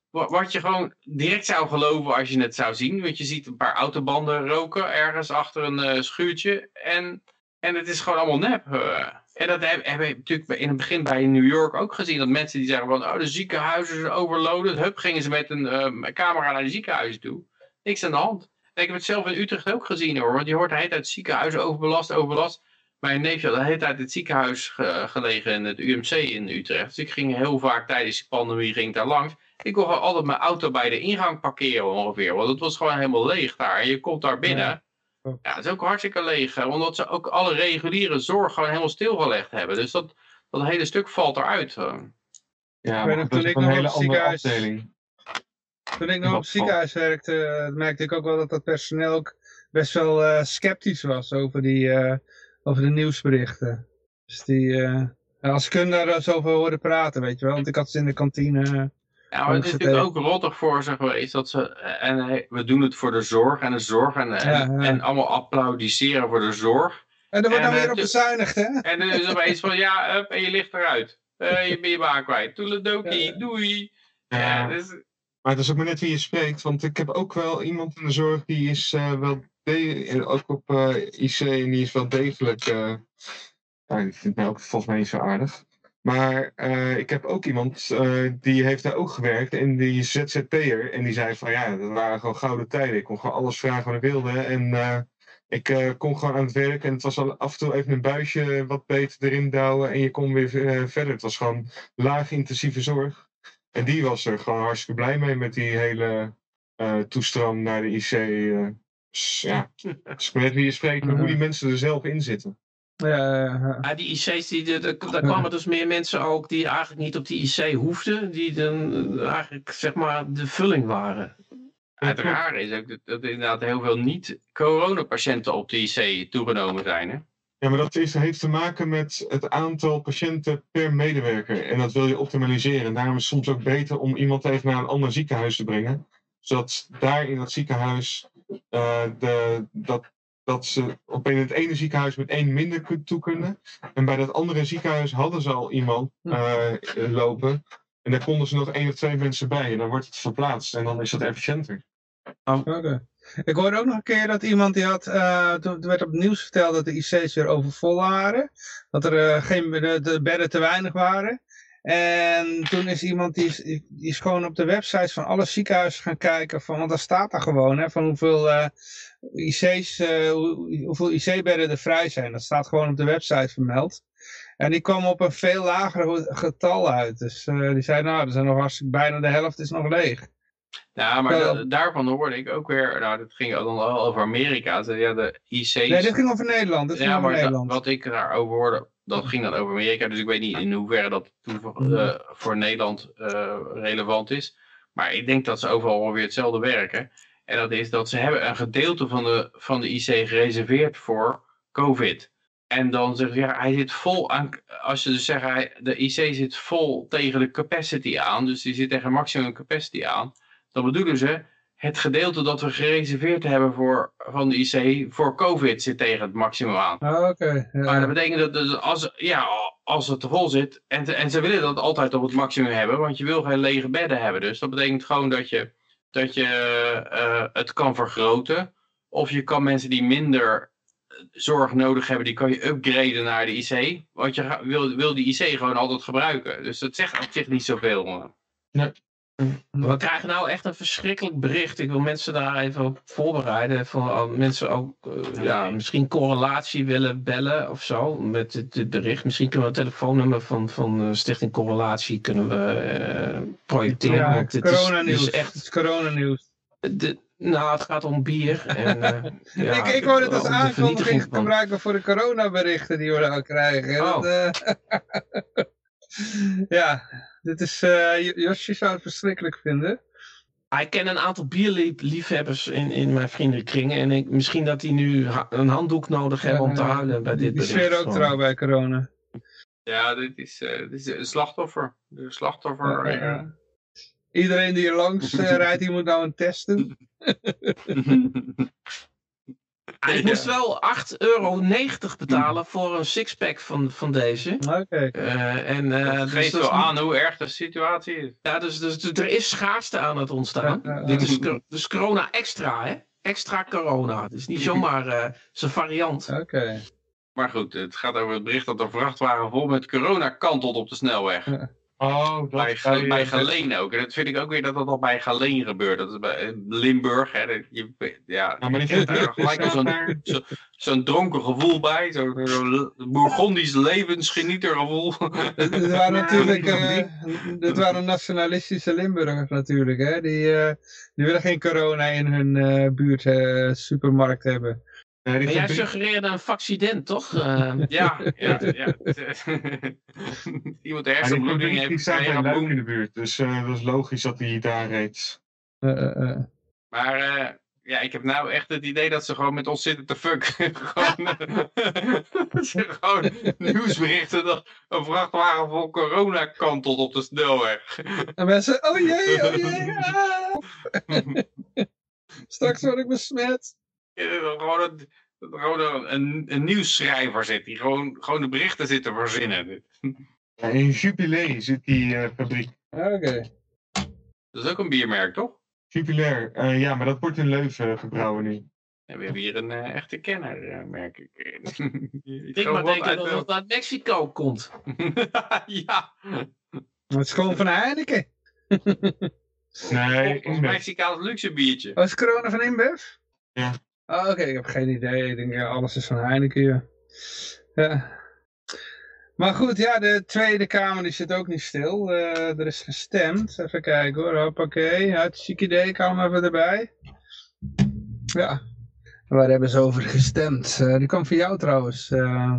B: Wat je gewoon direct zou geloven als je het zou zien. Want je ziet een paar autobanden roken ergens achter een uh, schuurtje. En, en het is gewoon allemaal nep. Uh, en dat hebben we natuurlijk in het begin bij New York ook gezien. Dat mensen die zeggen van, oh de ziekenhuizen zijn overloaded. Hup, gingen ze met een uh, camera naar de ziekenhuizen toe. Niks aan de hand. Ik heb het zelf in Utrecht ook gezien hoor. Want je hoort de hele tijd ziekenhuizen overbelast, overbelast. Mijn neefje had de hele tijd het ziekenhuis gelegen in het UMC in Utrecht. Dus ik ging heel vaak tijdens de pandemie ging daar langs. Ik kon altijd mijn auto bij de ingang parkeren ongeveer. Want het was gewoon helemaal leeg daar. En je komt daar binnen. Ja, ja het is ook hartstikke leeg. Omdat ze ook alle reguliere zorg gewoon helemaal stilgelegd hebben. Dus dat, dat hele stuk valt eruit.
D: Ja, ik maar dat is een hele andere afdeling.
A: Toen ik nog op het ziekenhuis werkte, eh, merkte ik ook wel dat dat personeel ook best wel uh, sceptisch was over, die, uh, over de nieuwsberichten. Dus die, uh, als kunnen daar zo over horen praten, weet je wel. Want ik had ze in de kantine...
B: Ja, maar het is natuurlijk ook rottig voor ze geweest dat ze, en we doen het voor de zorg en de zorg en, en, en allemaal applaudisseren voor de zorg.
A: En er wordt dan weer op bezuinigd, hè?
B: En dan is opeens van, ja, up, en je ligt eruit. je bent je baan kwijt. Toeledokie, doei. Ja, dus,
D: maar het is ook maar net wie je spreekt. Want ik heb ook wel iemand in de zorg die is uh, wel ook op uh, IC en die is wel degelijk. Ja, die vindt mij ook volgens mij niet zo aardig. Maar ik heb ook iemand die heeft daar ook gewerkt en die is ZZP'er. En die zei van ja, dat waren gewoon gouden tijden. Ik kon gewoon alles vragen wat ik wilde. En ik kon gewoon aan het werk en het was al af en toe even een buisje wat beter erin douwen. En je kon weer verder. Het was gewoon laag intensieve zorg. En die was er gewoon hartstikke blij mee met die hele uh, toestroom naar de IC. Uh, ja, als met wie je spreekt, hoe die mensen er zelf in zitten.
C: Ja, ja, die IC's, die, daar kwamen dus meer mensen ook die eigenlijk niet op die IC hoefden, die dan eh, eigenlijk zeg maar de vulling waren.
B: het rare is ook dat, dat inderdaad heel veel niet-coronapatiënten op de IC toegenomen zijn. Hè?
D: Ja, maar dat is, heeft te maken met het aantal patiënten per medewerker. En dat wil je optimaliseren. En daarom is het soms ook beter om iemand even naar een ander ziekenhuis te brengen. Zodat daar in dat ziekenhuis uh, de, dat, dat ze op in het ene ziekenhuis met één minder toe kunnen. En bij dat andere ziekenhuis hadden ze al iemand uh, lopen. En daar konden ze nog één of twee mensen bij. En dan wordt het verplaatst en dan is het efficiënter.
A: Oh. Oké. Ik hoorde ook nog een keer dat iemand die had, uh, toen werd op het nieuws verteld dat de IC's weer overvol waren. Dat er uh, geen, de, de, bedden te weinig waren. En toen is iemand, die is, gewoon op de websites van alle ziekenhuizen gaan kijken. Van, want daar staat daar gewoon, hè, van hoeveel uh, IC's, hoe, hoeveel IC-bedden er vrij zijn. Dat staat gewoon op de website vermeld. En die kwam op een veel lager getal uit. Dus die zei, nou, er zijn nog hartstikke, bijna de helft is nog leeg.
B: Ja, maar daarvan hoorde ik ook weer, nou dat ging dan al over Amerika, ja, de IC's...
A: Nee, dit ging over Nederland. Dit ja, maar Nederland.
B: wat ik daarover hoorde, dat ging dan over Amerika, dus ik weet niet in hoeverre dat uh, voor Nederland uh, relevant is. Maar ik denk dat ze overal weer hetzelfde werken. En dat is dat ze hebben een gedeelte van de, van de IC gereserveerd voor COVID. En dan zeg je, ja, hij zit vol aan, als je dus zegt, hij, de IC zit vol tegen de capacity aan, dus die zit tegen maximum capacity aan dan bedoelen ze het gedeelte dat we gereserveerd hebben voor, van de IC voor COVID zit tegen het maximum aan.
A: Ah, oké.
B: Maar dat betekent dat dus als, ja, als het te vol zit, en, en ze willen dat altijd op het maximum hebben, want je wil geen lege bedden hebben. Dus dat betekent gewoon dat je, dat je uh, het kan vergroten. Of je kan mensen die minder zorg nodig hebben, die kan je upgraden naar de IC. Want je wil, wil die IC gewoon altijd gebruiken. Dus dat zegt op zich niet zoveel.
C: Nee. We krijgen nou echt een verschrikkelijk bericht. Ik wil mensen daar even op voorbereiden. Voor mensen ook uh, ja, misschien correlatie willen bellen of zo met dit, bericht. Misschien kunnen we het telefoonnummer van, van uh, Stichting Correlatie kunnen we uh, projecteren.
A: Ja, het coronanieuws. echt het coronanieuws.
C: Nou, het gaat om bier. En,
A: ja, ik, ik wou het als aankondiging gebruiken voor de coronaberichten die we nou krijgen. Oh. Dat, ja, dit is, uh, Josje zou het verschrikkelijk vinden.
C: Ik ken een aantal bierliefhebbers in, in mijn vriendenkringen. En ik, misschien dat die nu een handdoek nodig hebben om te huilen bij dit
A: Die sfeer ook trouw bij corona.
B: Ja, dit is, uh, dit is een slachtoffer. De slachtoffer. Ja,
A: Iedereen die er langs uh, rijdt, die moet nou een testen.
C: ik moest wel 8,90 euro betalen voor een sixpack van, van deze.
A: Oké.
B: Uh, en uh, dat geeft dus wel aan hoe erg de situatie is.
C: Ja, dus, dus, dus er is schaarste aan het ontstaan. Dit is dus corona extra, hè? Extra corona. Het is niet zomaar uh, zijn variant.
A: Oké.
B: Maar goed, het gaat over het bericht dat er vrachtwagen vol met corona kantelt op de snelweg.
D: Oh, dat
B: bij, bij, bij Galeen ook. En dat vind ik ook weer dat dat al bij Galeen gebeurt. Dat is bij Limburg. Hè. Je, ja,
D: maar er
B: gelijk zo'n zo, zo dronken gevoel bij. Zo'n zo Bourgondisch levensgenietergevoel.
A: Dat waren natuurlijk uh, dat waren nationalistische Limburgers natuurlijk. Hè. Die, uh, die willen geen corona in hun uh, buurt supermarkt hebben.
C: Maar jij suggereerde een vaccident, toch? Uh,
B: ja, ja, ja. Iemand de hersenbloeding heeft.
D: Die staat bij in de buurt, dus uh, dat is logisch dat hij daar reed.
A: Uh,
B: maar ja, ik heb nou echt het idee dat ze gewoon met ons zitten te fuck. gewoon, gewoon nieuwsberichten dat een vrachtwagen vol corona kantelt op de snelweg.
A: En mensen, oh jee, oh jee. Ah. Straks word ik besmet.
B: Gewoon een, gewoon een, een nieuwsschrijver zit die gewoon, gewoon de berichten zit te verzinnen.
D: Ja, in Jubilee zit die uh, fabriek.
A: Oké.
B: Dat is ook een biermerk, toch?
D: Jubilair, uh, ja, maar dat wordt in Leuven gebrouwen nu.
B: Ja, we hebben hier een uh, echte kenner, merk ik.
C: ik maar denken dat het uit Mexico komt.
B: ja.
A: Het is gewoon van Heineken.
D: nee,
B: Een Mexicaans luxe biertje.
A: Was oh, corona van InBev?
D: Ja.
A: Oh, Oké, ik heb geen idee. Ik denk, ja, alles is van Heineken. Ja. Maar goed, ja, de Tweede Kamer die zit ook niet stil. Uh, er is gestemd. Even kijken hoor. Hoppakee. Hartstikke idee. Ik haal hem even erbij. Ja. Waar hebben ze over gestemd? Uh, die kwam van jou trouwens. Uh,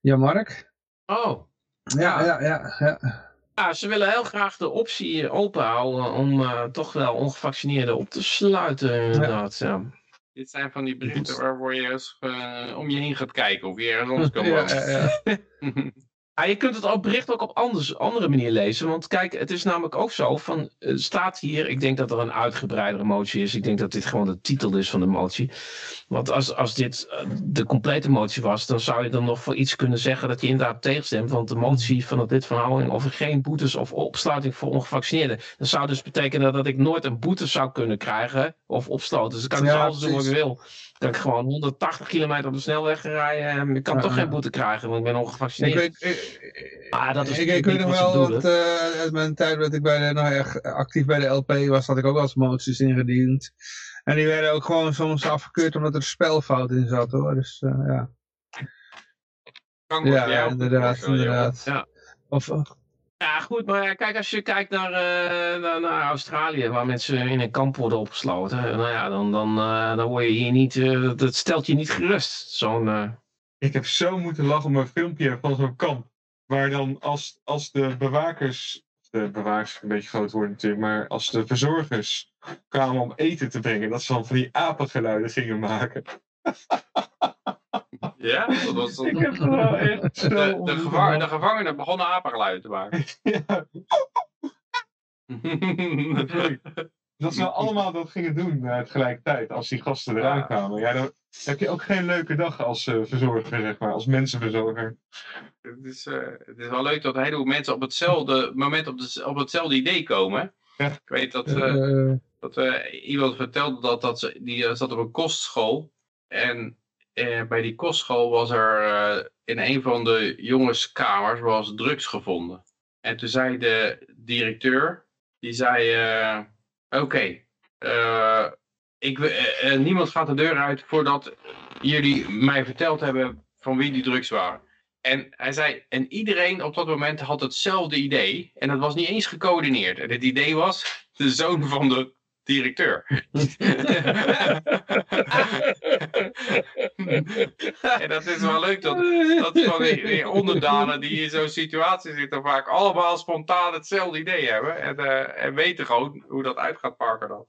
A: ja, Mark.
C: Oh.
A: Ja, ja, ja. ja,
C: ja. ze willen heel graag de optie open houden om toch wel ongevaccineerden op te sluiten inderdaad. Ja.
B: Dit zijn van die berichten waarvoor je eens, uh, om je heen gaat kijken of je ergens anders kan ja, ja,
C: je kunt het al bericht ook op anders, andere manier lezen. Want kijk, het is namelijk ook zo van, het staat hier, ik denk dat er een uitgebreidere motie is. Ik denk dat dit gewoon de titel is van de motie. Want als, als dit eh, de complete motie was, dan zou je dan nog voor iets kunnen zeggen dat je inderdaad tegenstemt. Want de motie van het lid van over geen boetes of opsluiting voor ongevaccineerden. Dat zou dus betekenen dat ik nooit een boete zou kunnen krijgen of opsloten. Dus ik kan ja, alles doen wat ik wil. Dat ik gewoon 180 kilometer op de snelweg rijden en ik kan toch geen boete krijgen, want ik ben ongevaccineerd.
A: Ik, ah, dat is ik, ik weet nog wel dat uh, uit mijn tijd dat ik bij de, nou, actief bij de LP was, had ik ook wel eens moties ingediend. En die werden ook gewoon soms afgekeurd omdat er een spelfout in zat hoor. Dus uh, ja. Ja, inderdaad, inderdaad. Ja. Of,
C: uh, ja, goed, maar kijk, als je kijkt naar, uh, naar, naar, Australië, waar mensen in een kamp worden opgesloten, nou ja, dan, dan, uh, dan word je hier niet, dat stelt je niet gerust. Zo'n.
D: Ik heb zo moeten lachen om een filmpje van zo'n kamp, waar dan als, als de bewakers, de bewakers een beetje groot worden natuurlijk, maar als de verzorgers kwamen om eten te brengen, dat ze dan van die apengeluiden gingen maken.
B: Ja, dat was Ik heb gewoon echt zo de, de, gevangen, de gevangenen begonnen apengeluiden te maken. Ja.
D: dat ze allemaal dat gingen doen uh, tegelijkertijd als die gasten eraan ja. kwamen. Ja, dan heb je ook geen leuke dag als uh, verzorger, zeg maar, als mensenverzorger.
B: Het is, uh, het is wel leuk dat een heleboel mensen op hetzelfde moment op, de, op hetzelfde idee komen. Ja. Ik weet dat, dat iemand vertelde dat, dat ze, die zat op een kostschool. En eh, bij die kostschool was er uh, in een van de jongenskamers was drugs gevonden. En toen zei de directeur, die zei, uh, oké, okay, niemand gaat de deur uit voordat jullie mij verteld hebben van wie die drugs waren. En hij zei, en iedereen op dat moment had hetzelfde idee. En dat was niet eens gecoördineerd. En het idee was, de zoon van de directeur. en dat is wel leuk, dat, dat van die, onderdanen die in zo'n situatie zitten vaak allemaal spontaan hetzelfde idee hebben. En, uh, en weten gewoon hoe dat uit gaat pakken dan.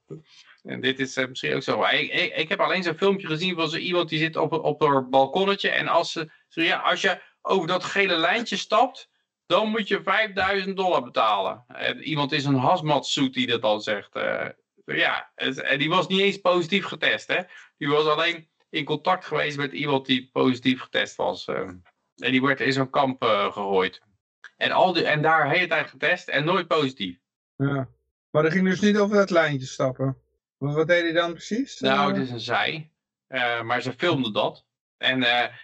B: En dit is uh, misschien ook zo. Ik, ik, ik heb alleen zo'n filmpje gezien van zo iemand die zit op, op haar balkonnetje. En als, ze, zo, ja, als je over dat gele lijntje stapt, dan moet je 5000 dollar betalen. En iemand is een hazmat die dat al zegt. Uh, ja, en die was niet eens positief getest. Hè? Die was alleen in contact geweest met iemand die positief getest was. Uh, en die werd in zo'n kamp uh, gegooid. En, al die, en daar de hele tijd getest en nooit positief.
A: Ja. Maar dat ging dus niet over dat lijntje stappen. Wat deed hij dan precies?
B: Nou, het is een zij. Uh, maar ze filmde dat. En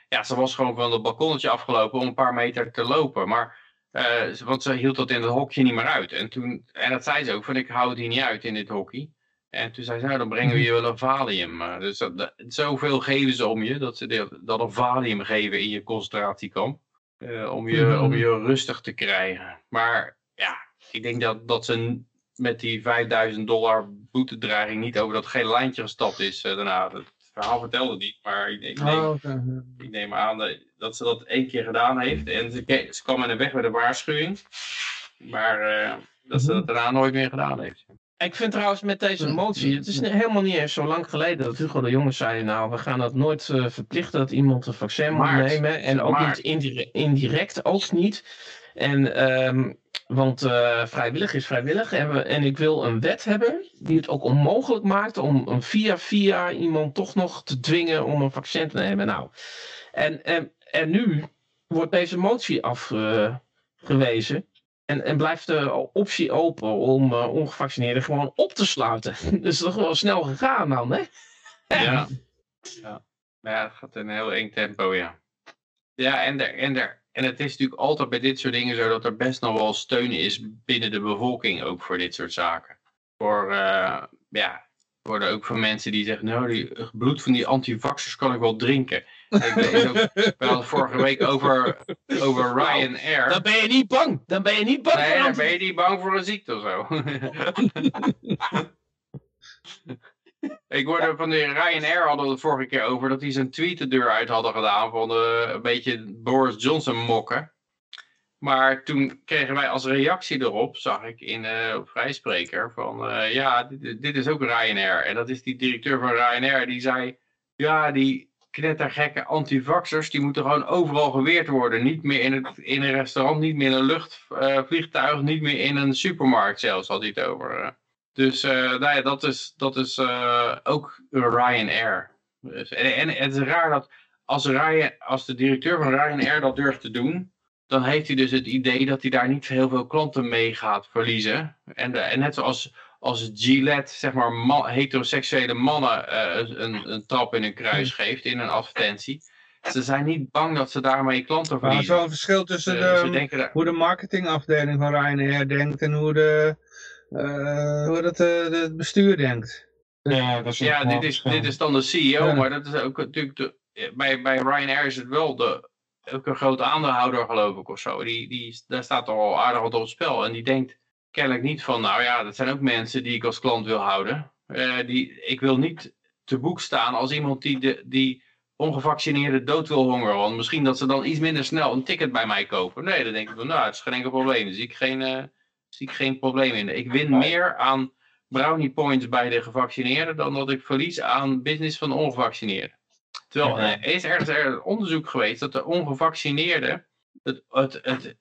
B: ja, ze was gewoon van het balkonnetje afgelopen om een paar meter te lopen. Maar uh, want ze hield dat in het hokje niet meer uit. En, toen, en dat zei ze ook, van ik hou het hier niet uit in dit hockey. En toen zei ze, nou dan brengen we je wel een valium. Uh, dus dat, zoveel geven ze om je, dat ze dat een valium geven in je concentratiekamp. Uh, om, je, om je rustig te krijgen. Maar ja, ik denk dat, dat ze met die 5000 dollar boetedreiging niet over dat gele lijntje gestapt is daarna. Dat verhaal vertelde niet, maar ik, ik, neem, oh, ik neem aan dat ze dat één keer gedaan heeft. En ze, ze kwam in de weg met een waarschuwing. Maar uh, dat ze dat mhm. daarna nooit meer gedaan heeft.
C: Ik vind trouwens met deze motie, het is helemaal niet eens zo lang geleden dat Hugo de Jongens zei, nou we gaan dat nooit uh, verplichten dat iemand een vaccin moet nemen. En ook niet indirect, indirect, ook niet. En, um, want uh, vrijwillig is vrijwillig. En, we, en ik wil een wet hebben die het ook onmogelijk maakt om een via via iemand toch nog te dwingen om een vaccin te nemen. Nou, en, en en nu wordt deze motie afgewezen. En, en blijft de optie open om uh, ongevaccineerden gewoon op te sluiten. Dus toch wel snel gegaan dan, hè?
B: Ja. ja. Ja, het gaat in een heel eng tempo, ja. Ja, en, er, en, er, en het is natuurlijk altijd bij dit soort dingen zo dat er best nog wel steun is binnen de bevolking ook voor dit soort zaken. Voor, uh, ja, worden ook van mensen die zeggen, nou, die bloed van die antivaxers kan ik wel drinken. We hadden vorige week over, over Ryanair.
C: Dan ben je niet bang. Dan ben je niet bang
B: nee, voor dan ben je niet bang voor een ziekte of zo. Ik hoorde van de Ryanair hadden we het vorige keer over dat die zijn tweet de deur uit hadden gedaan van uh, een beetje Boris Johnson mokken. Maar toen kregen wij als reactie erop, zag ik in uh, op Vrijspreker, van uh, ja, dit, dit, is ook Ryanair. En dat is die directeur van Ryanair, die zei, ja, die knettergekke antivaxers, die moeten gewoon overal geweerd worden. Niet meer in, het, in een restaurant, niet meer in een luchtvliegtuig, uh, niet meer in een supermarkt zelfs, had hij het over. Dus nou ja, dat is, dat is ook Ryanair. Dus, en, en het is raar dat als, Ryan, als de directeur van Ryanair dat durft te doen, dan heeft hij dus het idee dat hij daar niet heel veel klanten mee gaat verliezen. En, de, en net zoals als Gillette, zeg maar, man, heteroseksuele mannen uh, een, een trap in een kruis geeft in een advertentie. Ze zijn niet bang dat ze daarmee klanten verliezen.
A: Maar er is wel een verschil tussen de, hoe de marketingafdeling van Ryanair denkt en hoe, de, hoe dat, uh, het bestuur denkt.
B: Ja, dat is ja dit, is, dit is dan de CEO, maar dat is ook natuurlijk de, bij, bij Ryanair is het wel de, ook een grote aandeelhouder geloof ik of zo. Die, die, daar staat al aardig wat op het spel. En die denkt kennelijk niet van, nou ja, dat zijn ook mensen die ik als klant wil houden. Uh, die, ik wil niet te boek staan als iemand die, de, die ongevaccineerde dood wil hongeren. Want misschien dat ze dan iets minder snel een ticket bij mij kopen. Nee, dan denk ik van, nou, het is geen enkel probleem. Zie ik geen, uh, zie ik geen probleem in. Ik win meer aan brownie points bij de gevaccineerden dan dat ik verlies aan business van ongevaccineerden. Terwijl er is ergens er onderzoek geweest dat de ongevaccineerden, het, het, het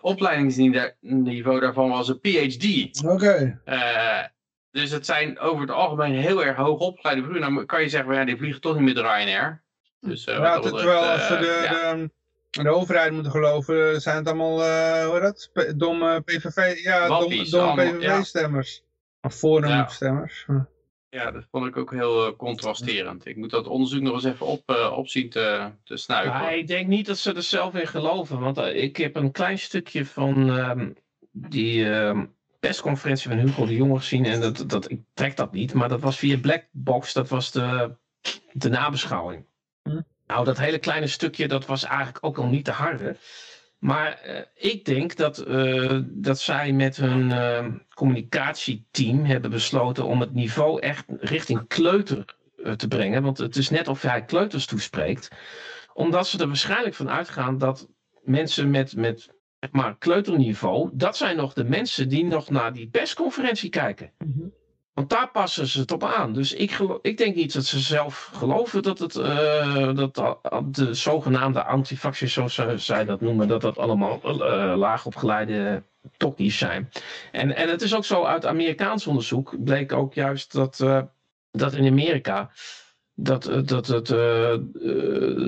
B: opleidingsniveau daarvan was een PhD.
A: Oké.
B: Uh, dus het zijn over het algemeen heel erg hoog opgeleide vliegen. Nou kan je zeggen, ja, die vliegen toch niet met Ryanair.
A: Dus, uh, ja, terwijl als ze de, ja. de, de, overheid moeten geloven, zijn het allemaal, uh, hoe dat? domme PVV, ja, domme, domme PVV-stemmers. Of Forum-stemmers. Ja.
B: Ja, dat vond ik ook heel uh, contrasterend. Ik moet dat onderzoek nog eens even op, uh, opzien te, te snuiven.
C: Ja, ik denk niet dat ze er zelf in geloven. Want uh, ik heb een klein stukje van uh, die ehm, persconferentie van Hugo de Jonge gezien. En dat, dat, ik trek dat niet. Maar dat was via Blackbox. Dat was de, de nabeschouwing. Hm. Nou, dat hele kleine stukje, dat was eigenlijk ook al niet te harde. Maar uh, ik denk dat, uh, dat zij met hun uh, communicatieteam hebben besloten om het niveau echt richting kleuter te brengen. Want het is net of hij kleuters toespreekt. Omdat ze er waarschijnlijk van uitgaan dat mensen met, met maar, kleuterniveau, dat zijn nog de mensen die nog naar die persconferentie kijken. Mm. Want daar passen ze het op aan. Dus ik, ik denk niet dat ze zelf geloven dat, het, uh, dat de zogenaamde antifaxies, zoals zij dat noemen, dat dat allemaal uh, laagopgeleide tokkies zijn. En, en het is ook zo uit Amerikaans onderzoek, bleek ook juist dat, dat in Amerika dat, eh, dat, dat uh,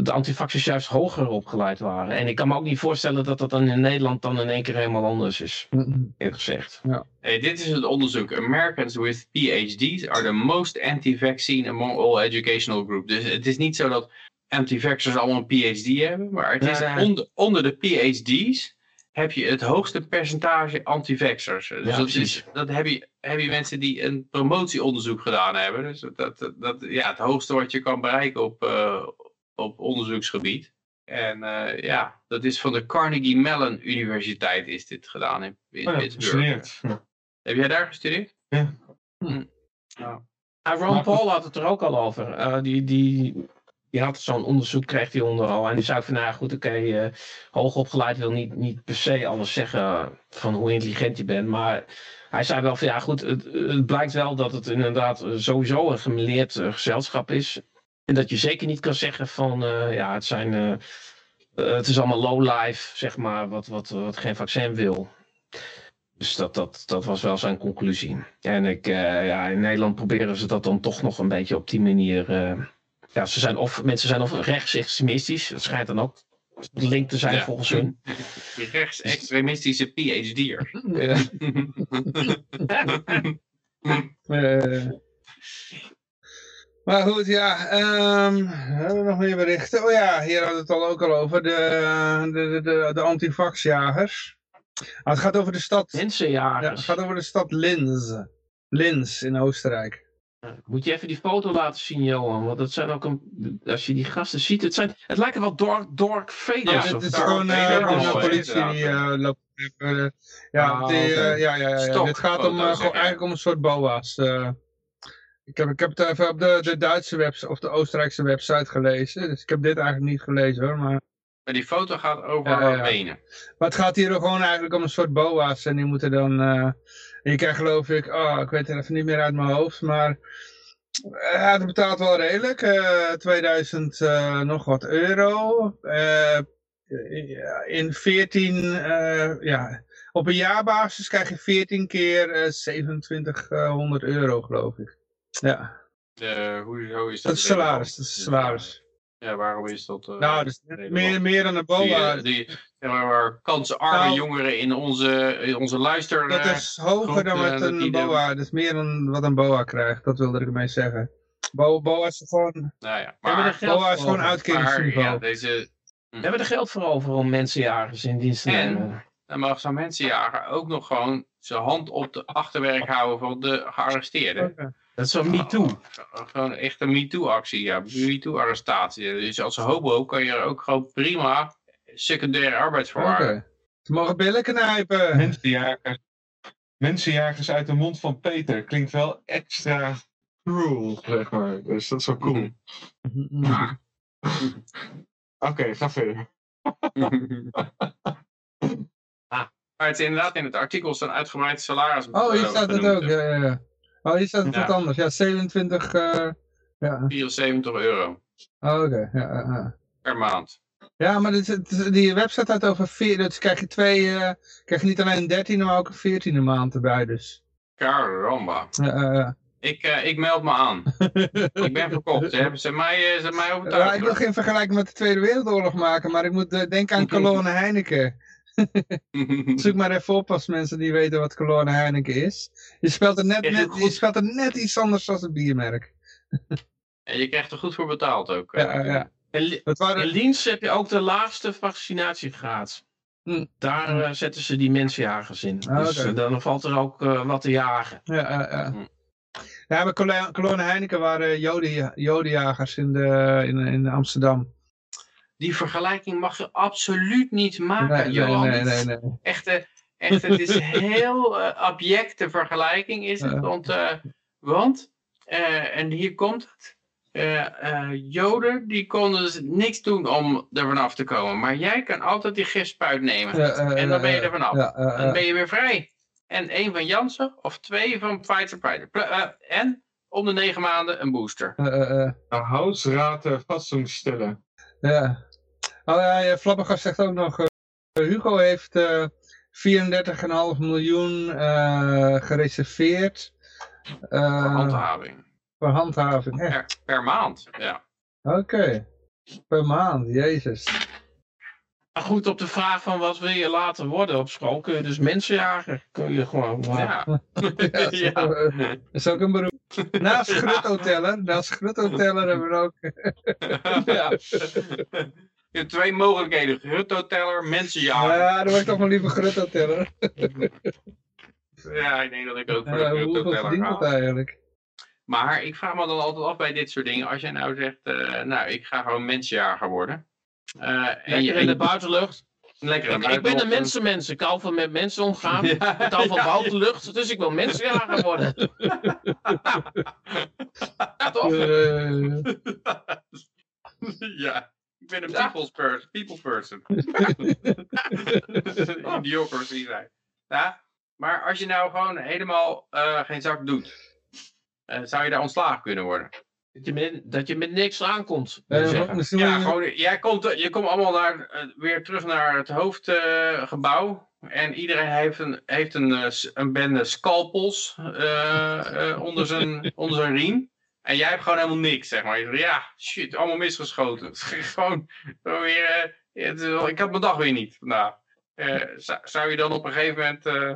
C: de antifaxers juist hoger opgeleid waren. En ik kan me ook niet voorstellen dat dat dan in Nederland dan in één keer helemaal anders is. Eerlijk gezegd.
B: Ja. Hey, dit is het onderzoek. Americans with PhD's are the most anti-vaccine among all educational groups. Dus het is niet zo dat anti-vaxxers allemaal een PhD hebben. Maar het is onder, onder de PhD's heb je het hoogste percentage anti-vaxxers. Dus ja, dat, is, dat heb, je, heb je mensen die een promotieonderzoek gedaan hebben. Dus dat, dat, ja, het hoogste wat je kan bereiken op, uh, op onderzoeksgebied. En uh, ja, dat is van de Carnegie Mellon Universiteit is dit gedaan in, in
D: oh ja, Pittsburgh. Ja.
B: Heb jij daar gestudeerd?
D: Ja. Hm.
C: Nou. Ron Paul had het er ook al over. Uh, die, die die had zo'n onderzoek, kreeg hij onder al. En die zei van, nou goed, oké, okay, uh, hoogopgeleid wil niet, niet per se alles zeggen van hoe intelligent je bent. Maar hij zei wel van, ja goed, het, het blijkt wel dat het inderdaad sowieso een gemeleerd uh, gezelschap is. En dat je zeker niet kan zeggen van, ja, het zijn... het is allemaal low life, zeg maar, wat, wat, wat geen vaccin wil. Dus dat, dat, dat was wel zijn conclusie. En ik, ja, in Nederland proberen ze dat dan toch nog een beetje op die manier ja, ze zijn of, mensen zijn of rechtsextremistisch. Dat schijnt dan ook link te zijn ja. volgens hun.
B: Die rechtsextremistische PhD'er. Ja.
A: uh, maar goed, ja. Um, hebben we nog meer berichten? Oh ja, hier hadden we het al ook al over. De, de, de, de antivaxjagers. Ah, het gaat over de stad...
C: Mensenjagers.
A: Ja, het gaat over de stad Linz. Linz in Oostenrijk.
C: Moet je even die foto laten zien, Johan? Want dat zijn ook een. Als je die gasten ziet, het, zijn, het lijken wel dark, dark faders.
A: Ja, het is gewoon uh, de politie die uh, loopt. Uh, ja, ah, die, okay. ja, ja, ja, ja. Dit gaat om, gewoon eigenlijk om een soort boa's. ik, heb, ik heb het even op de, de Duitse website of de Oostenrijkse website gelezen. Dus ik heb dit eigenlijk niet gelezen hoor. Maar
B: Maar die foto gaat over ja, ja. benen.
A: Maar het gaat hier gewoon eigenlijk om een soort boa's. En die moeten dan... Uh, je krijgt geloof ik... Oh, ik weet het even niet meer uit mijn hoofd. Maar... Uh, het betaalt wel redelijk. Uh, 2000 nog wat euro. in 14... ja, op een jaarbasis krijg je 14 keer 2700 euro geloof ik. Ja.
B: Hoe, hoe is
A: dat? Dat is salaris. Dat is salaris.
B: Ja, waarom is dat? Uh,
A: nou, dus meer, meer dan een BOA.
B: Die, die maar, kansarme nou, jongeren in onze, in onze luister.
A: Dat is hoger dan wat een BOA. Dat is meer dan wat een BOA krijgt. Dat wilde ik ermee zeggen. Bo BOA is gewoon.
B: Nou ja, maar BOA
A: is gewoon uitkeringsniveau. Ja,
C: deze. Hm. We hebben er geld voor over om mensenjagers in dienst te nemen.
B: Dan mag zo'n mensenjager ook nog gewoon zijn hand op de achterwerk houden van de gearresteerden.
C: Dat is wel MeToo.
B: Gewoon echt een MeToo-actie, ja. MeToo-arrestatie. Dus als hobo kan je er ook gewoon prima secundaire arbeidsvoorwaarden. Okay.
A: Ze mogen billen knijpen.
D: Mensenjagers. Mensenjagers uit de mond van Peter. Klinkt wel extra cruel, zeg maar. Dus dat is wel cool. Oké, ga verder.
B: ah, maar het is inderdaad in het artikel staan uitgebreid salaris.
A: Oh, hier staat het ook. Ja, ja, ja. Oh, hier staat het wat anders. Ja, 27... Uh, ja.
B: 74 euro.
A: Oh, oké. Ja, ja.
B: Per maand.
A: Ja, maar dit, die website had over vier, dus krijg je twee, uh, krijg je niet alleen een dertiende, maar ook een veertiende maand erbij dus.
B: Caramba.
A: Uh,
B: ik, uh, ik meld me aan. ik ben verkocht. Ze hebben ze mij, ze mij overtuigd.
A: Ja, ik wil geen vergelijking met de Tweede Wereldoorlog maken, maar ik moet denken aan Colonne Heineken. Zoek maar even op als mensen die weten wat Colonne Heineken is. Je speelt er net, net, je speelt er net iets anders dan het biermerk.
B: en je krijgt er goed voor betaald ook.
A: Ja, ja.
C: In, waren... in Liens heb je ook de laagste vaccinatiegraad. Hm. Daar uh, zetten ze die mensenjagers in. Ah, dus okay. dan valt er ook uh, wat te jagen.
A: Ja, ja. Hm. Ja, maar Colonne Heineken waren jodenjagers in, de, in, in Amsterdam
B: die vergelijking mag je absoluut niet maken, nee, Nee, nee, nee, Echt, echt, het is heel uh, abjecte vergelijking is het. Want, uh, want uh, en hier komt het. Joden die konden dus niks doen om er vanaf te komen. Maar jij kan altijd die gifspuit nemen. en dan ben je er vanaf. dan ben je weer vrij. En één van Janssen of twee van Pfizer. Pfizer. en om de negen maanden een booster.
D: Uh, Houdsraten vaststellen.
A: Ja. Oh ja, Flabbergast zegt ook nog, uh, Hugo heeft uh, eh, 34,5 miljoen uh, gereserveerd.
B: voor handhaving.
A: Voor handhaving,
B: per, per, maand, ja.
A: Oké, okay. per maand, jezus.
C: Maar goed, op de vraag van wat wil je later worden op school, kun je dus mensenjager. Kun je gewoon...
B: Ja.
A: ja, ja. Dat is ook een beroep. Naast gruttoteller, naast gruttoteller hebben we ook...
B: ja. Je hebt twee mogelijkheden. Grutto-teller, mensenjager.
A: Ja, dan word ik toch maar liever grutto-teller.
B: ja, ik denk dat ik ook voor ja, de grutto-teller ga.
A: eigenlijk?
B: Maar ik vraag me dan altijd af bij dit soort dingen. Als jij nou zegt, uh, nou, ik ga gewoon mensenjager worden.
C: Uh, en je in de buitenlucht. Lekker ik, ik ben een mensenmens. Ik hou van met mensen omgaan. Ja, ik hou van ja, buitenlucht. Dus ik wil mensenjager worden. ja, toch? Uh,
B: ja. Ik ben een people's person. People person. Idiocracy zijn. Ja? Maar als je nou gewoon helemaal uh, geen zak doet, uh, zou je daar ontslagen kunnen worden?
C: Dat je met, dat je met niks aankomt.
B: Uh, ja, gewoon, jij komt, je komt allemaal naar, weer terug naar het hoofdgebouw. en iedereen heeft een, heeft een, een bende scalpels onder, zijn, onder zijn riem. En jij hebt gewoon helemaal niks, zeg maar. Ja, shit, allemaal misgeschoten. gewoon, weer, uh, ik had mijn dag weer niet vandaag. Uh, zou, je dan op een gegeven moment, uh,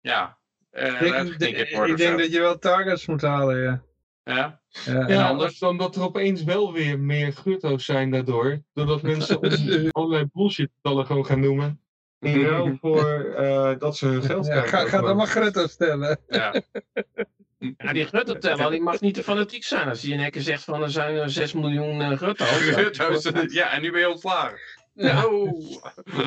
B: ja,
A: ik denk, ik denk dat je wel targets moet halen, ja.
B: Ja,
D: ja, en anders dan dat er opeens wel weer meer grutto's zijn daardoor. Doordat mensen allerlei bullshit tallen gewoon gaan noemen. In ruil voor dat ze hun geld krijgen.
A: Ga, ga dan maar grutto's stellen.
B: Ja.
C: Ja, die Grutto-teller die mag niet te fanatiek zijn. Als hij in één keer zegt van er zijn 6 miljoen uh,
B: Grutto's. Ja, en nu ben je ontslagen. Ja. Oh.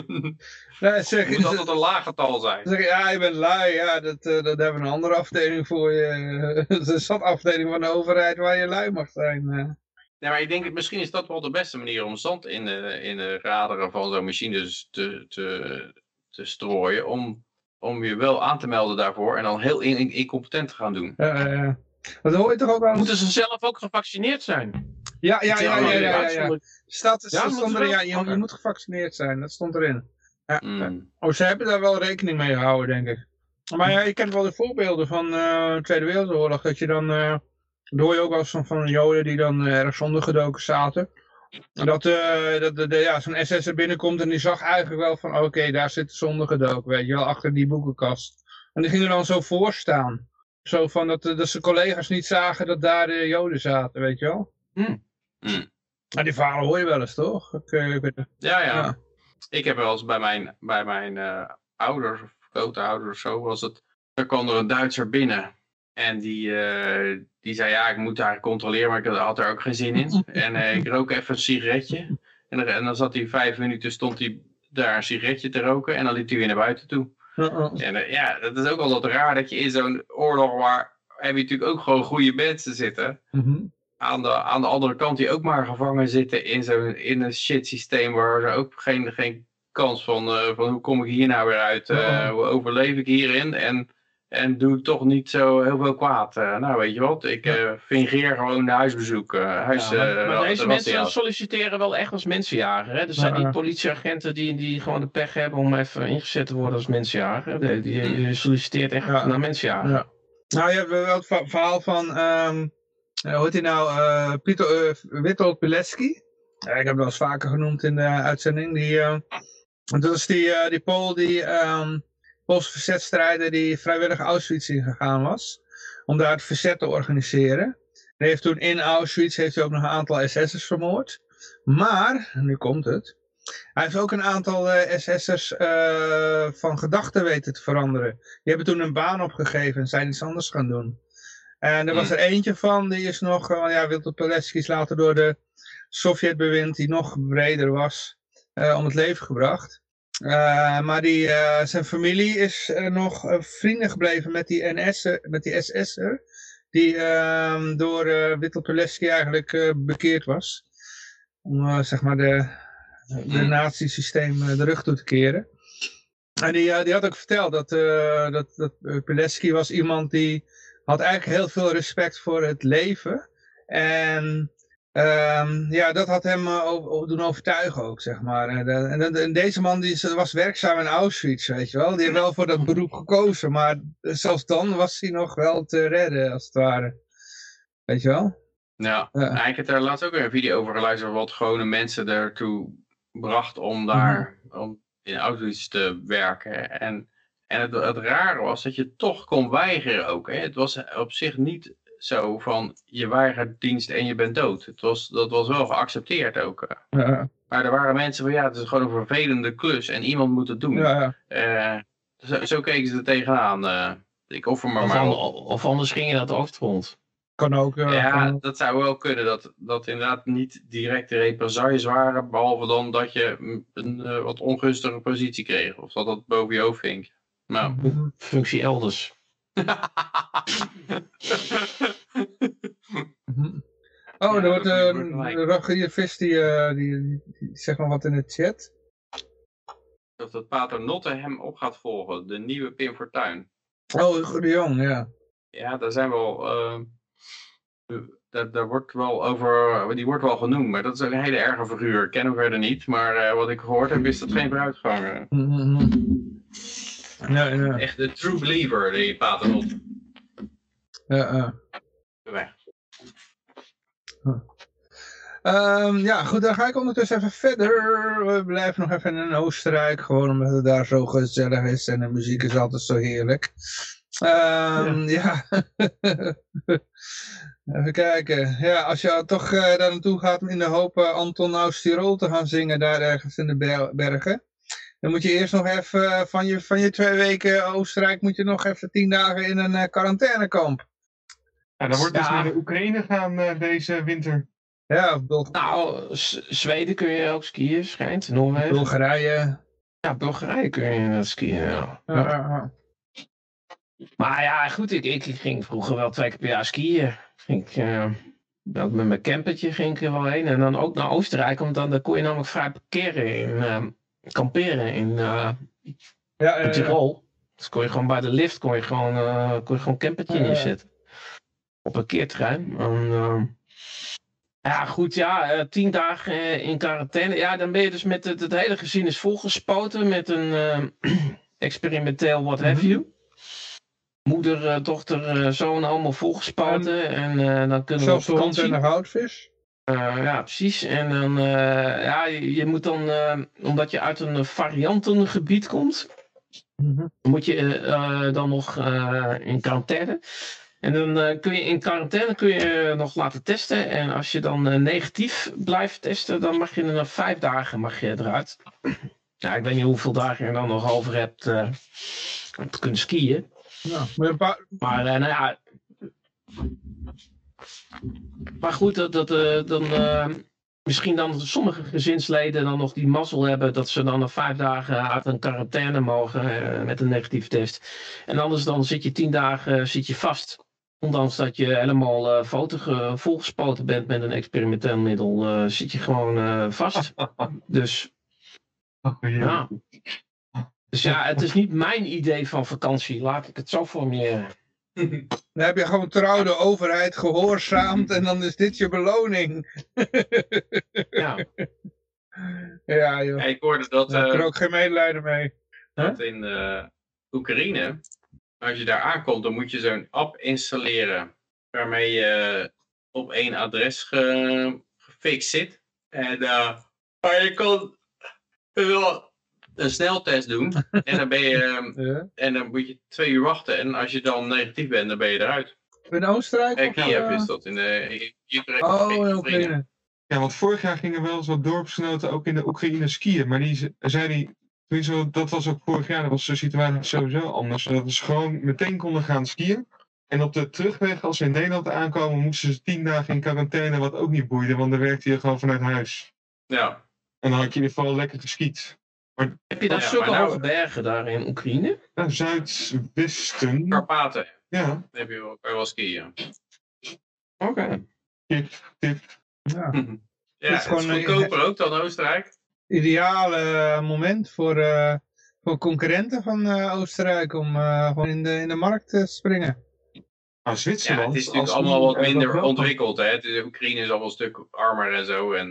A: nee, zeg,
B: Moet altijd een laag getal zijn.
A: Zeg, ja, je bent lui. Ja, dat, uh, dat hebben we een andere afdeling voor je. dat is een afdeling van de overheid waar je lui mag zijn. Uh.
B: Nee, maar ik denk, misschien is dat wel de beste manier om zand in de, in de raderen van zo'n machine dus te, te, te strooien. Om, om je wel aan te melden daarvoor en dan heel incompetent te gaan doen.
A: Uh, dat hoor je toch ook wel
C: Moeten ze zelf ook gevaccineerd zijn?
A: Ja, ja, ja, ja, ja, ja, Staat, ja, stond er, ja je, je, moet gevaccineerd zijn, dat stond erin. Ja. Mm. Oh, ze hebben daar wel rekening mee gehouden, denk ik. Maar ja, je kent wel de voorbeelden van uh, de Tweede Wereldoorlog, dat je dan, uh, dat hoor je ook wel eens van, van joden die dan uh, ergens ondergedoken zaten. Dat, uh, dat de, de, ja, zo'n SS'er binnenkomt en die zag eigenlijk wel van, oké, daar zit zonder gedoken, weet je wel, achter die boekenkast. En die gingen dan zo voor staan. Zo van dat, dat zijn collega's niet zagen dat daar de joden zaten, weet je wel. Mm. Mm. Maar die verhalen hoor je wel eens, toch? Ik,
B: ik ja, ja, Ik heb wel eens bij mijn, bij mijn uh, ouders, of grootouders of zo, was het... Er kwam er een Duitser binnen. En die, uh, die zei, ja, ik moet daar controleren, maar ik had er ook geen zin in. en uh, ik rook even een sigaretje. En, en, dan zat hij vijf minuten, stond hij daar een sigaretje te roken. En dan liep hij weer naar buiten toe. En uh, ja, dat is ook al wat raar dat je in zo'n oorlog waar heb je natuurlijk ook gewoon goede mensen zitten. Mm aan, de, aan de andere kant die ook maar gevangen zitten in, zo'n in een shit systeem waar er ook geen, geen kans van, uh, van hoe kom ik hier nou weer uit, uh, hoe overleef ik hierin en, en doe ik toch niet zo heel veel kwaad. Uh, nou weet je wat, ik ja. fingeer gewoon de huisbezoek. huis,
C: ja, maar, maar deze mensen solliciteren wel echt als mensenjager. Hè? Er zijn die politieagenten die, die gewoon de pech hebben om even ingezet te worden als mensenjager. Die, die, solliciteert echt naar mensenjager.
A: Nou, je hebt wel het verhaal van... Um uh, hoe heet hij nou? Uh, Pieter, uh, Witold Pilecki. ik heb hem wel eens vaker genoemd in de uitzending. Die, dat is die, die Pool, die um, Poolse verzetstrijder die vrijwillig Auschwitz ingegaan was. Om daar het verzet te organiseren. Hij heeft toen in Auschwitz heeft hij ook nog een aantal SS'ers vermoord. Maar, nu komt het. Hij heeft ook een aantal SS'ers van gedachten weten te veranderen. Die hebben toen een baan opgegeven en zijn iets anders gaan doen. En er was er eentje van, die is nog, uh, ja, Wilton Peletsky is later door de Sovjetbewind, die nog breder was, uh, om het leven gebracht. Uh, maar die, zijn familie is nog vrienden gebleven met die, NS, met die SS'er, die ehm, door uh, Wittel eigenlijk bekeerd was. Om zeg maar de, de nazi-systeem de rug toe te keren. En die, die had ook verteld dat, dat, dat was iemand die had eigenlijk heel veel respect voor het leven. En um, ja, dat had hem uh, doen overtuigen ook, zeg maar. En, en, en, deze man die was werkzaam in Auschwitz, weet je wel. Die heeft wel voor dat beroep gekozen, maar zelfs dan was hij nog wel te redden, als het ware. Weet je wel?
B: Ja, ja. ik heb daar laatst ook weer een video over geluisterd, wat gewone mensen ertoe bracht om daar mhm. om in Auschwitz te werken. En en het, het rare was dat je toch kon weigeren ook. Hè? Het was op zich niet zo van je weigert dienst en je bent dood. Het was, dat was wel geaccepteerd ook. Eh. Ja. Maar er waren mensen van ja, het is gewoon een vervelende klus en iemand moet het doen. Ja. Uh, zo, zo, keken ze er tegenaan. Uh, ik offer maar
C: of,
B: maar.
C: of anders ging je naar het hoofdfront.
A: Kan ook.
B: ja, dat zou wel kunnen. Dat, dat inderdaad niet direct de represailles waren. Behalve dan dat je een wat ongunstige positie kreeg. Of dat dat boven je hoofd hing. Nou.
C: Functie elders.
A: oh, er wordt een Rogier Vis die, uh, die, die, zeg maar wat in de chat.
B: Dat het Pater Notte hem op gaat volgen, de nieuwe Pim Fortuyn.
A: Oh, Goede Jong, ja.
B: Ja, daar zijn wel... Uh, daar, daar, wordt wel over, die wordt wel genoemd, maar dat is een hele erge figuur. Ken hem verder niet, maar uh, wat ik gehoord heb is dat geen vooruitgang. Mm -hmm. Ja, ja. Echt de true believer, die Paternot. Ja, uh. Weg.
A: Um, ja, goed, dan ga ik ondertussen even verder. We blijven nog even in Oostenrijk, gewoon omdat het daar zo gezellig is en de muziek is altijd zo heerlijk. Um, ja. ja. even kijken. Ja, als je toch uh, daar naartoe gaat in de hoop uh, Anton aus Tirol te gaan zingen, daar ergens in de bergen. Dan moet je eerst nog even eh, van je, van je twee weken Oostenrijk moet je nog even tien dagen in een uh, quarantainekamp.
D: Ja, dan wordt dus naar de Oekraïne gaan uh, deze winter.
A: Ja,
C: Nou, Zweden kun je ook skiën, schijnt. Noorwegen.
A: Bulgarije.
C: Ja, Bulgarije kun je skiën, ja. ja. ja. Maar ja, goed, ik, ik, ging vroeger wel twee keer per jaar skiën. Ging ik, met mijn campertje ging ik er wel heen. En dan ook naar Oostenrijk, want dan, dan kon je namelijk vrij parkeren in, uh, kamperen in uh, ja, Tirol. Dus kon je gewoon bij de lift kon je gewoon, uh, kon je gewoon campertje neerzetten. Op een parkeerterrein. En, ja, goed, ja, tien dagen in quarantaine. Ja, dan ben je dus met het, het hele gezin is volgespoten met een experimenteel what have mhm. you moeder, eh, dochter, eh, zoon allemaal volgespoten. En, en uh, dan kunnen
A: Zelfs de hond en de houtvis?
C: Ja, precies. En dan, ja, je, je, moet dan, omdat je uit een variantengebied komt, mm moet je dan nog in quarantaine. En dan kun je in quarantaine kun je nog laten testen. En als je dan negatief blijft testen, dan mag je er na vijf dagen mag je eruit. Ja, ik weet niet hoeveel dagen je er dan nog over hebt om te kunnen skiën. Ja, maar, maar nou ja. Maar goed, dat, dat, uh, dan, uh, misschien dan sommige gezinsleden dan nog die mazzel hebben dat ze dan nog vijf dagen uit een quarantaine mogen met een negatieve test. En anders dan zit je tien dagen zit je vast. Ondanks dat je helemaal uh, volgespoten bent met een experimenteel middel, zit je gewoon vast. dus oh, ja. Dus ja, het is niet mijn idee van vakantie, laat ik het zo formuleren.
A: Dan heb je gewoon trouw de overheid gehoorzaamd en dan is dit je beloning. ja. Ja, joh.
B: ik hoorde dat...
A: Daar heb er eh, ook geen medelijden mee.
B: Dat in uh, Oekraïne, als je daar aankomt, dan moet je zo'n app installeren. Waarmee je op één adres ge, gefixt zit. En uh, maar je kan een sneltest doen. en, dan ben je, ehm, en dan moet je twee uur wachten. En als je dan negatief bent, dan ben je eruit.
A: In Oostenrijk?
B: En Kiev uh... is dat. In de,
A: oh, in Oekraïne.
D: Ja, want vorig jaar gingen wel eens wat dorpsgenoten ook in de Oekraïne skiën. Maar die zei die, dat was ook vorig jaar, dat was de situatie sowieso anders. Dat ze gewoon meteen konden gaan skiën. En op de terugweg, als ze in Nederland aankomen, moesten ze tien dagen in quarantaine, wat ook niet boeide, want dan werkte je gewoon vanuit huis.
B: Ja.
D: En dan had je in ieder geval lekker geskiet.
C: Maar, heb je daar ja, zulke nou, hoge bergen daar in Oekraïne?
D: Ja, Zuidwesten.
B: Karpaten.
D: Ja. Dan
B: heb je je wel skiën.
C: Oké. Okay.
D: Tip, tip.
B: Ja, ja het is, gewoon, is goedkoper ook dan Oostenrijk.
A: Ideale uh, moment voor, uh, voor concurrenten van uh, Oostenrijk om gewoon in de, in de markt te springen.
D: Maar Zwitserland...
B: Ja, het is natuurlijk allemaal wat minder ontwikkeld. Hè? Het Oekraïne is allemaal een stuk armer en zo. En,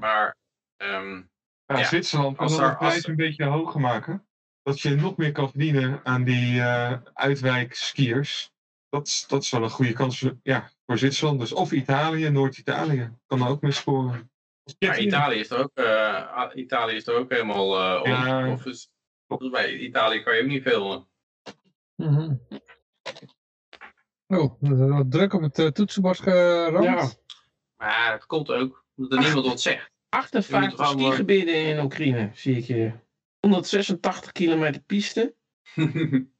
B: maar um,
D: ja, Zwitserland kan de prijs een beetje hoger maken. Dat je nog meer kan verdienen aan die uh, uitwijkskiers. Dat, dat is wel een goede kans voor, ja, voor Zwitserland. Dus of Italië, Noord-Italië. Kan er ook mee scoren.
B: Ja, Italië is er ook, uh, Italië is er ook helemaal uh, ja. of is, bij Italië kan je ook niet veel.
A: Mm -hmm. Oh, wat druk op het toetsenbord geramd. Ja.
B: Maar dat komt ook omdat er niemand wat zegt.
C: 58 skigebieden in Oekraïne, zie ik hier. 186 kilometer piste.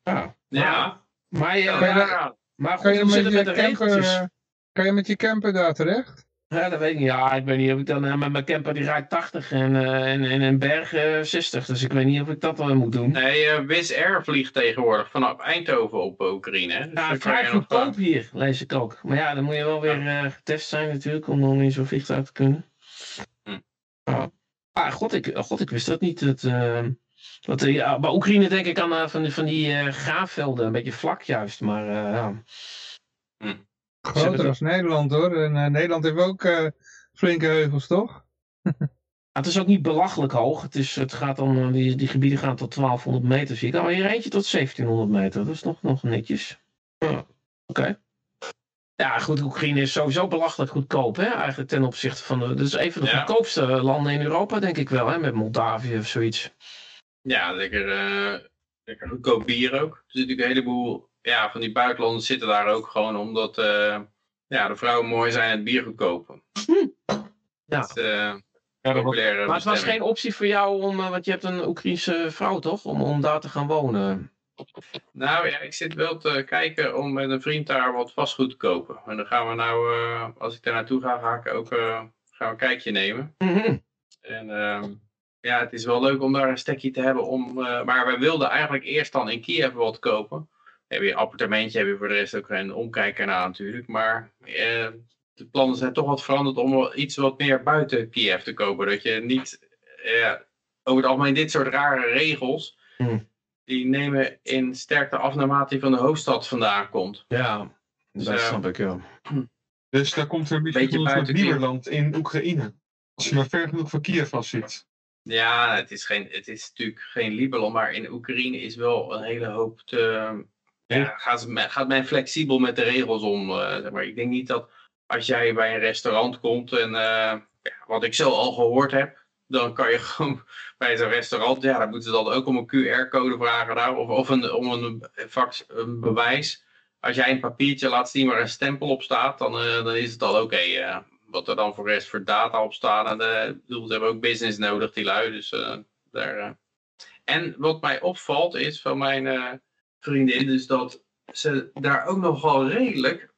B: ja. ja.
C: Maar, je, maar, maar goed, kan je met, met de camper,
A: Kan je met je camper daar terecht?
C: Ja, dat weet ik niet. Ja, ik weet niet of ik dan uh, met mijn camper die rijdt 80 en, uh, en, en een berg uh, eh, 60. Dus ik weet niet of ik dat wel moet doen.
B: Nee, uh, Wizz Air vliegt tegenwoordig vanaf Eindhoven op Oekraïne. Dus
C: ja, vrij goedkoop hier, lees ik ook. Maar ja, dan moet je wel weer getest zijn natuurlijk om dan in zo'n vliegtuig te kunnen. Ah, god, ik, god, ik wist dat niet. Het, uh, wat, ja, bij Oekraïne denk ik aan uh, van, van die uh, graafvelden, een beetje vlak juist, maar ja.
A: Hm. Groter als Nederland hoor. En Nederland heeft ook flinke heuvels, toch?
C: het is ook niet belachelijk hoog. Het, is, het gaat dan, die, die gebieden gaan tot 1200 meter, zie ik. Nou, hier eentje tot 1700 meter. Dat is nog, nog netjes. Oké. Ja, goed, Oekraïne is sowieso belachelijk goedkoop, hè? Eigenlijk ten opzichte van de. Dat is een van de goedkoopste landen in Europa, denk ik wel, hè? Met Moldavië of zoiets.
B: Ja, lekker, uh, lekker goedkoop bier ook. Er zitten natuurlijk een heleboel ja, van die buitenlanders zitten daar ook gewoon omdat uh, ja, de vrouwen mooi zijn en het bier goedkoop. Hm.
C: Ja. Uh, ja, maar het was geen optie voor jou om, want je hebt een Oekraïense vrouw toch, om, om daar te gaan wonen?
B: Nou ja, ik zit wel te kijken om met een vriend daar wat vastgoed te kopen. En dan gaan we nou, uh, als ik daar naartoe ga, ga ik ook uh, gaan we een kijkje nemen. Mm En uh, ja, het is wel leuk om daar een stekje te hebben. Om, uh, maar wij wilden eigenlijk eerst dan in Kiev wat kopen. Heb je een appartementje, heb je voor de rest ook een omkijker naar natuurlijk. Maar de plannen zijn toch wat veranderd om iets wat meer buiten Kiev te kopen. Dat je niet, over het algemeen dit soort rare regels, hmm. Die nemen in sterkte af naarmate die van de hoofdstad vandaan komt.
C: Ja, dus, dat snap ik wel.
D: Dus daar komt er een beetje, beetje buiten Bieberland in Oekraïne. Als je maar ver genoeg van Kiev af zit.
B: Ja, het is, geen, het is natuurlijk geen Libanon, maar in Oekraïne is wel een hele hoop te... Ja, gaat, gaat men flexibel met de regels om. Uh, maar ik denk niet dat als jij bij een restaurant komt en uh, ja, wat ik zo al gehoord heb, dan kan je gewoon bij zo'n restaurant, ja, dan moeten ze dan ook om een QR-code vragen daar, of, of een, om een, fax, een bewijs. Als jij een papiertje laat zien waar een stempel op staat, dan, uh, dan is het al oké. Okay, wat er dan voor rest voor data op staan. En de, bedoel, ze hebben ook business nodig, die lui. Dus, uh, daar, uh. En wat mij opvalt is van mijn uh, vriendin, dus dat ze daar ook nogal redelijk.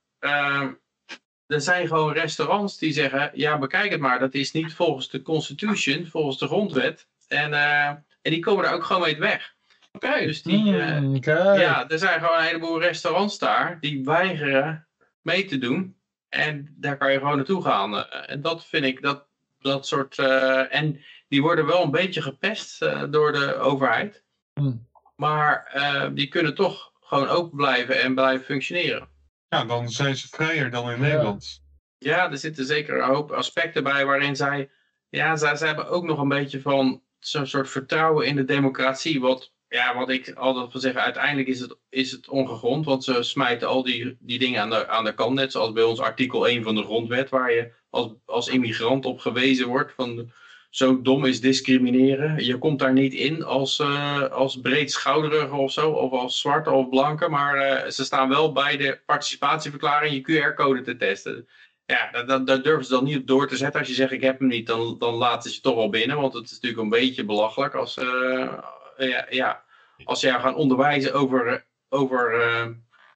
B: Er zijn gewoon restaurants die zeggen: ja, bekijk het maar, dat is niet volgens de Constitution, volgens de grondwet. En, en die komen er ook gewoon mee weg. Oké. Dus die, mm, ja, er zijn gewoon een heleboel restaurants daar die weigeren mee te doen. En daar kan je gewoon naartoe gaan. Eh, en dat vind ik, dat, dat soort... Uh, en die worden wel een beetje gepest door de overheid. Hmm. Maar die kunnen toch gewoon open blijven en blijven functioneren.
D: Ja, dan zijn ze vrijer dan in Nederland.
B: Ja, er zitten zeker een hoop aspecten bij waarin zij... Ja, zij, zij hebben ook nog een beetje van zo'n soort vertrouwen in de democratie. Wat ja, wat ik altijd wil zeggen, uiteindelijk is het, is het ongegrond, want ze smijten al die, die dingen aan de, aan de kant, net zoals bij ons artikel 1 van de grondwet, waar je als, als immigrant op gewezen wordt van zo dom is discrimineren. Je komt daar niet in als, uh, als breedschouderige of zo, of als zwarte of blanke, maar uh, ze staan wel bij de participatieverklaring je QR-code te testen. Ja, daar durven ze dan niet door te zetten. Als je zegt ik heb hem niet, dan, dan laten ze je toch wel binnen, want het is natuurlijk een beetje belachelijk als... Uh, ja, ja, als jij gaan onderwijzen over, over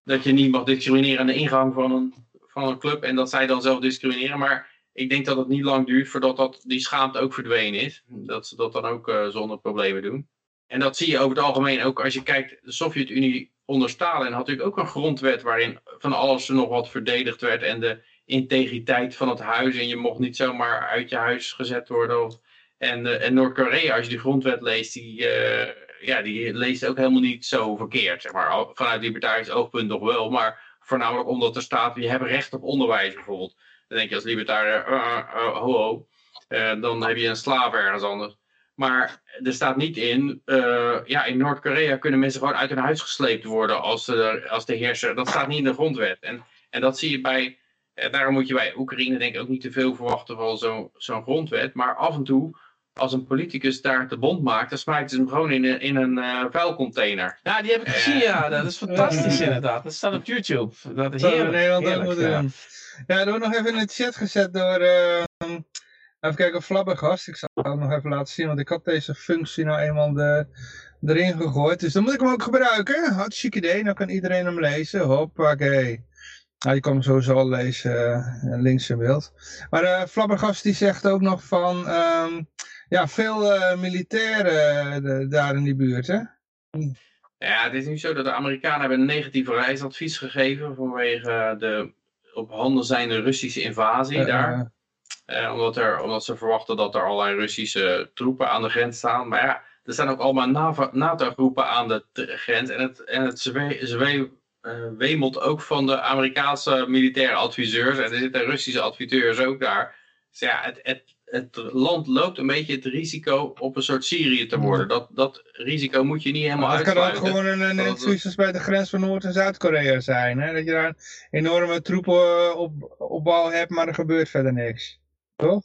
B: dat je niet mag discrimineren aan de ingang van een, van een club en dat zij dan zelf discrimineren. Maar ik denk dat het niet lang duurt voordat dat, die schaamte ook verdwenen is. Dat ze dat dan ook uh, zonder problemen doen. En dat zie je over het algemeen ook als je kijkt, de Sovjet-Unie onder Stalin had natuurlijk ook een grondwet waarin van alles nog wat verdedigd werd en de integriteit van het huis en je mocht niet zomaar uit je huis gezet worden en, uh, en Noord-Korea, als je die grondwet leest, die, uh, ja, die leest ook helemaal niet zo verkeerd. Zeg maar. Vanuit libertarisch oogpunt nog wel, maar voornamelijk omdat er staat, je hebt recht op onderwijs bijvoorbeeld. Dan denk je als libertariër, uh, ho ho, dan heb je een slaaf ergens anders. Maar er staat niet in, ja, in Noord-Korea kunnen mensen gewoon uit hun huis gesleept worden als de, als de heerser. Dat staat niet in de grondwet. En, en dat zie je bij, daarom moet je bij Oekraïne denk ik ook niet te veel verwachten van zo'n zo'n grondwet. Maar af en toe als een politicus daar de bond maakt, dan smijten ze hem gewoon in een, in een uh, vuilcontainer.
C: Ja, die heb ik gezien, ja. Dat is fantastisch inderdaad. Dat staat op YouTube. Dat is heerlijk.
A: Nederland heerlijk, ja. Ja, dat wordt nog even in de chat gezet door... Uh, even kijken, Flabbergast. Ik zal het nog even laten zien, want ik had deze functie nou eenmaal erin gegooid. Dus dan moet ik hem ook gebruiken. Hartstikke idee, dan kan iedereen hem lezen. Hoppakee. Nou, je kan hem sowieso al lezen, uh, links in beeld. Maar uh, Flabbergast die zegt ook nog van... Um, ja, veel uh, militairen daar in die buurt, hè?
B: Ja, het is nu zo dat de Amerikanen hebben een negatief reisadvies gegeven vanwege de op handen zijnde Russische invasie uh, daar. Uh, omdat, er, omdat ze verwachten dat er allerlei Russische troepen aan de grens staan. Maar ja, er staan ook allemaal NATO-groepen aan de grens. En het, en het zwe, zwe, wemelt ook van de Amerikaanse militaire adviseurs. En er zitten Russische adviseurs ook daar. Dus ja, het, het, het land loopt een beetje het risico op een soort Syrië te worden. Dat, dat risico moet je niet helemaal
A: maar Het kan ook gewoon een, een, een bij de grens van Noord- en Zuid-Korea zijn. Hè? Dat je daar een enorme troepenopbouw hebt, maar er gebeurt verder niks. Toch?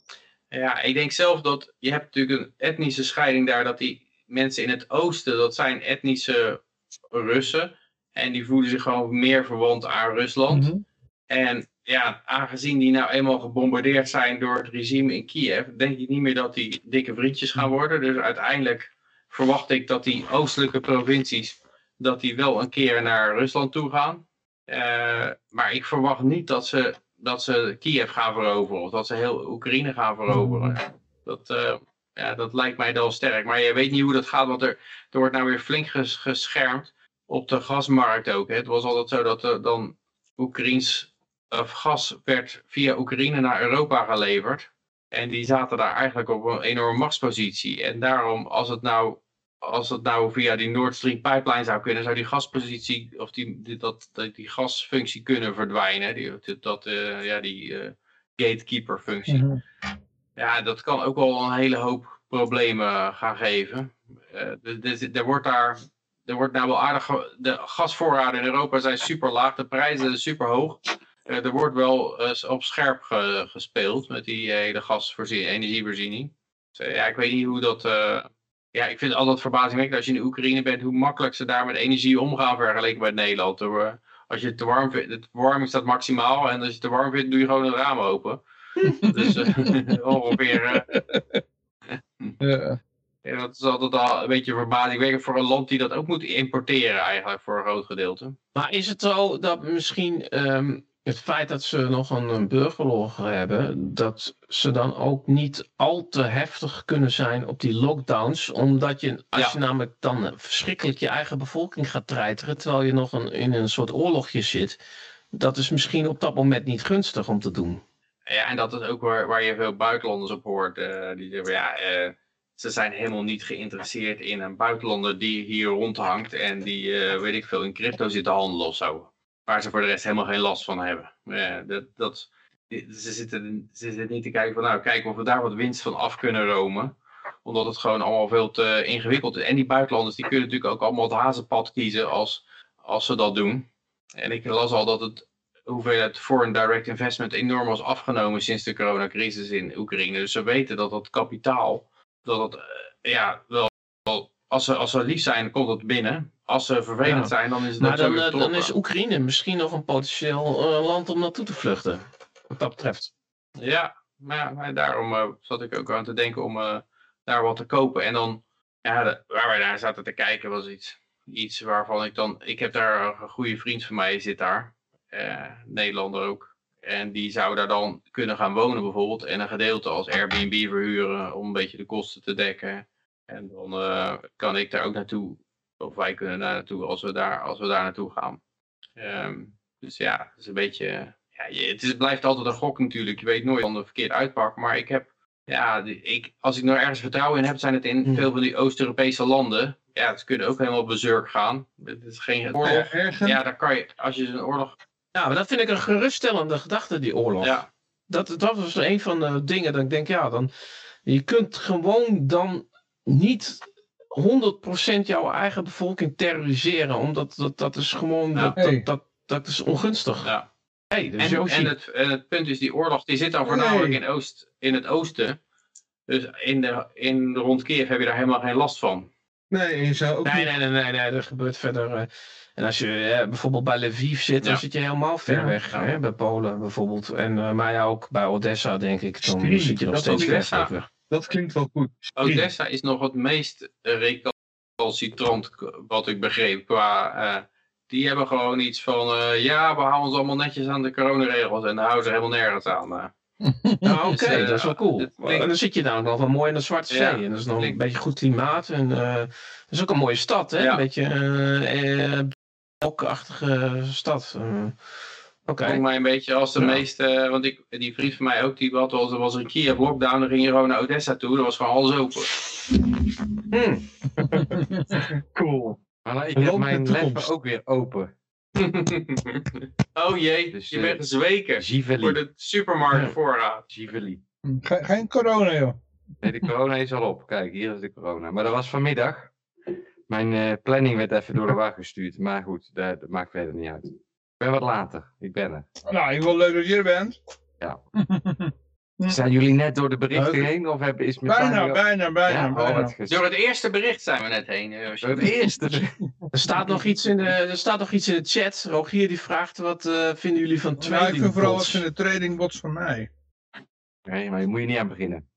B: Ja, ik denk zelf dat je hebt natuurlijk een etnische scheiding daar. Dat die mensen in het oosten, dat zijn etnische Russen. En die voelen zich gewoon meer verwant aan Rusland. Mm En ja, aangezien die nou eenmaal gebombardeerd zijn door het regime in Kiev, denk ik niet meer dat die dikke vriendjes gaan worden. Dus uiteindelijk verwacht ik dat die oostelijke provincies, dat die wel een keer naar Rusland toe gaan. Uh, maar ik verwacht niet dat ze, dat ze Kiev gaan veroveren of dat ze heel Oekraïne gaan veroveren. Dat, uh, ja, dat lijkt mij wel sterk. Maar je weet niet hoe dat gaat, want er, er wordt nou weer flink geschermd op de gasmarkt ook. Hè. Het was altijd zo dat er dan Oekraïns of gas werd via Oekraïne naar Europa geleverd. En die zaten daar eigenlijk op een enorme machtspositie. En daarom, als het nou, als het nou via die Nord Stream pipeline zou kunnen, zou die gaspositie, of die, die dat, die gasfunctie kunnen verdwijnen. Die, dat, uh, ja, die uh, gatekeeper functie. Mhm. Ja, dat kan ook wel een hele hoop problemen gaan geven. Uh, er wordt daar, er wordt nou wel aardig, de gasvoorraden in Europa zijn super laag, de prijzen zijn super hoog. Uh, er wordt wel uh, op scherp ge, gespeeld met die hele gasvoorziening, energievoorziening. Dus, ja, ik weet niet hoe dat... ja, ik vind het altijd verbazingwekkend als je in de Oekraïne bent, hoe makkelijk ze daar met energie omgaan vergeleken met Nederland. als je het te warm vindt, de verwarming staat maximaal en als je het te warm vindt, doe je gewoon het raam open. dus ongeveer... ja. Ja, dat is altijd al een beetje verbazingwekkend voor een land die dat ook moet importeren eigenlijk voor een groot gedeelte.
C: Maar is het zo dat misschien ehm, het feit dat ze nog een, burgeroorlog hebben, dat ze dan ook niet al te heftig kunnen zijn op die lockdowns, omdat je, als je namelijk dan verschrikkelijk je eigen bevolking gaat treiteren, terwijl je nog een, in een soort oorlogje zit, dat is misschien op dat moment niet gunstig om te doen.
B: Ja, en dat is ook waar, waar je veel buitenlanders op hoort, uh, die zeggen, ja... Uh, ze zijn helemaal niet geïnteresseerd in een buitenlander die hier rondhangt en die, uh, weet ik veel, in crypto zit te handelen of zo. Waar ze voor de rest helemaal geen last van hebben. Uh, dat, dat, ze, zitten, ze zitten niet te kijken van, nou, kijken of we daar wat winst van af kunnen romen. Omdat het gewoon allemaal veel te ingewikkeld is. En die buitenlanders, die kunnen natuurlijk ook allemaal het hazenpad kiezen als, als ze dat doen. En ik las al dat het hoeveelheid foreign direct investment enorm was afgenomen sinds de coronacrisis in Oekraïne. Dus ze weten dat dat kapitaal dat het, eh, ja, wel, als ze, als ze lief zijn, komt het binnen. Als ze vervelend zijn, dan is het
C: Maar dan, eh, dan is Oekraïne misschien nog een potentieel uh, land om naartoe te vluchten. Wat dat betreft.
B: Ja, maar, maar daarom uh, zat ik ook aan te denken om uh, daar wat te kopen. En dan, ja, de, waar wij naar zaten te kijken was iets, iets waarvan ik dan... Ik heb daar een goede vriend van mij, zit daar. Nederlander ook. En die zou daar dan kunnen gaan wonen bijvoorbeeld. En een gedeelte als Airbnb verhuren om een beetje de kosten te dekken. En dan uh, kan ik daar ook naartoe. Of wij kunnen daar naartoe als we daar, als we daar naartoe gaan. Um, dus ja, het is een beetje... Ja, het, is, het blijft altijd een gok natuurlijk. Je weet nooit van de verkeerd uitpak. Maar ik heb... Ja, ik, als ik nou ergens vertrouwen in heb, zijn het in hm. veel van die Oost-Europese landen. Ja, ze kunnen ook helemaal bezurk gaan. Het is geen oorlog. Ja, daar kan je, als je een oorlog
C: ja, maar dat vind ik een geruststellende gedachte, die oorlog. Ja. Dat, dat was een van de dingen dat ik denk, ja, dan, je kunt gewoon dan niet 100% jouw eigen bevolking terroriseren, omdat dat, dat is gewoon, dat, dat, dat, dat, is ongunstig.
B: Ja. Hey, dus en, en, het, en het punt is, die oorlog die zit dan voornamelijk in, oost, in het oosten. Dus in, de, in rond Kiev heb je daar helemaal geen last van.
D: Nee, je zou ook
C: nee, nee, nee, nee, nee, er gebeurt verder... Uh, en als je bijvoorbeeld bij Lviv zit, dan zit je helemaal ver weg. Hè? Bij Polen bijvoorbeeld. En, uh, maar ja, ook bij Odessa denk ik. Dan zit je nog steeds ver weg.
D: Dat klinkt wel goed.
B: Odessa is nog het meest recalcitrant wat ik begreep. Qua, uh, die hebben gewoon iets van, uh, ja, we houden ons allemaal netjes aan de coronaregels. En daar houden ze helemaal nergens aan.
C: Nou, oké, okay, dus, dat is wel cool. En dan zit je daar nog wel mooi in de Zwarte Zee. en dat is nog een beetje goed klimaat. En dat is ook een mooie stad, hè? Een beetje achtige stad.
B: Oké. Okay. mij een beetje als de meeste, want ik, die vriend van mij ook, die had was, was een Kiev lockdown, dan ging je gewoon naar Odessa toe, dat was gewoon alles open.
C: Hmm. cool.
E: Maar ik heb mijn laptop ook weer open.
B: oh jee, dus, je bent gezweken voor de supermarkt voorraad.
A: Geen corona joh.
E: Nee, de corona is al op. Kijk, hier is de corona. Maar dat was vanmiddag. Mijn uh, planning werd even door de war gestuurd. Maar goed, dat, dat, maakt verder niet uit. Ik ben wat later. Ik ben er.
A: Nou, ik wil leuk dat je er bent.
E: Ja. Zijn jullie net door de berichten heen? Of hebben, is
A: bijna, bijna, bijna, ja, bijna.
B: Oh, door het eerste bericht zijn we net heen.
E: Eh, door het eerste
C: er, staat nog iets in de, er staat nog iets in de chat. Rogier die vraagt, wat uh, vinden jullie van trading nou,
A: ik vind vooral wat in de trading bots van mij.
E: Nee, maar je moet je niet aan beginnen.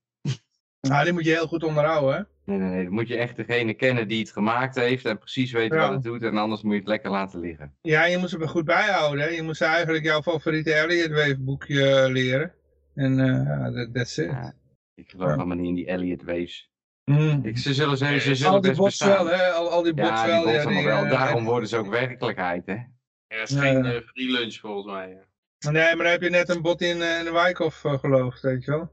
A: Nou, die moet je heel goed onderhouden, hè?
E: Nee, nee, nee. Dan moet je echt degene kennen die het gemaakt heeft en precies weten wat het doet. En anders moet je het lekker laten liggen.
A: Ja, je moet ze er goed bijhouden. Hè? Je moet ze eigenlijk jouw favoriete Elliot Wave boekje eh, leren. En uh, that, that's it. Ja,
E: ik geloof allemaal niet in die Elliot Waves. Mm. Ik, ze zullen, ze,
A: ze
E: zullen
A: al die bots wel, hè? Al, al die bots ja, wel.
E: Die ja, die, wel. Daarom worden ze ook werkelijkheid, hè?
B: Er is geen uh, free lunch volgens mij.
A: Nee, maar dan heb je net een bot in, in de Wijkhof uh, geloofd, weet je wel.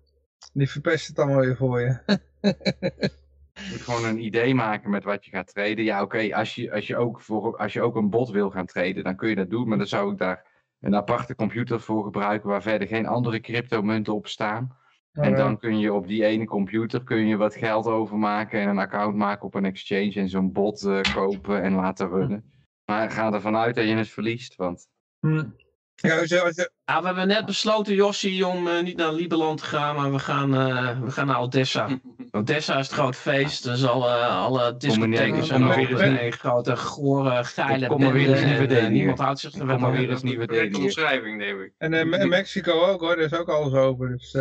A: Die verpest het allemaal weer voor je.
E: Je moet gewoon een idee maken met wat je gaat traden. Ja, oké, als, je, als, je ook voor, als je ook een bot wil gaan traden, dan kun je dat doen. Maar dan zou ik daar een aparte computer voor gebruiken waar verder geen andere cryptomunten op staan. En dan kun je op die ene computer kun je wat geld overmaken en een account maken op een exchange en zo'n bot uh, kopen en laten runnen. Maar ga ervan uit dat je het verliest, want...
A: Hm. Ja,
C: we hebben net besloten, Jossie, om uh, niet naar Lieberland te gaan, maar we gaan, uh, we gaan naar Odessa. Odessa is het groot feest, dus alle, alle discotheken zijn open. Een grote, gore, geile
E: Kom maar weer eens niet
C: en, Niemand houdt zich er
E: maar weer eens niet
B: De omschrijving, neem ik.
A: En uh, Mexico ook hoor, daar is ook alles open. Dus,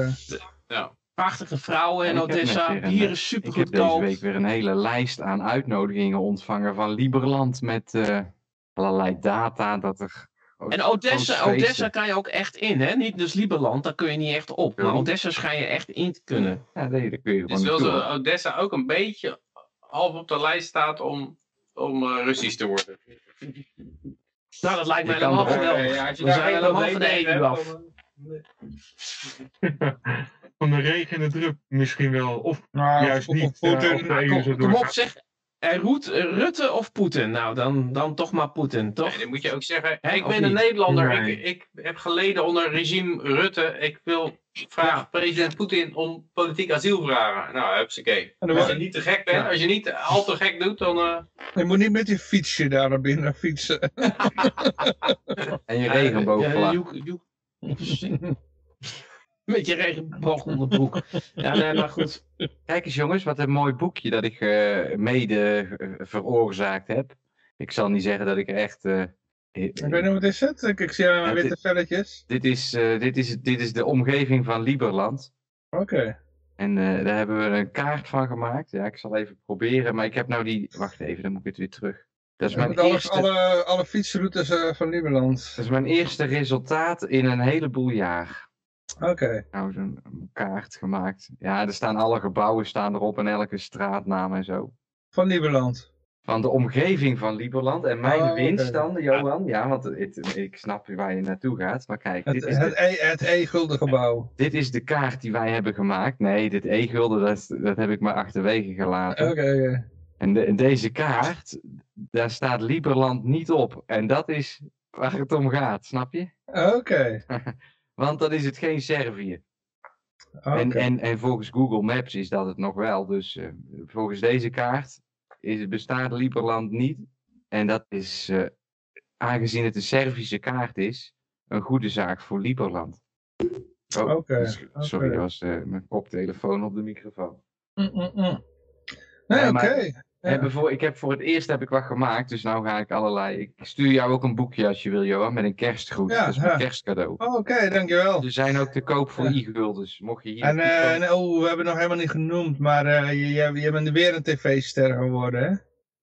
B: ja.
C: Prachtige vrouwen in Odessa, bier is super goedkoop.
E: Ik heb deze week weer een hele lijst aan uitnodigingen ontvangen van Lieberland met allerlei data dat er
C: en Odessa, Odessa kan je ook echt in, hè? Niet dus Lieberland, daar kun je niet echt op. Maar Odessa schijn je echt in te kunnen.
E: Ja, nee, daar kun je
B: gewoon Dus wel zo Odessa ook een beetje half op de lijst staat om, om uh, Russisch te worden.
C: Nou, dat lijkt mij helemaal geweldig. Ja, je daar helemaal van de EU af.
D: Van de regen en de druk misschien wel. Of nou, juist of, niet. Of,
C: uh, ja, kom, kom op, zeg. En Roet, Rutte of Poetin? Nou, dan, dan toch maar Poetin, toch?
B: Nee, dan moet je ook zeggen, ik ben een Nederlander, ik, ik heb geleden onder regime Rutte, ik wil vragen president Poetin om politiek asiel vragen. Nou, hupsakee. Als je niet te gek bent, als je niet al te gek doet, dan... Uh...
A: Je moet niet met je fietsje daar naar binnen fietsen.
E: en je regenboogvlag.
C: Met je regenboogonderbroek. ja, nee, maar goed.
E: Kijk eens jongens, wat een mooi boekje dat ik uh, mede uh, veroorzaakt heb. Ik zal niet zeggen dat ik er echt... Uh,
A: ik weet niet, wat is het? Ik, ik zie alleen maar witte velletjes.
E: Dit is, dit, is, dit is de omgeving van Lieberland.
A: Oké.
E: En daar hebben we een kaart van gemaakt. Ja, ik zal even proberen, maar ik heb nou die... Wacht even, dan moet ik het weer terug.
A: Dat is mijn eerste... alle, alle fietsroutes van Lieberland.
E: Dat is mijn eerste resultaat in een heleboel jaar.
A: Oké. Okay.
E: Nou, zo'n kaart gemaakt. Ja, er staan alle gebouwen staan erop en elke straatnaam en zo.
A: Van Lieberland?
E: Van de omgeving van Lieberland. En mijn oh, winst dan, Johan. Ja, want het, ik snap waar je naartoe gaat. Maar kijk,
A: het,
E: dit is
A: het, e, het E-gulden gebouw.
E: Dit is de kaart die wij hebben gemaakt. Nee, dit E-gulden, dat, dat heb ik maar achterwege gelaten.
A: Oké, okay.
E: En, de, deze kaart, daar staat Lieberland niet op. En dat is waar het om gaat, snap je?
A: Oké.
E: Want dan is het geen Servië. En, en, en volgens Google Maps is dat het nog wel. Dus uh, volgens deze kaart is, bestaat Lieberland niet. En dat is, uh, aangezien het een Servische kaart is, een goede zaak voor Lieberland.
A: Oh, okay,
E: sorry, dat was uh, mijn koptelefoon op de microfoon.
A: Mm, mm, mm. Nee, oké.
E: Ja. Voor, ik heb voor het eerst heb ik wat gemaakt, dus nou ga ik allerlei... Ik stuur jou ook een boekje als je wil, Johan, met een kerstgroet. Ja, dat is mijn kerstcadeau.
A: Oh, Oké, dankjewel.
E: Er zijn ook te koop voor e-guldens, mocht je hier...
A: En, uh, oh, we hebben nog helemaal niet genoemd, maar uh, je, je, je bent weer een tv-ster geworden, hè?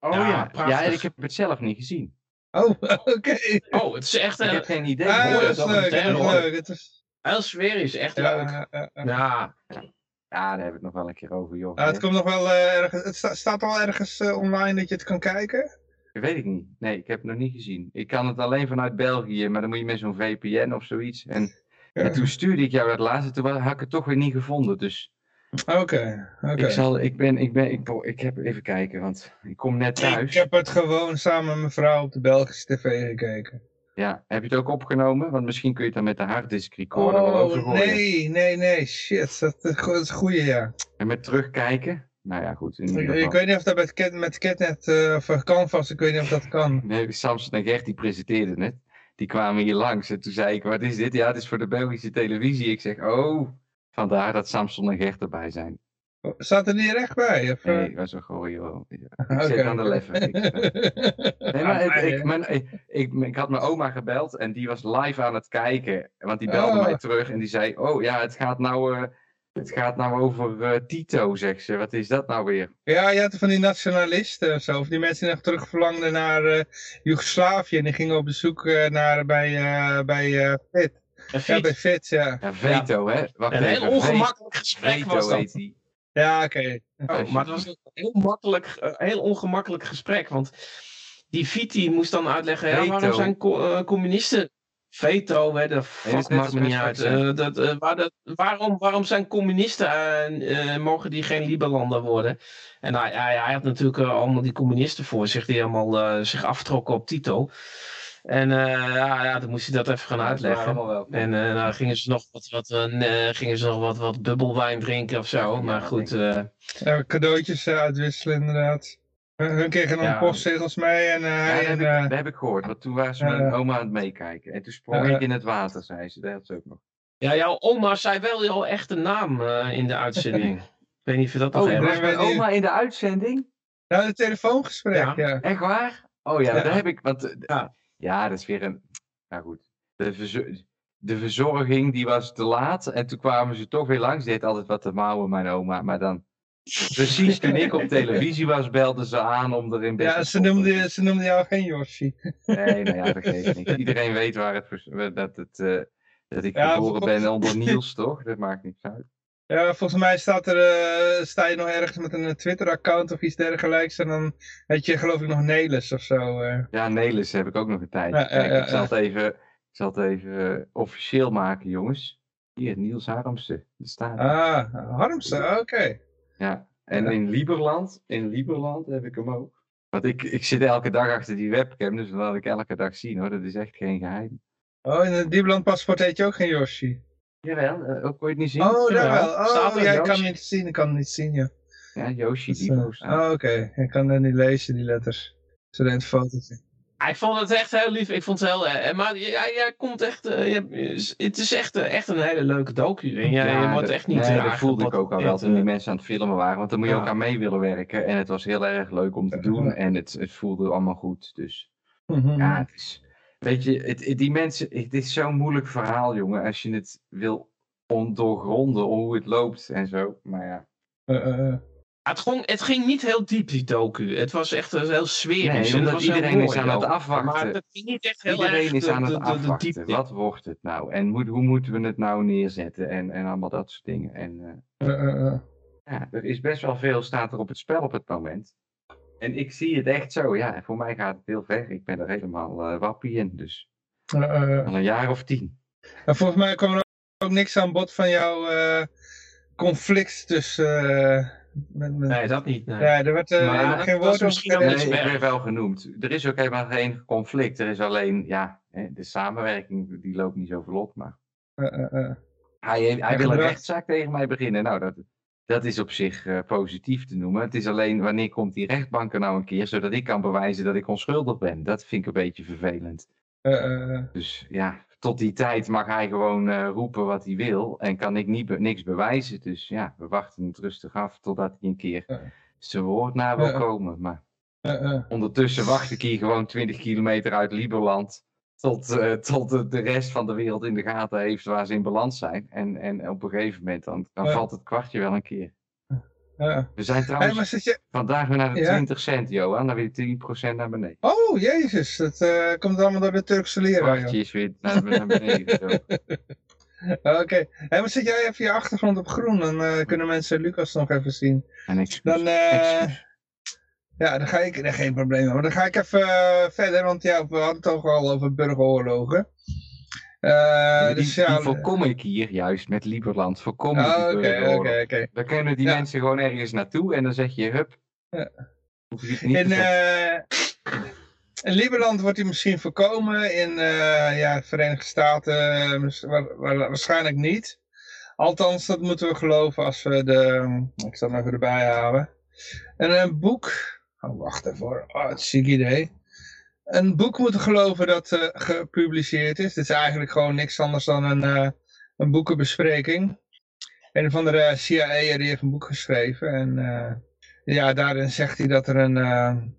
E: Oh ja, ja, ja, ik heb het zelf niet gezien.
A: Oh, oké.
C: Oh, het is echt...
E: Ik heb geen idee.
A: Ah, dat is leuk, dat is leuk. Het is...
C: Heel sferisch, echt leuk. Ja,
E: ja, daar hebben we het nog wel een keer over, joh.
A: Uh, het komt nog wel uh, ergens, het staat al ergens uh, online dat je het kan kijken?
E: Dat weet ik niet. Nee, ik heb het nog niet gezien. Ik kan het alleen vanuit België, maar dan moet je met zo'n VPN of zoiets. En, ja. en toen stuurde ik jou dat laatste, toen had ik het toch weer niet gevonden, dus...
A: Oké, okay, oké.
E: Ik zal, ik ben, ik ben, ik, ik heb even kijken, want ik kom net thuis.
A: Ik heb het gewoon samen met mijn vrouw op de Belgische tv gekeken.
E: Ja, heb je het ook opgenomen? Want misschien kun je het dan met de harddisk recorder oh, wel overgooien.
A: Nee, nee, nee, shit. Dat, dat is goed, ja.
E: En met terugkijken? Nou ja, goed.
A: Ik, ik, weet niet of dat met, Cat, met Catnet uh, of Canvas, ik weet niet of dat kan.
E: Nee, Samson en Gert die presenteerden het. Die kwamen hier langs en toen zei ik, wat is dit? Ja, het is voor de Belgische televisie. Ik zeg, oh, vandaar dat Samson en Gert erbij zijn.
A: Staat er niet recht bij? Of,
E: nee, ik was gewoon, joh. Ik okay. zit aan de leffen. nee, maar ik, ik, mijn, ik, ik, had mijn oma gebeld en die was live aan het kijken. Want die belde oh. mij terug en die zei, oh ja, het gaat nou... Uh, het gaat nou over uh, Tito, zegt ze. Wat is dat nou weer?
A: Ja, je had van die nationalisten of zo. Of die mensen die nog terug verlangden naar uh, Joegoslavië. En die gingen op bezoek naar, bij, bij Fit. Ja, bij Fit, ja.
E: Ja, Veto, hè?
C: Wacht een heel ongemakkelijk gesprek Veto was dat. Heet
A: ja, oké.
C: Oh, maar het was een heel, makkelijk, uh, heel ongemakkelijk gesprek. Want die Viti moest dan uitleggen, ja, waarom zijn co uh, communisten veto, hè, dat maakt me niet uit. Uh, dat, uh, waar dat, waarom, waarom zijn communisten, uh, mogen die geen Liberlander worden? En hij, hij, hij had natuurlijk allemaal die communisten voor zich, die allemaal zich aftrokken op Tito. En ja, ja, dan moest hij dat even gaan uitleggen. En uh, nou, gingen ze nog wat, wat, gingen ze nog wat, wat bubbelwijn drinken of zo. maar goed.
A: Ja, cadeautjes uitwisselen inderdaad. Hun kregen dan ja. postzegels mee en uh,
E: ja, dat,
A: heb
E: ik, dat heb ik gehoord, want toen waren ze met mijn oma aan het meekijken. En toen sprong ik in het water, zei ze. Dat had ze ook nog.
C: Ja, jouw oma zei wel jouw echte naam uh, in de uitzending. ik weet niet of je dat nog
E: oh, hebt. Was mijn oma in de uitzending?
A: Nou, de telefoongesprek, ja. ja.
E: Echt waar? Oh ja, daar heb ik, want ja. dat is weer een, nou goed. De, de verzorging die was te laat en toen kwamen ze toch weer langs. Die deed altijd wat te mouwen, mijn oma, maar dan Precies toen ik op televisie was, belden ze aan om erin
A: best Ja, ze noemden, ze noemden jou geen Yoshi.
E: Nee, nou ja, dat geeft niet. Iedereen weet waar het, dat, het, uh, dat ik ja, geboren ben onder Niels, toch? Dat maakt niks uit.
A: Ja, volgens mij staat er, uh, sta je nog ergens met een Twitter-account of iets dergelijks. En dan heb je geloof ik nog Nelis of zo. Uh.
E: Ja, Nelis heb ik ook nog een tijd. Ja, Kijk, ik zal het even, ik zal het even officieel maken, jongens. Hier, Niels Harmsen. Staat
A: ah, Harmsen, oké.
E: Ja, en in Lieberland, in Lieberland heb ik hem ook. Want ik, ik zit elke dag achter die webcam, dus dat laat ik elke dag zien hoor. Dat is echt geen geheim.
A: Oh, in het Lieberland paspoort heet je ook geen Yoshi?
E: Jawel, uh, ook kon je het niet zien.
A: Oh, daar wel. Oh, jij kan het niet zien, ik kan het niet zien, ja.
E: Ja, Yoshi,
A: die uh, Oh, oké. Ik kan het niet lezen, die letters. Zo een fotootje.
C: Ik vond het echt heel lief. Ik vond het heel. Uh, maar jij, jij komt echt. Uh, je, het is echt, uh, echt een hele leuke docu. En jij, ja, je wordt echt niet.
E: Nee, dat voelde ik ook al wel toen die mensen aan het filmen waren. Want dan moet je ook aan mee willen werken. En het was heel erg leuk om te doen. En het, het voelde allemaal goed. Dus mhm. ja, het is. Weet je, het, die mensen. Het is zo'n moeilijk verhaal, jongen. Als je het wil doorgronden hoe het loopt en zo. Maar ja.
C: Het, ging, het ging niet heel diep, die docu. Het was echt heel sferisch.
E: Nee,
C: was
E: iedereen is aan het afwachten. Maar
C: het ging niet echt heel
E: iedereen
C: is
E: aan het afwachten. Wat wordt het nou? En moet, hoe moeten we het nou neerzetten? En, en allemaal dat soort dingen. En, uh, ja, er is best wel veel staat er op het spel op het moment. En ik zie het echt zo. Ja, voor mij gaat het heel ver. Ik ben er helemaal uh, wappie in. Dus al een jaar of tien.
A: En volgens mij kwam er ook niks aan bod van jouw conflict tussen
C: Nee, dat niet. Nee,
A: ja, er werd uh, geen woord
E: misschien Nee, ik werd wel genoemd. Er is ook helemaal geen conflict. Er is alleen, ja, de samenwerking die loopt niet zo vlot, maar... Uh, uh, hij, hij wil een rechtszaak tegen mij beginnen. Nou, dat, dat is op zich uh, positief te noemen. Het is alleen wanneer komt die rechtbank er nou een keer, zodat ik kan bewijzen dat ik onschuldig ben. Dat vind ik een beetje vervelend. dus ja, tot die tijd mag hij gewoon uh, roepen wat hij wil en kan ik niet, niks bewijzen. Dus ja, we wachten het rustig af totdat hij een keer zijn woord na wil komen. Maar ondertussen wacht ik hier gewoon 20 kilometer uit Lieberland tot, uh, tot de, de, rest van de wereld in de gaten heeft waar ze in balans zijn. En, en op een gegeven moment dan, dan valt het kwartje wel een keer. Ja. We zijn trouwens je... vandaag weer naar de 20 cent, Johan. Dan weer 10% naar beneden.
A: Oh, jezus. Dat uh, komt allemaal door de Turkse leraar.
E: Kwartje is weer naar, naar beneden.
A: Oké. Okay. Hey, maar zet jij even je achtergrond op groen. Dan uh, kunnen mensen Lucas nog even zien.
E: En
A: dan, ja, dan ga ik... Geen probleem. Maar dan ga ik even verder. Want ja, we hadden het toch al over burgeroorlogen.
E: Uh, die, dus ja, die voorkom ik hier juist met Lieberland. Voorkom ik
A: oh, oké, oké.
E: Dan kunnen die mensen gewoon ergens naartoe en dan zeg je, hup. Ja.
A: in, uh, in Lieberland wordt hij misschien voorkomen. In uh, ja, Verenigde Staten waarschijnlijk niet. Althans, dat moeten we geloven als we de... Ik zal hem even erbij halen. En een boek... Oh, wacht even. Oh, het ziek idee een boek moeten geloven dat uh, gepubliceerd is. Dit is eigenlijk gewoon niks anders dan een, uh, een boekenbespreking. Een van de CIA die heeft een boek geschreven. En uh, ja, daarin zegt hij dat er een, een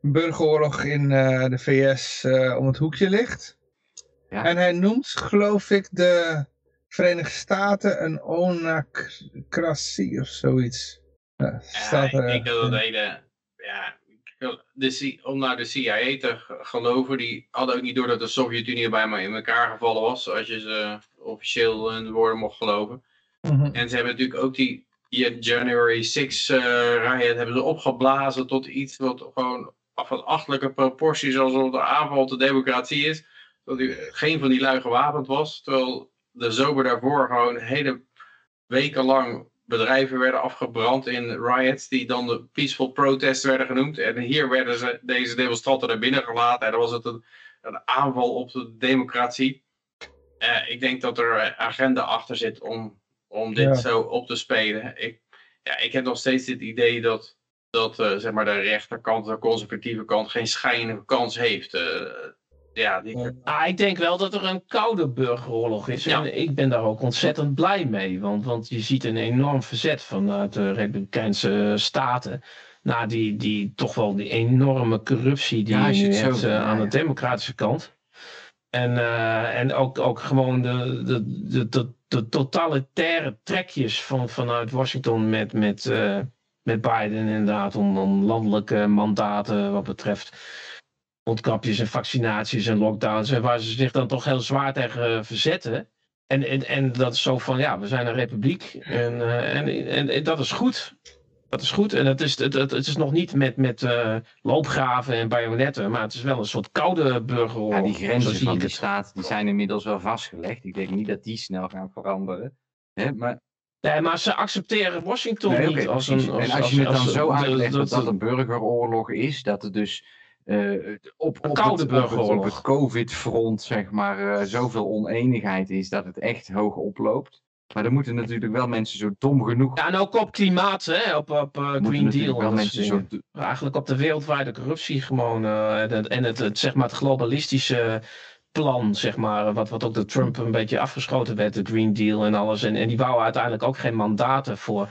A: burgeroorlog in de VS om het hoekje ligt. Ja. En hij noemt, geloof ik, de Verenigde Staten een onacratie of zoiets.
B: Ja, staat er, ik denk dat het hele... Ja, de, om naar de CIA te geloven, die hadden ook niet door dat de Sovjet-Unie bijna in elkaar gevallen was, als je ze officieel hun woorden mocht geloven. Mhm. En ze hebben natuurlijk ook die January 6 uh, riot hebben ze opgeblazen tot iets wat gewoon van achtelijke proporties alsof de aanval op de democratie is. dat geen van die lui gewapend was. Terwijl de zomer daarvoor gewoon hele weken lang bedrijven werden afgebrand in riots, die dan de peaceful protests werden genoemd. En hier werden ze, deze demonstranten naar binnen gelaten. En dan was het een, een aanval op de democratie. Uh, ik denk dat er agenda achter zit om, om dit zo op te spelen. Ik, ja, ik heb nog steeds het idee dat, dat uh, zeg maar de rechterkant, de conservatieve kant, geen schijnende kans heeft. Uh, ja, die...
C: ah, ik denk wel dat er een koude burgeroorlog is. En ik ben daar ook ontzettend blij mee. Want, want je ziet een enorm verzet vanuit de Republikeinse staten. Naar die, die toch wel die enorme corruptie die je nu hebt uh, aan de democratische kant. En, uh, en ook, ook gewoon de, de, de, de, de totalitaire trekjes van, vanuit Washington met, met, uh, met Biden inderdaad. Om, om landelijke mandaten wat betreft mondkapjes en vaccinaties en lockdowns. En waar ze zich dan toch heel zwaar tegen verzetten. En, en, en dat is zo van, ja, we zijn een republiek. En, uh, en, en, en, dat is goed. Dat is goed. En het is, het, het, het is nog niet met, met uh, loopgraven en bajonetten. Maar het is wel een soort koude burgeroorlog.
E: Ja, die grenzen van die staat die zijn inmiddels wel vastgelegd. Ik denk niet dat die snel gaan veranderen. Hè? Maar
C: Nee, maar ze accepteren Washington
E: nee,
C: niet als een.
E: Als, en als, je het dan als, zo uitlegt dat dat een burgeroorlog is, dat het dus uh, op, op,
C: koude
E: het, op, het, op het COVID-front, zeg maar, uh, zoveel oneenigheid is dat het echt hoog oploopt. Maar er moeten natuurlijk wel mensen zo dom genoeg.
C: Ja, en ook op klimaat, hè? op, op uh, Green Deal.
E: Wel mensen zo...
C: Eigenlijk op de wereldwijde corruptie gewoon. en het, het, zeg maar, het globalistische plan, zeg maar, wat, wat ook door Trump een beetje afgeschoten werd, de Green Deal en alles. En, en die wouden uiteindelijk ook geen mandaten voor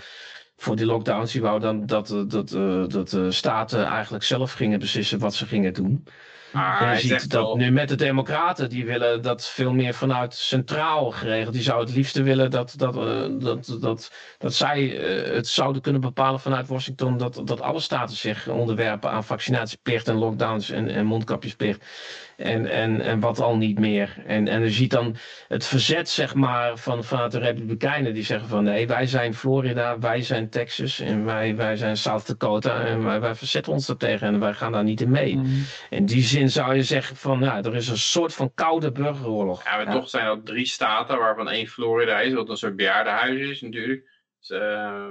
C: voor die lockdowns. Die wou dan dat, dat, dat, dat de staten eigenlijk zelf gingen beslissen wat ze gingen doen. Maar je ziet dat nu met de Democraten, die willen dat veel meer vanuit centraal geregeld. Die zouden het liefste willen dat, dat, dat, dat, dat zij het zouden kunnen bepalen vanuit Washington. Dat, dat alle staten zich onderwerpen aan vaccinatieplicht en lockdowns en, en mondkapjesplicht. En, en, en wat al niet meer. En, en je ziet dan het verzet, zeg maar, van, vanuit de Republikeinen. Die zeggen van nee, wij zijn Florida, wij zijn Texas en wij, wij zijn South Dakota. En wij, wij verzetten ons daartegen en wij gaan daar niet in mee. Mm. In die zin zou je zeggen van, ja, er is een soort van koude burgeroorlog.
B: Ja, maar
C: ja.
B: toch zijn er drie staten waarvan één Florida is, wat een soort bejaardenhuis is natuurlijk. Dus, uh,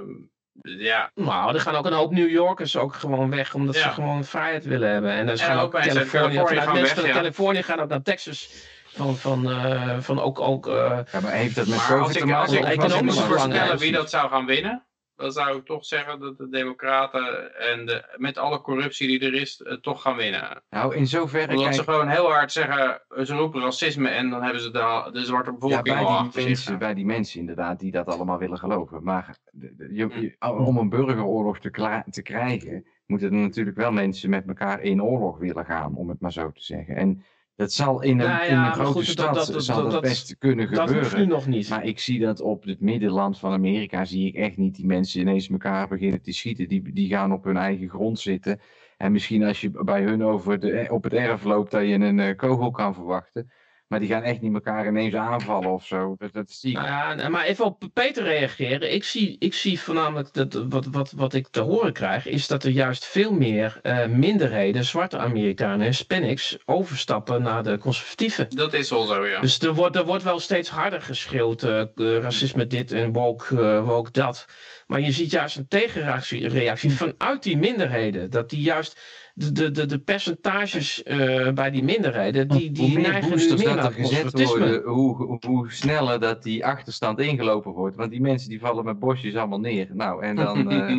B: ja.
C: Nou, er gaan ook een hoop New Yorkers ook gewoon weg, omdat ja. ze gewoon vrijheid willen hebben. En dan gaan ook, Californië, Californië gaan mensen weg, van ja. Californië gaan ook naar Texas. Van, van, uh, van ook... ook uh,
E: ja, maar heeft dat met
B: maar als ik, als ik, als ik wie dat zou gaan winnen, dan zou ik toch zeggen dat de democraten en de, met alle corruptie die er is, uh, toch gaan winnen.
E: Nou, in zoverre...
B: Omdat kijk... ze gewoon heel hard zeggen, ze roepen racisme en dan hebben ze de, de zwarte bevolking
E: ja, bij die, mensen, bij die mensen inderdaad, die dat allemaal willen geloven. Maar de, de, je, je, om een burgeroorlog te, te krijgen, moeten er natuurlijk wel mensen met elkaar in oorlog willen gaan, om het maar zo te zeggen. En dat zal in een, ja, ja, in een grote goed, stad dat, dat, zal dat, dat, best kunnen gebeuren.
C: Dat hoeft nu nog niet.
E: Maar ik zie dat op het middenland van Amerika zie ik echt niet die mensen ineens elkaar beginnen te schieten. Die, die gaan op hun eigen grond zitten. En misschien als je bij hun over de, op het erf loopt dat je een uh, kogel kan verwachten. Maar die gaan echt niet elkaar ineens aanvallen of zo. Dat, dat zie ik.
C: Nou ja, maar even op Peter reageren. Ik zie, ik zie voornamelijk dat wat, wat, wat ik te horen krijg, is dat er juist veel meer uh, minderheden, zwarte Amerikanen en Hispanics, overstappen naar de conservatieven.
B: Dat is wel zo, ja.
C: Dus er wordt, er wordt wel steeds harder geschreeuwd, uh, racisme dit en woke, uh, woke dat. Maar je ziet juist een tegenreactie reactie vanuit die minderheden. Dat die juist de, de, de percentages uh, bij die minderheden, die, die
E: hoe meer boosters dat er gezet worden, hoe, hoe, sneller dat die achterstand ingelopen wordt. Want die mensen die vallen met bosjes allemaal neer. Nou, en dan uh,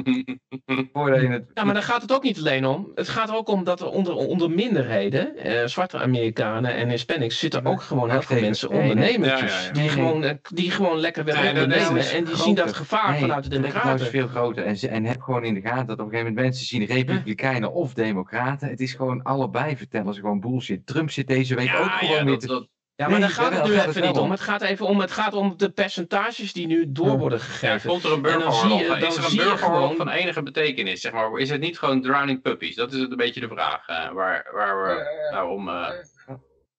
E: voordat je het...
C: Ja, maar dan gaat het ook niet alleen om. Het gaat er ook om dat er onder, onder minderheden, uh, zwarte Amerikanen en Hispanics, zitten ook gewoon heel veel mensen, ondernemertjes, ja, ja, die, gewoon, die gewoon lekker willen ondernemen. En die zien dat gevaar
E: nee,
C: vanuit de democraten.
E: Het is veel groter. En, en heb gewoon in de gaten dat op een gegeven moment mensen zien republikeinen of democraten democraten. Het is gewoon allebei vertellen ze gewoon bullshit. Trump zit deze week
B: ja,
E: ook gewoon
B: ja,
E: weer
B: dat, dat...
C: Ja, maar nee, daar gaat het nu even niet om. Het gaat even om, het gaat om de percentages die nu door worden gegeven.
B: Ja, komt er een burgeroorlog? Is er een burgeroorlog gewoon... van enige betekenis? Zeg maar, is het niet gewoon drowning puppies? Dat is het een beetje de vraag uh, waar, waar we uh, nou om... Uh...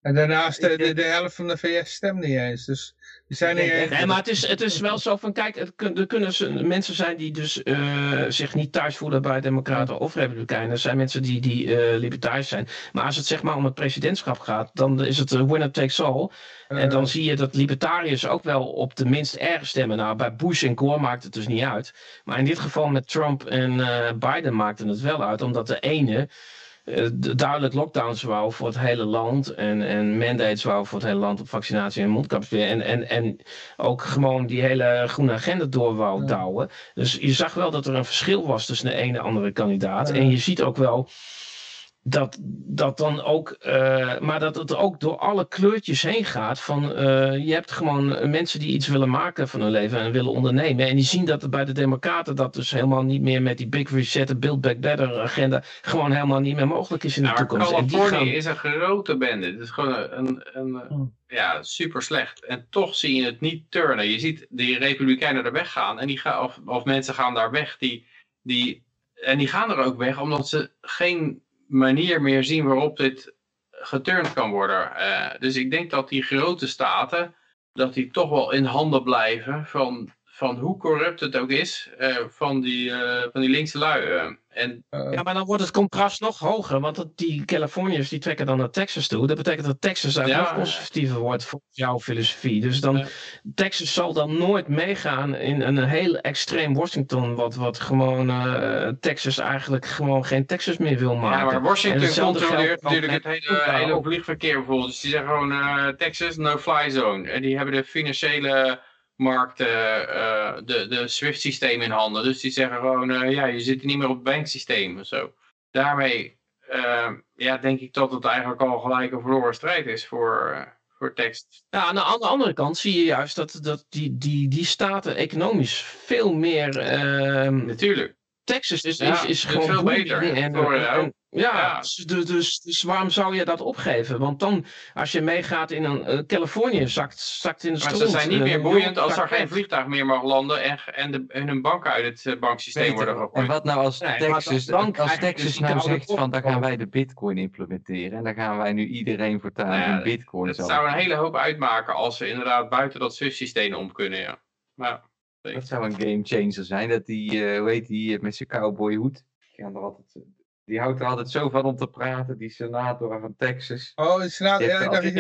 A: En daarnaast, de, de, de helft van de VS stemt niet eens. Dus Zijn er...
C: Nee, maar het is, het is wel zo van, kijk, er kunnen mensen zijn die dus uh, zich niet thuis voelen bij democraten of republikeinen. Er zijn mensen die, die uh, libertarisch zijn. Maar als het zeg maar om het presidentschap gaat, dan is het winner takes all. en dan zie je dat libertariërs ook wel op de minst erg stemmen. Nou, bij Bush en Gore maakt het dus niet uit. Maar in dit geval met Trump en Biden maakte het wel uit, omdat de ene duidelijk lockdowns wou voor het hele land. En, en mandates wou voor het hele land op vaccinatie en mondkapjes. En, en, en ook gewoon die hele groene agenda door wou ja. douwen. Dus je zag wel dat er een verschil was tussen de ene en andere kandidaat. Ja. En je ziet ook wel dat, dat dan ook, uh, maar dat het ook door alle kleurtjes heen gaat. Van, uh, je hebt gewoon mensen die iets willen maken van hun leven en willen ondernemen. En die zien dat het bij de Democraten dat dus helemaal niet meer met die Big Reset en Build Back Better agenda gewoon helemaal niet meer mogelijk is in de
B: nou,
C: toekomst.
B: Californië gaan... is een grote bende. Het is gewoon een, een, een ja, super slecht. En toch zie je het niet turnen. Je ziet die Republikeinen er weggaan en die gaan, of, of mensen gaan daar weg die, die, en die gaan er ook weg omdat ze geen manier meer zien waarop dit geturnd kan worden. Uh, dus ik denk dat die grote staten, dat die toch wel in handen blijven van, van hoe corrupt het ook is, uh, van, die, uh, van die linkse lui. En,
C: ja, maar dan wordt het contrast nog hoger, want die Californiërs die trekken dan naar Texas toe. Dat betekent dat Texas ook ja, nog conservatiever wordt voor jouw filosofie. Dus dan. Texas zal dan nooit meegaan in een heel extreem Washington, wat, wat gewoon uh, Texas eigenlijk gewoon geen Texas meer wil maken.
B: Ja, maar Washington controleert natuurlijk het hele, hele vliegverkeer bijvoorbeeld. Dus die zeggen gewoon uh, Texas, no-fly zone. En die hebben de financiële markt uh, de, de SWIFT-systeem in handen. Dus die zeggen gewoon, uh, ja, je zit niet meer op het banksysteem of zo. Daarmee uh, ja, denk ik dat het eigenlijk al gelijk een verloren strijd is voor, voor tekst.
C: Ja, aan de, aan de, andere kant zie je juist dat, dat die, die, die staten economisch veel meer... ehm,
B: Natuurlijk.
C: Texas is, ja, is, is gewoon
B: veel beter.
C: En, en, ja. Dus, dus, dus, waarom zou je dat opgeven? Want dan, als je meegaat in een uh, Californië, zakt, zakt in de
B: Maar ze zijn niet meer boeiend als er geen vliegtuig meer mag landen en, en, de, en hun banken uit het uh, banksysteem Peter, worden gegooid.
E: En wat nou als nee, Texas, als Texas dus nou zegt van, dan gaan wij de bitcoin implementeren en dan gaan wij nu iedereen voortaan
B: ja,
E: in bitcoin.
B: Het zou een hele hoop uitmaken als ze inderdaad buiten dat SWIFT-systeem om kunnen, ja. Maar,
E: dat zou een game changer zijn, dat die, uh, hoe heet die, met zijn cowboy hoed, die gaan er altijd die houdt er altijd zo van om te praten, die senator van Texas.
A: Oh, de senator, ja, ik dacht dat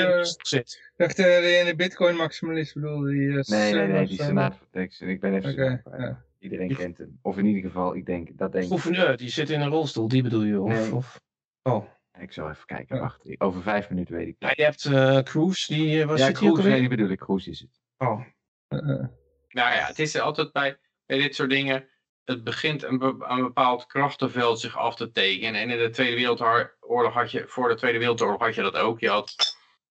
A: je dacht uh, de ene bitcoin maximalist bedoelde. Die, uh,
E: nee, nee, nee, die senator van Texas. Ik ben even okay, ja. Iedereen kent hem. Of in ieder geval, ik denk, dat denk ik.
C: Gouverneur, die zit in een rolstoel, die bedoel je? Of,
E: nee.
C: of... Oh.
E: Ik zal even kijken, wacht. Over vijf minuten weet ik.
C: Ja, je hebt uh, Cruz, die was
E: Ja, Cruz, nee, die bedoel ik, Cruz is het.
C: Oh.
B: nou ja, het is altijd bij, bij dit soort dingen het begint een, een, bepaald krachtenveld zich af te tekenen. En in de Tweede Wereldoorlog had je, voor de Tweede Wereldoorlog had je dat ook. Je had,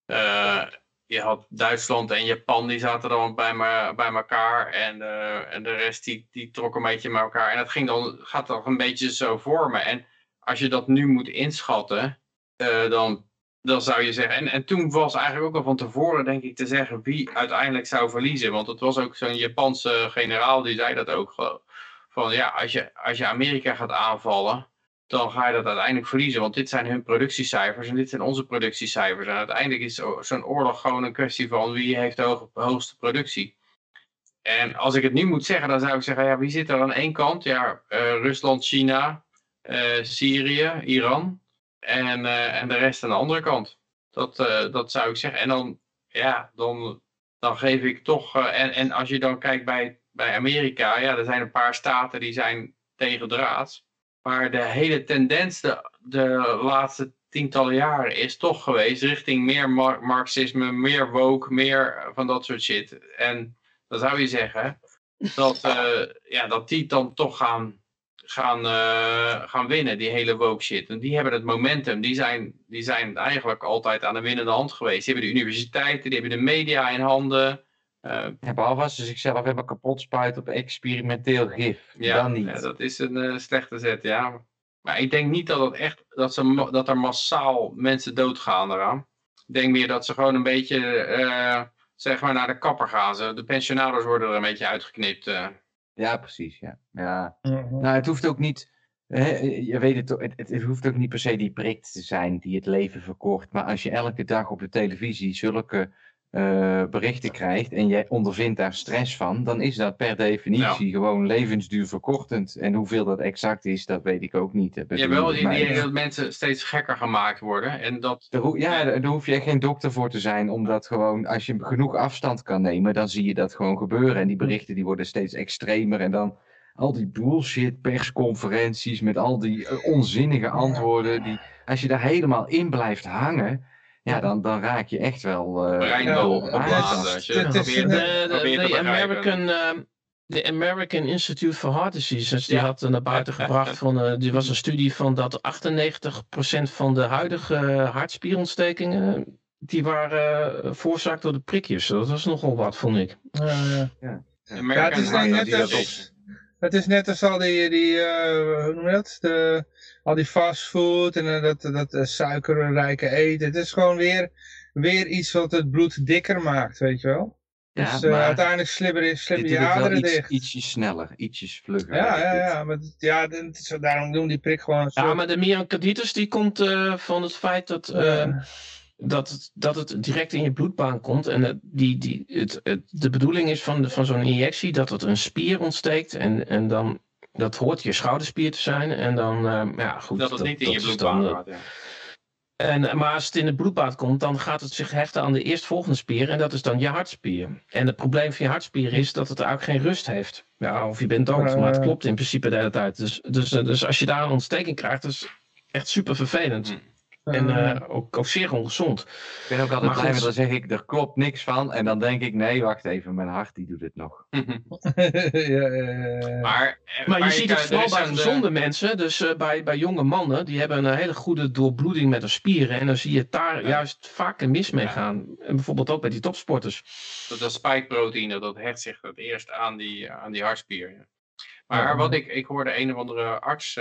B: uh, je had Duitsland en Japan, die zaten dan bij, me, bij elkaar. En, uh, en de rest die, die trok een beetje met elkaar. En dat ging dan, gaat dan een beetje zo vormen. En als je dat nu moet inschatten, uh, dan, dan zou je zeggen... En, en toen was eigenlijk ook al van tevoren, denk ik, te zeggen wie uiteindelijk zou verliezen. Want het was ook zo'n Japanse generaal, die zei dat ook geloof van ja, als je, als je Amerika gaat aanvallen, dan ga je dat uiteindelijk verliezen. Want dit zijn hun productiecijfers en dit zijn onze productiecijfers. En uiteindelijk is zo'n oorlog gewoon een kwestie van wie heeft de hoog, hoogste productie. En als ik het nu moet zeggen, dan zou ik zeggen, ja, wie zit er aan één kant? Ja, uh, Rusland, China, uh, Syrië, Iran en, uh, en de rest aan de andere kant. Dat, dat zou ik zeggen. En dan, ja, dan, dan geef ik toch, en, en als je dan kijkt bij bij Amerika, ja, er zijn een paar staten die zijn tegen draad. Maar de hele tendens de, de laatste tientallen jaren is toch geweest richting meer mar marxisme, meer woke, meer van dat soort shit. En dan zou je zeggen dat, uh, ja, dat die dan toch gaan, gaan, uh, gaan winnen, die hele woke shit. En die hebben het momentum, die zijn, die zijn eigenlijk altijd aan de winnende hand geweest. Die hebben de universiteiten, die hebben de media in handen.
E: Uh, ja, behalve als ze zichzelf helemaal kapot spuiten op experimenteel gif.
B: Ja,
E: dan niet.
B: Ja, dat is een uh, slechte zet, ja. Maar ik denk niet dat, het echt, dat, ze, dat er massaal mensen doodgaan eraan. Ik denk meer dat ze gewoon een beetje, uh, zeg maar, naar de kapper gaan. Ze, de pensionados worden er een beetje uitgeknipt.
E: Ja, precies, ja. ja. Mm -hmm. Nou, het hoeft ook niet... je weet het, het, het hoeft ook niet per se die prik te zijn die het leven verkort. Maar als je elke dag op de televisie zulke eh, berichten krijgt en jij ondervindt daar stress van, dan is dat per definitie gewoon levensduur verkortend. En hoeveel dat exact is, dat weet ik ook niet.
B: Je hebt wel het idee dat mensen steeds gekker gemaakt worden. En dat...
E: ja, daar hoef je geen dokter voor te zijn, omdat gewoon als je genoeg afstand kan nemen, dan zie je dat gewoon gebeuren. En die berichten die worden steeds extremer en dan al die bullshit persconferenties met al die eh, onzinnige antwoorden. Die, als je daar helemaal in blijft hangen, ja, dan, dan raak je echt wel... Uh,
C: de, American... de American Institute for Heart Diseases, die had naar buiten gebracht, van, uh, die was een studie van dat 98% van de huidige hartspierontstekingen, die waren uh, veroorzaakt door de prikjes. Dat was nogal wat, vond ik. Uh,
A: ja. ja. het is net als, het is net als al die, die hoe noem je dat, de al die fastfood en uh, dat, dat uh, suikerrijke eten. Het is gewoon weer, weer iets wat het bloed dikker maakt, weet je wel. Ja, dus uh, uiteindelijk slimmer is slimmer die aderen iets, dicht.
E: Ietsje sneller, ietsjes vlugger.
A: Ja, ja, ja, maar ja, daarom doen die prik gewoon
C: zo. Ja, maar de myocarditis die komt van het feit dat, ja. dat, het, dat het direct in je bloedbaan komt. En die, die, het, het, de bedoeling is van, van zo'n injectie dat het een spier ontsteekt en, en dan dat hoort je schouderspier te zijn. En dan, uh, ja goed.
B: Dat het niet in je bloedbaan gaat, ja.
C: En, eh, maar als het in de bloedbad komt, dan gaat het zich hechten aan de eerstvolgende spier. En dat is dan je hartspier. En het probleem van je hartspier is dat het eigenlijk geen rust heeft. Ja, of je bent dood, maar het klopt in principe de hele tijd. Dus, dus, dus als je daar een ontsteking krijgt, dat is echt super vervelend. Hmm. En uh, ook, ook zeer ongezond.
E: Ik ben ook altijd blij met dan zeg ik, er klopt niks van. En dan denk ik, nee, wacht even, mijn hart die doet het nog.
C: ja, maar, eh, maar, je ziet het vooral bij gezonde mensen, dus uh, bij, bij jonge mannen, die hebben een hele goede doorbloeding met hun spieren. En dan zie je daar juist vaak mis mee gaan. En bijvoorbeeld ook bij die topsporters.
B: Dat, dat spike-proteïne, dat hecht zich het eerst aan die, aan die hartspier. Maar wat ik, ik hoorde een of andere arts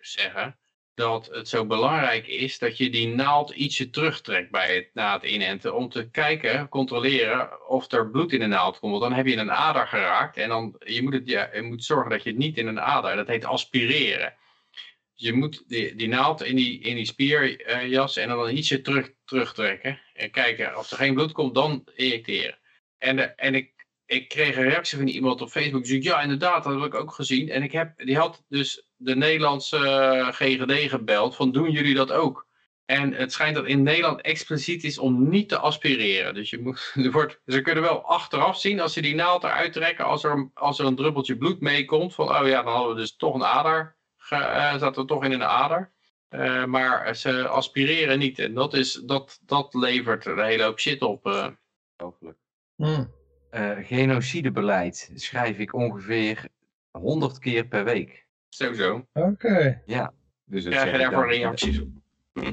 B: zeggen dat het zo belangrijk is dat je die naald ietsje terugtrekt bij het, na het inenten. Om te kijken, controleren of er bloed in de naald komt. Want dan heb je een ader geraakt. En dan, je, moet het, ja, je moet zorgen dat je het niet in een ader, dat heet aspireren. Je moet die, die naald in die, in die spierjas en dan ietsje terug, terugtrekken. En kijken of er geen bloed komt, dan injecteren. En, de, en ik ik kreeg een reactie van iemand op Facebook. Die zei, ja, inderdaad, dat heb ik ook gezien. En ik heb, die had dus de Nederlandse uh, eh, GGD gebeld van, doen jullie dat ook? En het schijnt dat in Nederland expliciet is om niet te aspireren. Dus je moet, er wordt, ze kunnen wel achteraf zien als ze die naald eruit trekken, als er, als er een druppeltje bloed meekomt, van oh ja, dan hadden we dus toch een ader, uh, zat er toch in een ader. Uh, maar ze aspireren niet. En dat, is, dat, dat levert een hele hoop shit op. Uh.
E: Hmm genocidebeleid schrijf ik ongeveer 100 keer per week.
B: Sowieso.
A: Oké.
E: Ja.
B: Dus Krijg je daarvoor reacties op?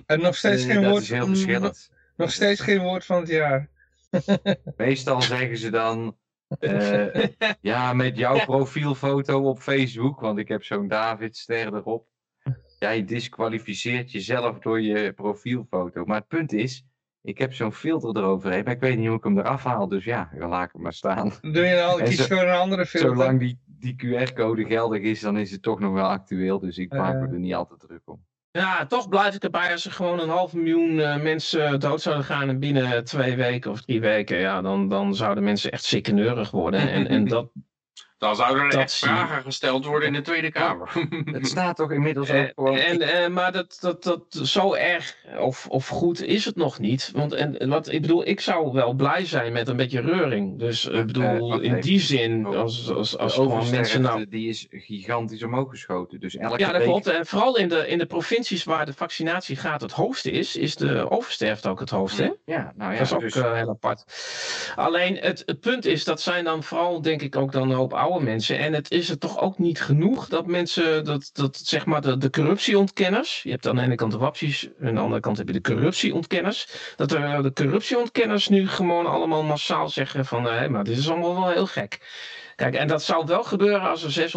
A: En nog steeds geen
E: dat
A: woord.
E: Is heel verschillend.
A: Nog steeds geen woord van het jaar.
E: Meestal zeggen ze dan. Uh, ja, met jouw profielfoto op Facebook, want ik heb zo'n Davidster erop. Jij disqualificeert jezelf door je profielfoto. Maar het punt is, ik heb zo'n filter eroverheen, maar ik weet niet hoe ik hem eraf haal. Dus ja, dan laat ik hem maar staan.
A: Doe je al, kies gewoon een andere filter.
E: Zolang die, die QR-code geldig is, dan is het toch nog wel actueel. Dus ik maak me er niet altijd druk om.
C: Ja, toch blijf ik erbij als er gewoon een half miljoen uh, mensen dood zouden gaan en binnen twee weken of drie weken, ja, dan, dan zouden mensen echt zikkeneurig worden. En, en dat,
B: dan zouden er echt vragen gesteld worden in de Tweede Kamer.
E: Het staat toch inmiddels ook eh, gewoon...
C: En, en, eh, maar dat, dat, dat, zo erg of, of goed is het nog niet. Want en, wat, ik bedoel, ik zou wel blij zijn met een beetje reuring. Dus ik bedoel, uh, in die zin, oh. als, als, als gewoon mensen nou...
E: Die is gigantisch omhoog geschoten. Dus elke
C: ja, dat klopt. En vooral in de, in de provincies waar de vaccinatiegraad het hoogste is, is de oversterfte ook het hoogste.
E: Ja, nou ja.
C: Dat is ook dus... heel apart. Alleen, het, het punt is, dat zijn dan vooral, denk ik, ook dan een hoop oude mensen. En het is er toch ook niet genoeg dat mensen, dat, dat zeg maar de, de corruptieontkenners, je hebt aan de ene kant de wapsies, en aan de andere kant heb je de corruptieontkenners, dat er de corruptieontkenners nu gewoon allemaal massaal zeggen van, hé, maar dit is allemaal wel heel gek. Kijk, en dat zou wel gebeuren als er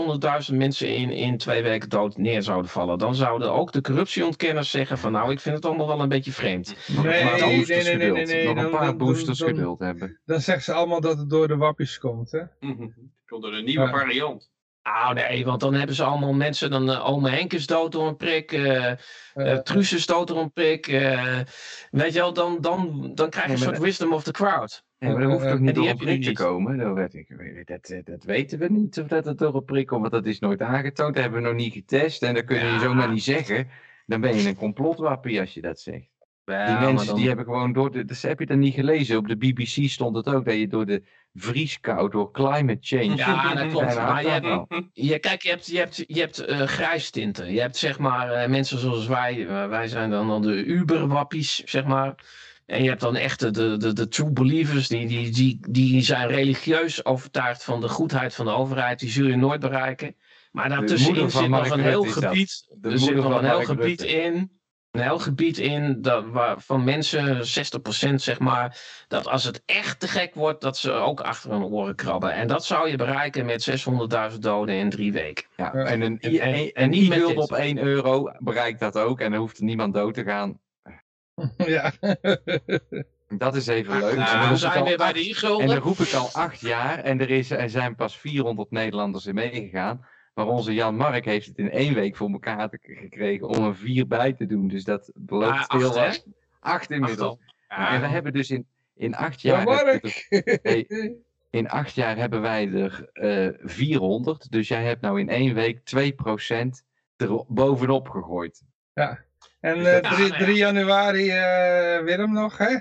C: 600.000 mensen in, in twee weken dood neer zouden vallen. Dan zouden ook de corruptieontkenners zeggen van nou, ik vind het allemaal wel een beetje vreemd.
A: Nee, nee, nee, nee, nee, nee,
E: Nog een paar boosters geduld hebben.
A: Dan zeggen ze allemaal dat het door de wappies komt, hè?
B: Komt door een nieuwe variant.
C: Ah, nee, want dan hebben ze allemaal mensen, dan uh, Ome Henk is dood door een prik, uh, uh, Truus is dood door een prik. weet je wel, dan, dan, dan krijg je een soort wisdom of the crowd.
E: Nee, maar dat hoeft toch niet door een prik te komen? Dat, weet ik, dat, dat weten we niet, of dat het door een prik komt, want dat is nooit aangetoond. Dat hebben we nog niet getest en dat kun je ja. zomaar niet zeggen. Dan ben je een complotwappie als je dat zegt. Ja, die mensen dan... die hebben gewoon door de. Dus heb je dat niet gelezen? Op de BBC stond het ook dat je door de vrieskou, door climate change.
C: Ja, dat klopt. Maar je hebt, je, kijk, je hebt, je hebt, je hebt uh, grijstinten. Je hebt zeg maar uh, mensen zoals wij. Uh, wij zijn dan, dan de Uber-wappies, zeg maar. En je hebt dan echt de, de, de true believers, die, die, die, die zijn religieus overtuigd van de goedheid van de overheid. Die zul je nooit bereiken. Maar daartussenin zit nog een heel gebied, er zit nog een heel gebied in heel gebied in dat, waar, van mensen, 60% zeg maar, dat als het echt te gek wordt, dat ze ook achter hun oren krabben. En dat zou je bereiken met 600.000 doden in drie weken.
E: Ja, en een en, niet e op 1 euro bereikt dat ook en dan hoeft er niemand dood te gaan.
A: Ja.
E: Dat is even leuk.
C: Nou, en dan zijn weer bij de e
E: En dan roep ik al acht jaar en er, is, er zijn pas 400 Nederlanders in meegegaan. Maar onze Jan Mark heeft het in één week voor elkaar gekregen om er vier bij te doen. Dus dat belooft ah, heel erg. Acht inmiddels. En we hebben dus in, in acht jaar.
A: Mark.
E: in acht jaar hebben wij er uh, eh, 400. Dus jij hebt nou in één week 2% er bovenop gegooid.
A: Ja. En uh, 3, 3, januari uh, Willem nog, hè?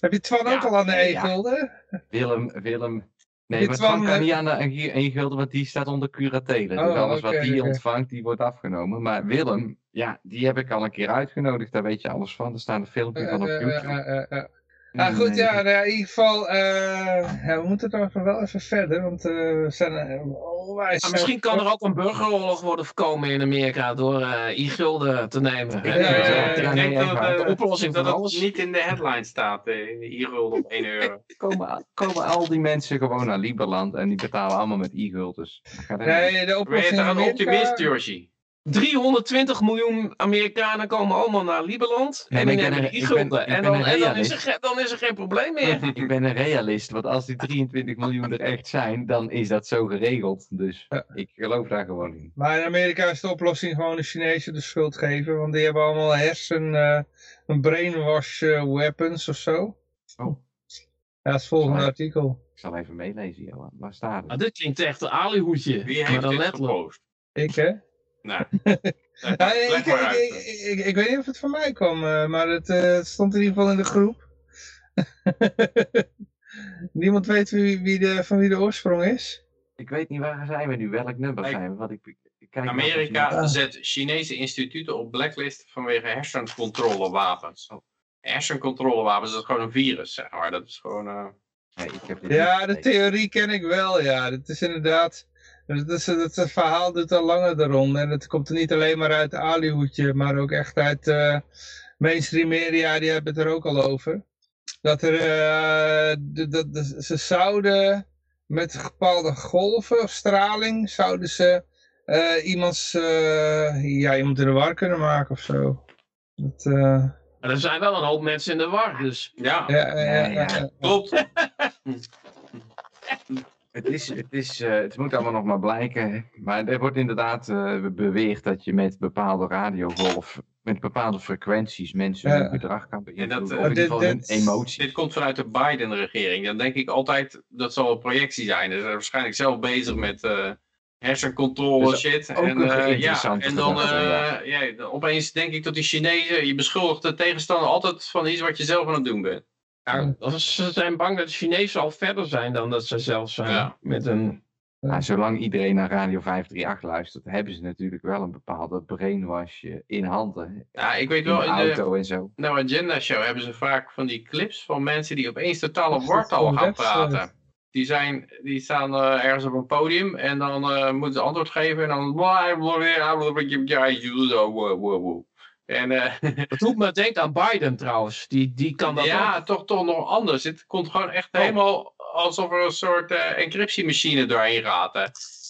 A: Heb je Twan ja, ook al aan de e-gulden?
E: Willem, Willem, Nee, maar Twan kan niet aan de een gulden, want die staat onder curatele. dus oh, alles wat die ontvangt, die wordt afgenomen. Maar Willem, ja, die heb ik al een keer uitgenodigd. Daar weet je alles van. Er staan een filmpje van op eh, eh,
A: YouTube. Uh, Ah, goed, ja, nou ja, in ieder geval, uh, ja, we moeten toch wel even verder, want uh, we zijn onwijs...
C: Ah, misschien kan er ook een burgeroorlog worden voorkomen in Amerika door uh, i-gulden te nemen.
B: Ja, ik denk dat de oplossing dat het niet in de headline staat, in de i-gulden op 1 euro.
E: komen, komen al die mensen gewoon naar Liberland en die betalen allemaal met i-guldens.
A: Nee, de oplossing
B: Ben je een optimist, Georgie?
C: 320 miljoen Amerikanen komen allemaal naar Liberland. en die nemen die gulden. En, dan, en dan, is er, dan is er geen probleem meer.
E: ik ben een realist. Want als die 23 miljoen er echt zijn, dan is dat zo geregeld. Dus ik geloof daar gewoon in.
A: Maar in Amerika is de oplossing gewoon de Chinezen de schuld geven. Want die hebben allemaal hersen, uh, een brainwash uh, weapons of zo.
E: Oh.
A: Ja, dat is het volgende artikel.
E: Ik zal even meelezen, Johan. Waar staat het?
C: Ah, dit klinkt echt een alihoedje.
B: Wie heeft dit gepost?
A: Ik, hè?
B: Nou,
A: ja, ik, ik, ik, weet niet of het van mij kwam, uh, maar het, uh, het, stond in ieder geval in de groep. Niemand weet wie, wie de, van wie de oorsprong is.
E: Ik weet niet waar zijn we nu, welk nummer zijn we. Wat ik,
B: kijk Amerika zet Chinese instituten op blacklist vanwege hersencontrolewapens. Oh. Hersencontrolewapens, dat is gewoon een virus, zeg maar. Dat is gewoon... Uh...
E: Nee, ik heb
A: ja, de theorie ken ik wel, ja. Dat is inderdaad... Dus dat, dat, verhaal doet al langer de ronde. En het komt er niet alleen maar uit Alihoedje, maar ook echt uit uh, mainstream media, die hebben het er ook al over. Dat er, uh, de, de, ze zouden met bepaalde golven of straling, zouden ze uh, iemands, ja, iemand in de war kunnen maken of zo. Dat,
C: er zijn wel een hoop mensen in de war, dus.
B: Ja,
A: ja, ja, ja, ja.
B: klopt.
E: Het, is, het, is, uh, het moet allemaal nog maar blijken. Maar er wordt inderdaad uh, beweerd dat je met bepaalde radiogolf, met bepaalde frequenties mensen hun gedrag kan beïnvloeden. Dat, uh, of in ieder geval hun emoties.
B: Dit komt vanuit de Biden-regering. Dan denk ik altijd, dat zal een projectie zijn. Ze zijn waarschijnlijk zelf bezig met hersencontrole dus shit.
E: En, ja,
B: en dan ja. ja. opeens denk ik dat die Chinezen, je beschuldigt de tegenstander altijd van iets wat je zelf aan het doen bent.
C: Ja, ze zijn bang dat de Chinezen al verder zijn dan dat ze zelf zijn. Met een...
E: Ja, zolang iedereen naar Radio 538 luistert, hebben ze natuurlijk wel een bepaalde brainwash in handen.
B: Ja, ik weet wel,
E: in de, auto en zo.
B: Nou, Agenda Show hebben ze vaak van die clips van mensen die opeens totale wartaal gaan praten. Die, zijn, die staan uh, ergens op een podium en dan uh, moeten ze antwoord geven en dan... En, uh,
C: dat doet me denken aan Biden trouwens. Die, die kan dat
B: Ja, toch, toch nog anders. Het komt gewoon echt oh. helemaal alsof er een soort uh, encryptiemachine doorheen gaat.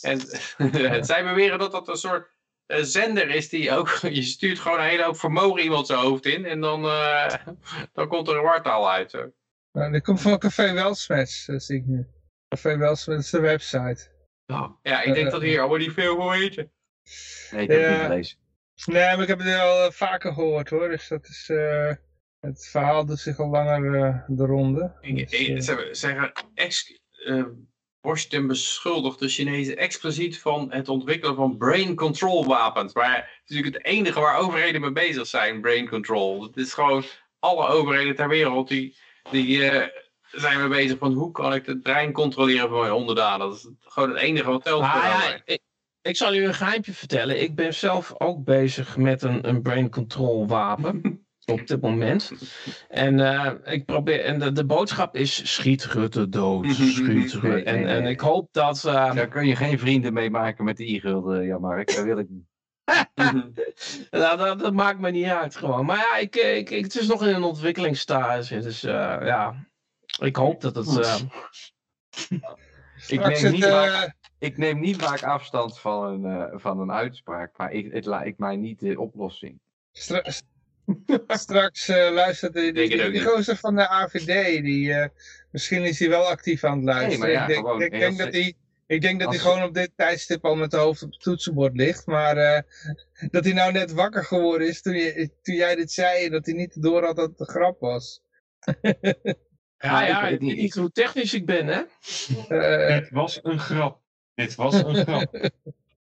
B: En zij beweren dat dat een soort uh, zender is die ook... Je stuurt gewoon een hele hoop vermogen iemand zijn hoofd in. En dan, dan komt er een wartaal uit.
A: Nou, dit komt van Café Welsmets, zie ik nu. Café Welsmets is de website.
B: Ja, ja ik denk dat hier allemaal niet veel voor weten.
E: Nee, ik heb het niet gelezen.
A: Nee, maar ik heb het al vaker gehoord hoor. Dus dat is... het verhaal doet zich al langer de ronde.
B: Dus, ze zeggen, ex, Washington beschuldigt de Chinezen expliciet van het ontwikkelen van brain control wapens. Maar het is natuurlijk het enige waar overheden mee bezig zijn, brain control. Het is gewoon alle overheden ter wereld die, die uh, zijn mee bezig van hoe kan ik het brein controleren van mijn onderdanen. Dat is gewoon het enige wat telt.
C: Ah, ja, ik, ik, zal u een geheimje vertellen. Ik ben zelf ook bezig met een, een brain control wapen. op dit moment. En uh, ik probeer, en de, de boodschap is schiet Rutte dood. Schiet Rutte. En, en ik hoop dat... Uh,
E: Daar kun je geen vrienden mee maken met de i-gulden, ja Mark. Dat wil ik niet.
C: nou, dat, dat, maakt me niet uit gewoon. Maar ja, ik, ik, ik het is nog in een ontwikkelingstage. Dus uh, ja, ik hoop dat het...
E: ik, neem niet ik neem niet vaak afstand van een, van een uitspraak, maar ik, het lijkt mij niet de oplossing.
A: Straks uh, luistert de, die, die, die gozer van de AVD, die, uh, misschien is hij wel actief aan het luisteren. Nee, ja, ik denk, gewoon, ik denk dat hij... Ik denk dat hij gewoon op dit tijdstip al met de hoofd op het toetsenbord ligt. Maar uh, dat hij nou net wakker geworden is toen, je, toen jij dit zei. En dat hij niet door had dat het een grap was.
C: ja, ja, ik weet niet hoe technisch ik ben, hè?
D: het was een grap. Het was een grap.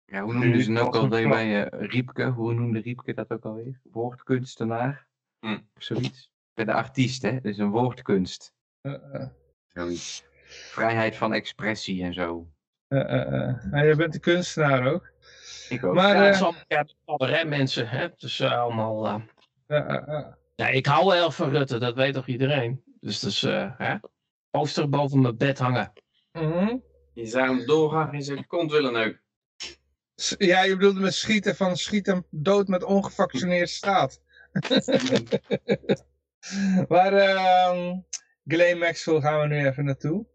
E: Ja, hoe noemden ze ook alweer bij uh, Riepke? Hoe noemde Riepke dat ook alweer? Woordkunstenaar? Hm. Of zoiets. Bij de artiest, hè? Dat is een woordkunst. Uh, uh. Zoiets. Vrijheid van expressie en zo.
A: Uh, je bent een kunstenaar ook.
E: Ik ook.
C: Maar, ja, het is allemaal ja, mensen, hè? Dus allemaal... Ja, ik hou wel van Rutte, dat weet toch iedereen? Dus dat is, hè? Poster boven mijn bed hangen.
B: -hmm. Je zou hem doorgaan in zijn kont willen neuken.
A: Ja, je bedoelde met schieten van schiet hem dood met ongevaccineerd staat. maar uh, Glenn Maxwell gaan we nu even naartoe.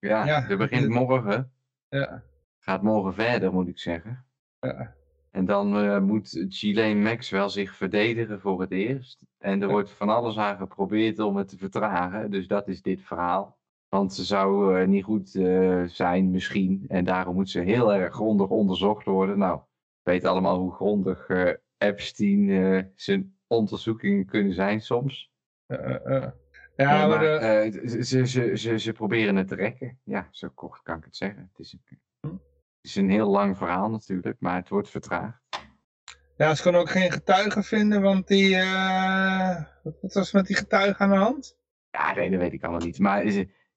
E: Ja, ja er begint morgen. Ja. Gaat morgen verder, moet ik zeggen. Ja. En dan uh, moet Ghislaine Maxwell zich verdedigen voor het eerst. En er wordt van alles aan geprobeerd om het te vertragen. Dus dat is dit verhaal. Want ze zou uh, niet goed uh, zijn, misschien. En daarom moet ze heel erg grondig onderzocht worden. Nou, we weten allemaal hoe grondig uh, Epstein zijn onderzoekingen kunnen zijn soms. ja, maar, ze, ze, ze, ze, proberen het te rekken. Ja, zo kort kan ik het zeggen. Het is, een, het is een heel lang verhaal natuurlijk, maar het wordt vertraagd.
A: Ja, ze kunnen ook geen getuigen vinden, want die... wat was met die getuigen aan de hand?
E: Ja, nee, dat weet ik allemaal niet. Maar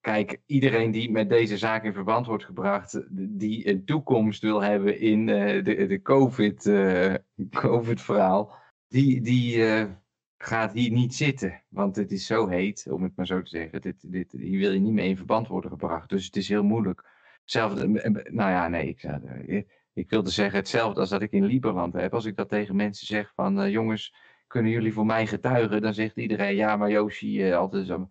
E: Kijk, iedereen die met deze zaak in verband wordt gebracht, die een toekomst wil hebben in uh, de, de COVID, COVID-verhaal, die, die uh, gaat hier niet zitten. Want het is zo heet, om het maar zo te zeggen. Dit, dit, hier wil je niet mee in verband worden gebracht. Dus het is heel moeilijk. Hetzelfde, nou ja, nee, ik, ik wilde zeggen hetzelfde als dat ik in Lieberland heb. Als ik dat tegen mensen zeg van, jongens, kunnen jullie voor mij getuigen? Dan zegt iedereen, ja, maar Yoshi, altijd zo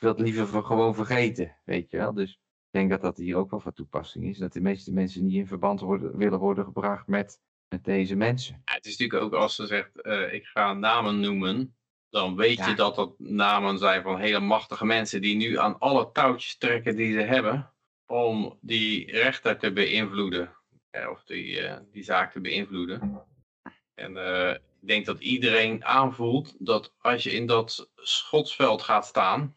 E: wil het liever gewoon vergeten, weet je wel. Dus ik denk dat dat hier ook wel van toepassing is. Dat de meeste mensen niet in verband worden, willen worden gebracht met, met deze mensen.
B: Ja, het is natuurlijk ook als ze zegt, uh, ik ga namen noemen. Dan weet je dat dat namen zijn van hele machtige mensen die nu aan alle touwtjes trekken die ze hebben. Om die rechter te beïnvloeden. of die, uh, die zaak te beïnvloeden. En uh, ik denk dat iedereen aanvoelt dat als je in dat schotsveld gaat staan,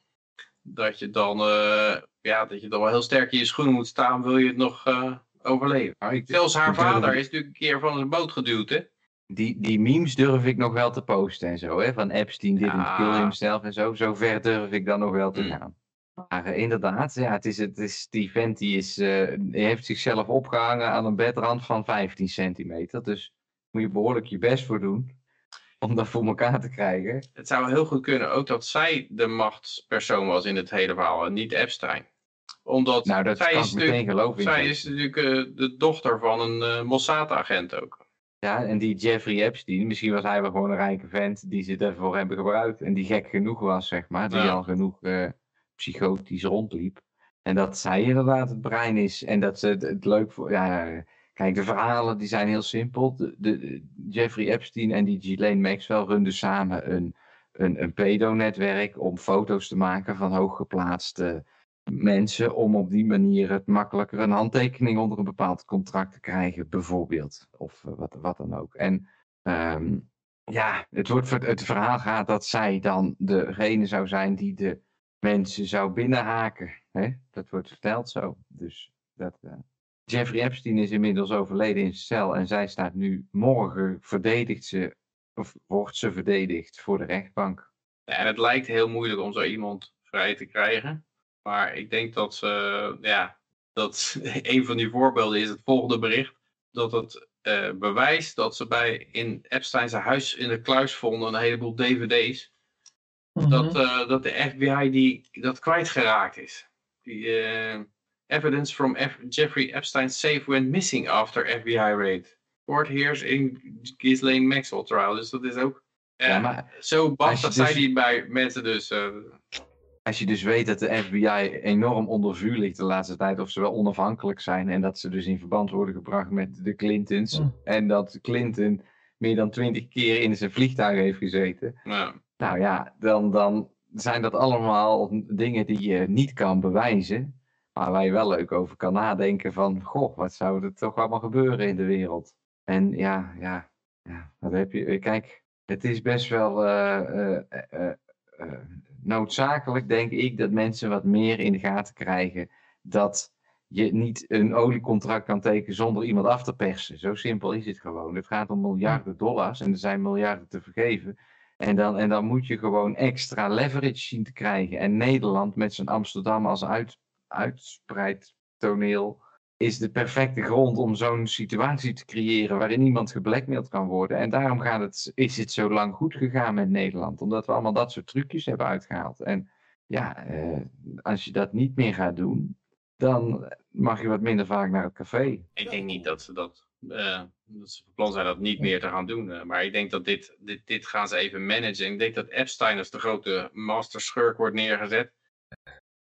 B: dat je dan, uh, ja, dat je dan wel heel sterk in je schoenen moet staan, wil je het nog uh, overleven. Nou, ik, Zelfs haar vader is natuurlijk een keer van zijn boot geduwd, hè?
E: Die, die memes durf ik nog wel te posten en zo, hè? Van Epstein didn't ja. kill himself en zo. Zo ver durf ik dan nog wel te mm. gaan. Maar uh, inderdaad, ja, het is, het is, die vent die, is, heeft zichzelf opgehangen aan een bedrand van 15 centimeter. Dus moet je behoorlijk je best voor doen om dat voor elkaar te krijgen.
B: Het zou heel goed kunnen ook dat zij de machtspersoon was in het hele verhaal en niet Epstein. Omdat
E: nou, dat
B: zij,
E: is natuurlijk,
B: zij is natuurlijk uh, de dochter van een uh, Mossad-agent ook.
E: Ja, en die Jeffrey Epstein, misschien was hij wel gewoon een rijke vent die ze ervoor hebben gebruikt. En die gek genoeg was, zeg maar. Die al genoeg uh, psychotisch rondliep. En dat zij inderdaad het brein is. En dat ze het, het leuk voor... Ja, Kijk, de verhalen die zijn heel simpel. De, Jeffrey Epstein en die Ghislaine Maxwell runden samen een, een, een pedo-netwerk om foto's te maken van hooggeplaatste mensen om op die manier het makkelijker een handtekening onder een bepaald contract te krijgen, bijvoorbeeld. Of wat, wat dan ook. En ehm, ja, het, wordt, het verhaal gaat dat zij dan degene zou zijn die de mensen zou binnenhaken. Hè? Dat wordt verteld zo. Dus dat, uh... Jeffrey Epstein is inmiddels overleden in zijn cel en zij staat nu morgen verdedigd ze, of wordt ze verdedigd voor de rechtbank.
B: En het lijkt heel moeilijk om zo iemand vrij te krijgen. Maar ik denk dat ze, ja, dat een van die voorbeelden is het volgende bericht. Dat het uh, bewijst dat ze bij in Epstein's huis in de kluis vonden een heleboel dvd's. dat, mhm. eh, dat de FBI die, dat kwijtgeraakt is. Die uh, evidence from F Jeffrey Epstein's safe went missing after FBI raid. Court hears in Ghislaine Maxwell trial. Dus dat is ook ja, maar zo bang dat dus... zij die bij mensen dus
E: als je dus weet dat de FBI enorm onder vuur ligt de laatste tijd, of ze wel onafhankelijk zijn en dat ze dus in verband worden gebracht met de Clintons. En dat Clinton meer dan twintig keer in zijn vliegtuig heeft gezeten. Ja. Nou ja, dan, dan zijn dat allemaal dingen die je niet kan bewijzen. Maar waar je wel leuk over kan nadenken van, goh, wat zou er toch allemaal gebeuren in de wereld? En ja, ja, ja, wat heb je, kijk, het is best wel uh, uh, noodzakelijk, denk ik, dat mensen wat meer in de gaten krijgen dat je niet een oliecontract kan tekenen zonder iemand af te persen. Zo simpel is het gewoon. Het gaat om miljarden dollars en er zijn miljarden te vergeven. En dan, en dan moet je gewoon extra leverage zien te krijgen. En Nederland met zijn Amsterdam als uit, uitspreidtoneel is de perfecte grond om zo'n situatie te creëren waarin niemand geblackmailed kan worden. En daarom gaat het, is het zo lang goed gegaan met Nederland, omdat we allemaal dat soort trucjes hebben uitgehaald. En ja, eh, als je dat niet meer gaat doen, dan mag je wat minder vaak naar het café.
B: Ik denk niet dat ze dat, uh, dat ze plan zijn dat niet meer te gaan doen. Uh, maar ik denk dat dit, dit, dit gaan ze even managen. Ik denk dat Epstein als de grote master schurk wordt neergezet.